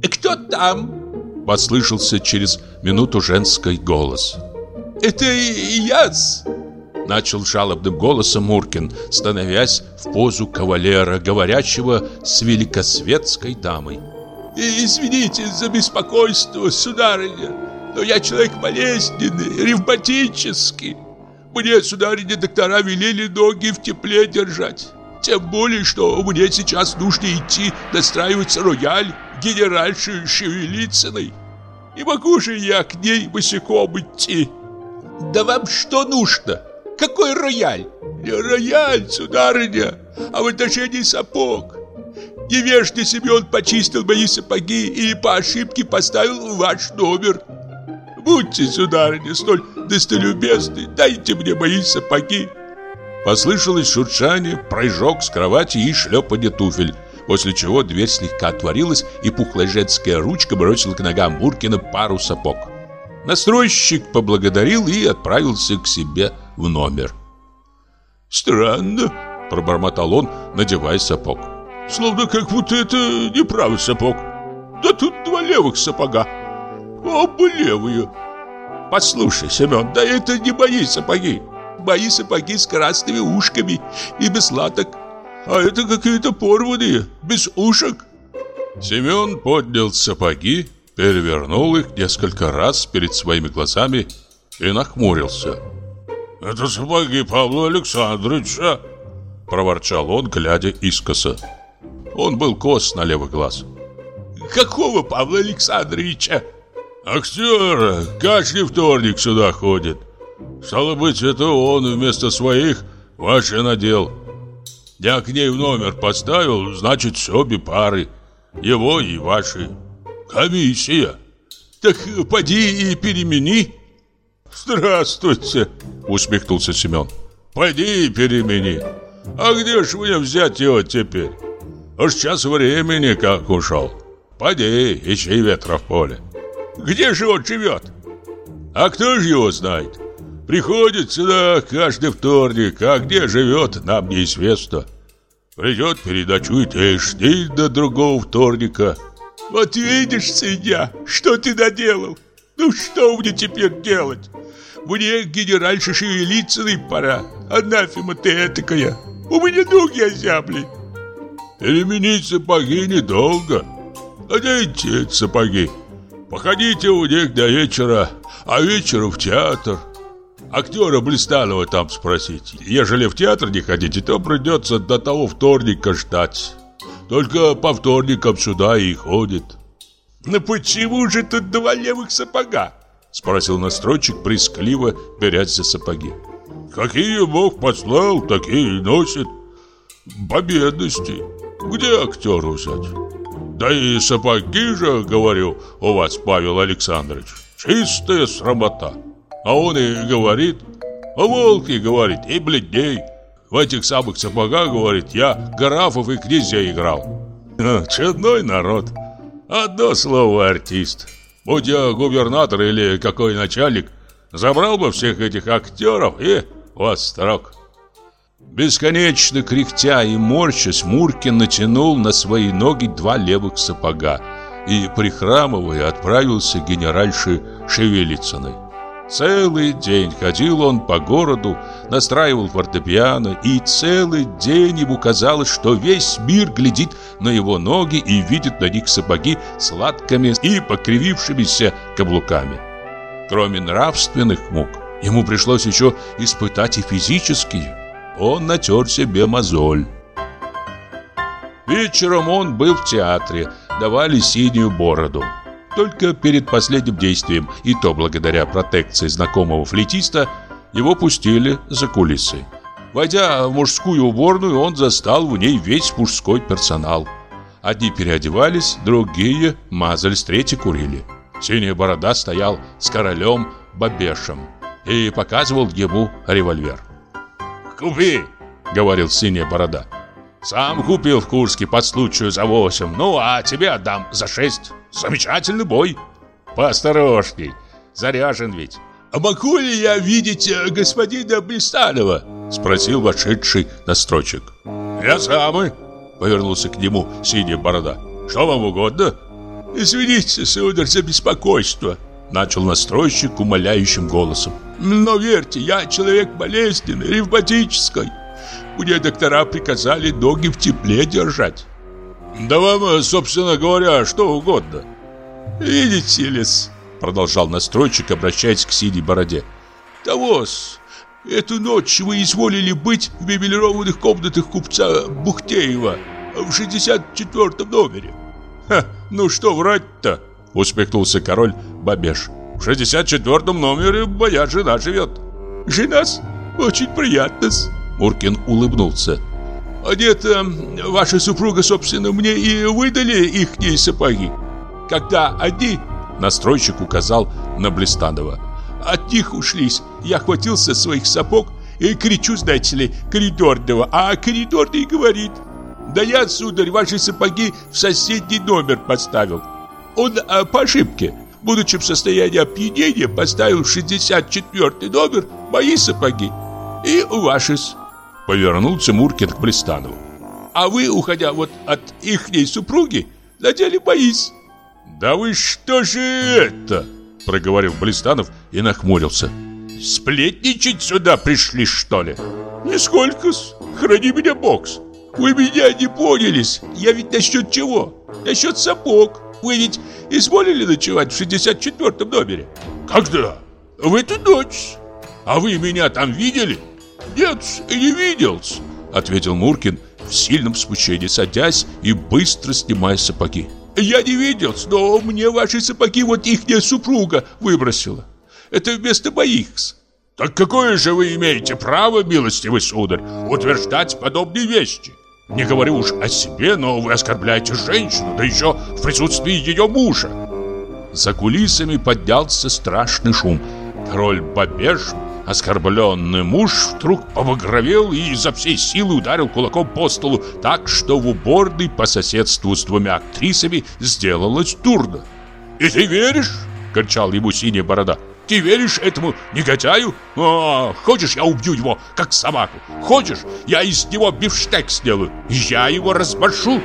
S1: «Кто там?» – послышался через минуту женский голос. «Это я-с!» – начал жалобным голосом Муркин, становясь в позу кавалера, говорящего с великосветской дамой. «Извините за беспокойство, сударыня!» но я человек болезненный, ревматический. Мне, сударыня, доктора велели ноги в тепле держать. Тем более, что мне сейчас нужно идти настраивать рояль генеральшей Шевелицыной. Не могу же я к ней босиком идти. Да вам что нужно?
S11: Какой рояль? Не рояль, сударыня, а в отношении сапог. Невежный Семен почистил мои сапоги и по ошибке поставил ваш номер. Будьте, сударыня, столь достолюбезны, дайте мне мои сапоги.
S1: Послышалось шуршание, прыжок с кровати и шлепанье туфель, после чего дверь слегка отворилась, и пухлая женская ручка бросила к ногам Буркина пару сапог. Настройщик поблагодарил и отправился к себе в номер.
S3: «Странно», — пробормотал он, надевая сапог. «Словно как будто это не правый сапог. Да тут два левых сапога. Оба левые».
S11: «Послушай, Семен, да это не мои сапоги мои сапоги с красными ушками и без латок. А это какие-то порванные, без ушек.
S1: Семен поднял сапоги, перевернул их несколько раз перед своими глазами и нахмурился.
S3: «Это сапоги Павла Александровича!» Проворчал он, глядя искоса. Он был кос на левый глаз.
S11: «Какого Павла Александровича?»
S3: «Актера! Каждый вторник сюда ходит. Стало быть, это он вместо своих ваши надел. Я к ней в номер поставил, значит, все обе пары. Его и ваши. Комиссия.
S11: Так поди и перемени.
S3: Здравствуйте, усмехнулся Семен. Пойди и перемени. А где ж мне взять его теперь? Уж час времени как ушел. Пойди, ищи ветра в поле.
S11: Где же он живет?
S3: А кто же его знает? Приходит сюда каждый вторник, а где живет, нам неизвестно. Придет, передачует и жди до другого вторника.
S11: Вот видишь, свинья, что ты наделал? Ну что мне теперь делать? Мне генеральше шевелиться пора. Анафема ты этакая. У меня ноги озябли.
S3: Переменить сапоги недолго. Наденьте сапоги. Походите у них до вечера, а вечером в театр. Актера Блистанова там спросить. Ежели в театр не ходите, то придется до того вторника ждать. Только по вторникам сюда и ходит.
S11: «Ну почему же тут два левых сапога?»
S1: Спросил настройщик, прискливо берясь за сапоги.
S3: «Какие Бог послал, такие и носит. По бедности. Где актеру взять? Да и сапоги же, говорю, у вас, Павел Александрович, чистая срамота». А он и говорит, а волки, говорит, и бледней. В этих самых сапогах, говорит, я графов и князей играл. Чудной народ. Одно слово артист. Будь я губернатор или какой начальник, забрал бы всех этих актеров и вострок.
S1: Бесконечно кряхтя и морщась, Муркин натянул на свои ноги два левых сапога и, прихрамывая, отправился к генеральше Шевелицыной. Целый день ходил он по городу, настраивал фортепиано, и целый день ему казалось, что весь мир глядит на его ноги и видит на них сапоги с латками и покривившимися каблуками. Кроме нравственных мук, ему пришлось еще испытать и физические. Он натер себе мозоль. Вечером он был в театре, давали синюю бороду. Только перед последним действием, и то благодаря протекции знакомого флейтиста, его пустили за кулисы. Войдя в мужскую уборную, он застал в ней весь мужской персонал. Одни переодевались, другие мазались, третьи курили. Синяя борода стоял с королем Бабешем и показывал ему револьвер.
S3: «Купи!» — говорил синяя борода.
S1: «Сам купил в Курске под случаю за восемь, ну а тебе отдам за шесть». Замечательный бой. Поосторожней, заряжен ведь.
S11: А могу ли я видеть э, господина Блистанова? Спросил вошедший настройщик.
S1: Я самый, повернулся к нему синяя борода. Что вам угодно?
S11: Извините, сударь, за беспокойство.
S1: Начал настройщик умоляющим голосом.
S11: Но верьте, я человек болезненный, ревматический. Мне доктора приказали ноги в тепле держать.
S3: Да вам, собственно говоря, что угодно.
S11: Видите ли продолжал настройщик, обращаясь к синей бороде. Того-с, эту ночь вы изволили быть в мебелированных комнатах купца Бухтеева в 64 номере.
S3: Ха, ну что врать-то? Усмехнулся король Бабеш. В 64 номере моя жена живет.
S11: Жена-с?
S1: очень приятно Муркин улыбнулся. А нет, ваша супруга, собственно, мне и выдали ихние сапоги. Когда одни, настройщик указал на Блистанова, от них ушлись, я хватился своих сапог и кричу, знаете ли, коридорного, а коридорный говорит, да я, сударь, ваши сапоги в соседний номер поставил. Он а, по ошибке, будучи в состоянии опьянения, поставил в 64 номер мои сапоги и ваши. Повернулся Муркин к Блистанову. А вы, уходя вот от ихней супруги, надели боись. Да вы что же это? Проговорил Блистанов и нахмурился. Сплетничать сюда пришли, что ли? Нисколько-с. Храни меня, бокс. Вы меня не понялись. Я ведь насчет чего? Насчет сапог. Вы ведь изволили ночевать в 64-м номере? Когда? В эту ночь. А вы меня там видели? «Нет, не видел ответил Муркин в сильном смущении, садясь и быстро снимая сапоги. «Я не видел, но мне ваши сапоги вот ихняя супруга выбросила. Это вместо моих. «Так какое же вы имеете право, милостивый сударь, утверждать подобные вещи? Не говорю уж о себе, но вы оскорбляете женщину, да еще в присутствии ее мужа». За кулисами поднялся страшный шум. Король Бабеж Оскорбленный муж вдруг побагровел и изо всей силы ударил кулаком по столу так, что в уборной по соседству с двумя актрисами сделалось дурно. «И ты веришь?» — кричал ему синяя борода. «Ты веришь этому негодяю? А, хочешь, я убью его, как собаку? Хочешь, я из него бифштег сделаю? Я его разбашу!»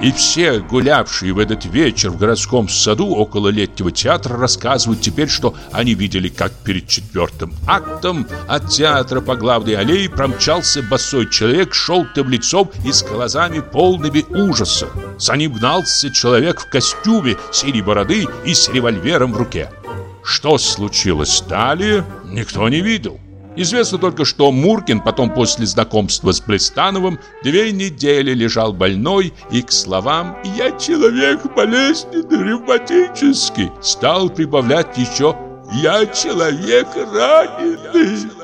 S1: И все, гулявшие в этот вечер в городском саду около летнего театра, рассказывают теперь, что они видели, как перед четвертым актом от театра по главной аллее промчался босой человек желтым лицом и с глазами полными ужаса. За ним гнался человек в костюме синей бороды и с револьвером в руке. Что случилось далее, никто не видел. Известно только, что Муркин потом после знакомства с Блистановым две недели лежал больной и к словам «я человек болезненный, ревматический» стал прибавлять еще «я человек раненый».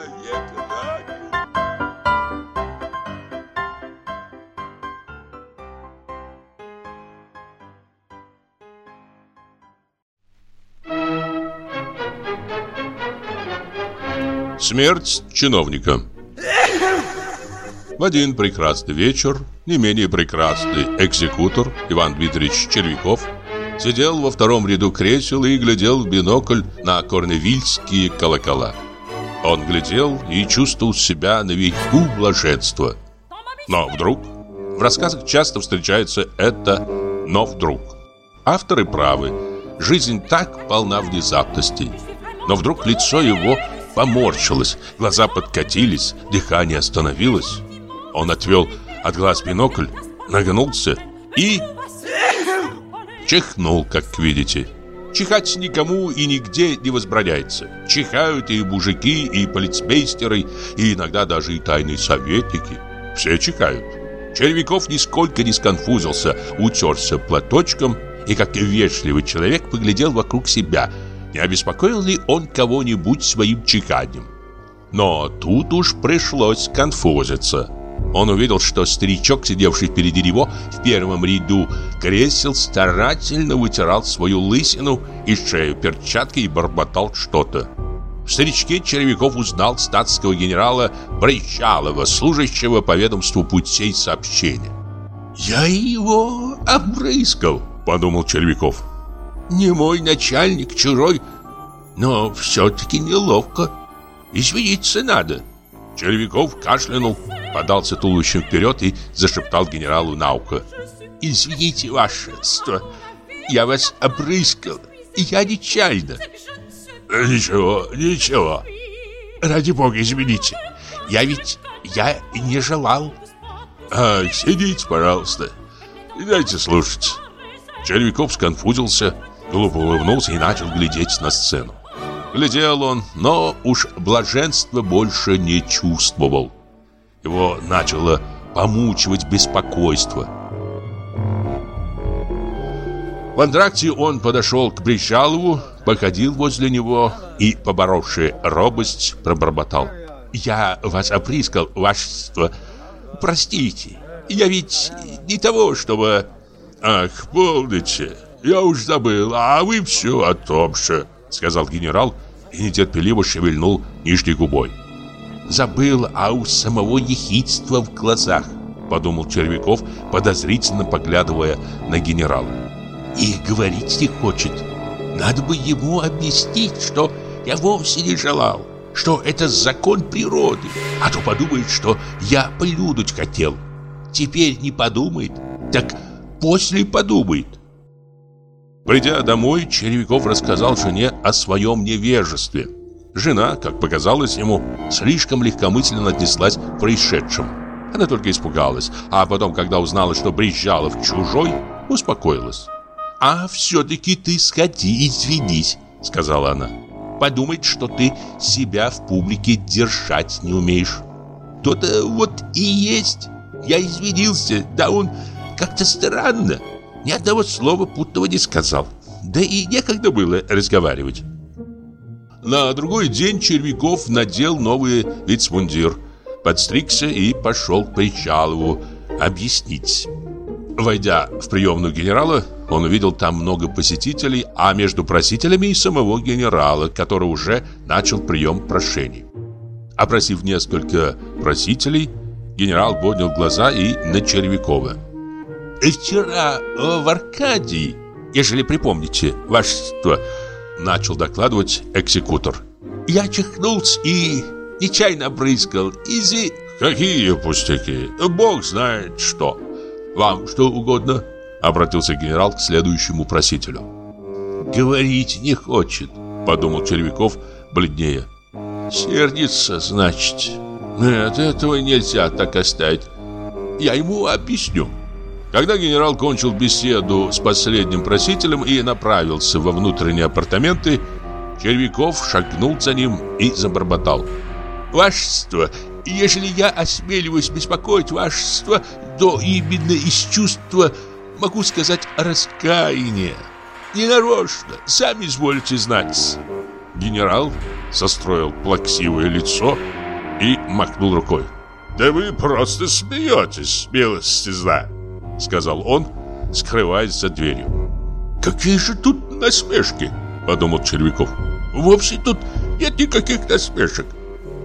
S12: Смерть чиновника В один прекрасный вечер не менее прекрасный экзекутор Иван Дмитриевич Червяков сидел во втором ряду кресел и глядел в бинокль на корневильские колокола. Он глядел и чувствовал себя на веку блаженства. Но вдруг в рассказах часто встречается это «но вдруг». Авторы правы, жизнь так полна внезапностей. Но вдруг лицо его поморщилась, глаза подкатились, дыхание остановилось. Он отвел от глаз бинокль, нагнулся и... Чихнул, как видите. Чихать никому и нигде не возбраняется. Чихают и мужики, и полицмейстеры, и иногда даже и тайные советники. Все чихают. Червяков нисколько не сконфузился, утерся платочком и, как вежливый человек, поглядел вокруг себя – не обеспокоил ли он кого-нибудь своим чеканием. Но тут уж пришлось конфузиться. Он увидел, что старичок, сидевший впереди него в первом ряду кресел, старательно вытирал свою лысину и шею перчаткой и бормотал что-то. В старичке Червяков узнал статского генерала Брейчалова, служащего по ведомству путей сообщения. «Я его обрыскал», — подумал Червяков не мой начальник, чужой, но все-таки неловко. Извиниться надо. Червяков кашлянул, подался туловищем вперед и зашептал генералу на ухо. «Извините, ваше что я вас обрыскал, я нечаянно». «Ничего, ничего. Ради бога, извините. Я ведь, я не желал». «А, сидите, пожалуйста, дайте слушать». Червяков сконфузился, глупо улыбнулся и начал глядеть на сцену. Глядел он, но уж блаженства больше не чувствовал. Его начало помучивать беспокойство. В антракте он подошел к Бричалову, походил возле него и, поборовший робость, пробормотал.
S3: я вас оприскал, вашество. Простите, я ведь не того, чтобы...
S1: Ах, помните, я уж забыл, а вы все о том же, сказал генерал и нетерпеливо шевельнул нижней губой.
S3: Забыл, а у самого ехидства в глазах, подумал Червяков, подозрительно поглядывая на генерала. И говорить не хочет. Надо бы ему объяснить, что я вовсе не желал, что это закон природы, а то подумает, что я плюнуть хотел. Теперь не подумает, так после подумает.
S1: Придя домой, Червяков рассказал жене о своем невежестве. Жена, как показалось ему, слишком легкомысленно отнеслась к происшедшему. Она только испугалась, а потом, когда узнала, что Брезжалов чужой, успокоилась.
S3: «А все-таки ты сходи, извинись», — сказала она. «Подумает, что ты себя в публике держать не умеешь». «То-то вот и есть. Я извинился, да он как-то странно. Ни одного слова путного не сказал. Да и некогда было разговаривать».
S1: На другой день Червяков надел новый вицмундир, подстригся и пошел к Причалову объяснить. Войдя в приемную генерала, он увидел там много посетителей, а между просителями и самого генерала, который уже начал прием прошений. Опросив несколько просителей, генерал поднял глаза и на Червякова.
S3: «Вчера в Аркадии, ежели припомните, вашество, начал докладывать экзекутор. Я чихнулся и нечаянно брызгал. Изи...
S1: Какие пустяки? Бог знает что. Вам что угодно? Обратился генерал к следующему просителю.
S3: Говорить не хочет, подумал Червяков бледнее. Сердится, значит. Нет, этого нельзя так оставить. Я ему объясню.
S1: Когда генерал кончил беседу с последним просителем и направился во внутренние апартаменты, Червяков шагнул за ним и забормотал.
S3: «Вашество, ежели я осмеливаюсь беспокоить вашество, то именно из чувства, могу сказать, раскаяния. Ненарочно, сами изволите знать».
S1: Генерал состроил плаксивое лицо и махнул рукой.
S11: «Да вы просто смеетесь, милости знать!»
S1: Сказал он, скрываясь за дверью.
S11: «Какие же тут насмешки?» – подумал Червяков. «Вовсе тут нет никаких насмешек.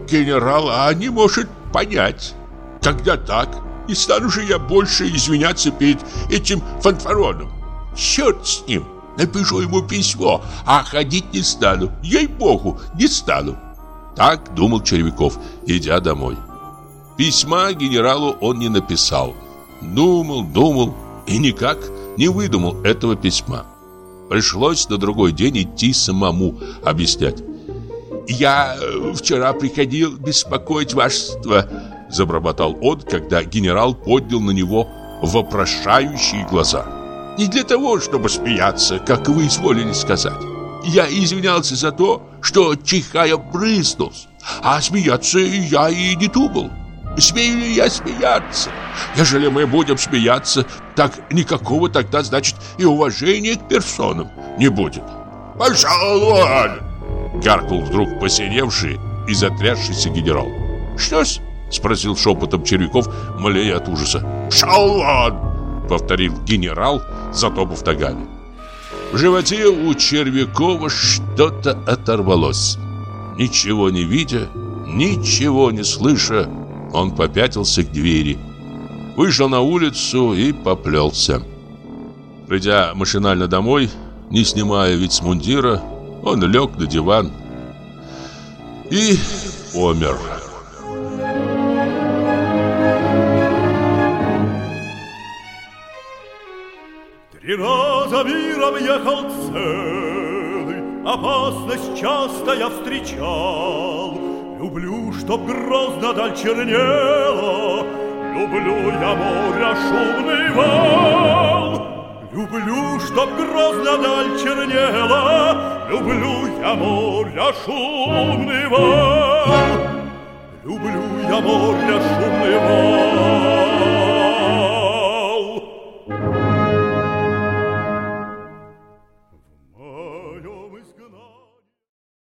S11: Генерала не может понять. Тогда так, не стану же я больше извиняться перед этим фанфароном. Черт с ним, напишу ему письмо, а ходить не стану, ей-богу, не стану».
S1: Так думал Червяков, идя домой. Письма генералу он не написал. Думал, думал и никак не выдумал этого письма. Пришлось на другой день идти самому объяснять.
S11: «Я э, вчера приходил беспокоить вашество», — забормотал он, когда генерал поднял на него вопрошающие глаза. «Не для того, чтобы смеяться, как вы изволили сказать. Я извинялся за то, что, чихая, брызнулся, а смеяться я и не думал. Смею ли я смеяться? Ежели мы будем смеяться, так никакого тогда, значит, и уважения к персонам не будет. Пошел вон! Гаркнул вдруг посиневший и затрясшийся генерал. Что-с? Спросил шепотом Червяков, млея от ужаса. «Шел вон!» Повторил генерал, затопав ногами. В животе у Червякова что-то оторвалось. Ничего не видя, ничего не слыша, он попятился к двери, вышел на улицу и поплелся. Придя машинально домой, не снимая вицмундира, он лег на диван и умер.
S13: Три раза миром ехал целый, Опасность часто я встречал, Люблю, чтоб грозно даль чернела, Люблю я моря шумный вал. Люблю, чтоб грозно даль чернела, Люблю я моря шумный вал. Люблю я моря шумный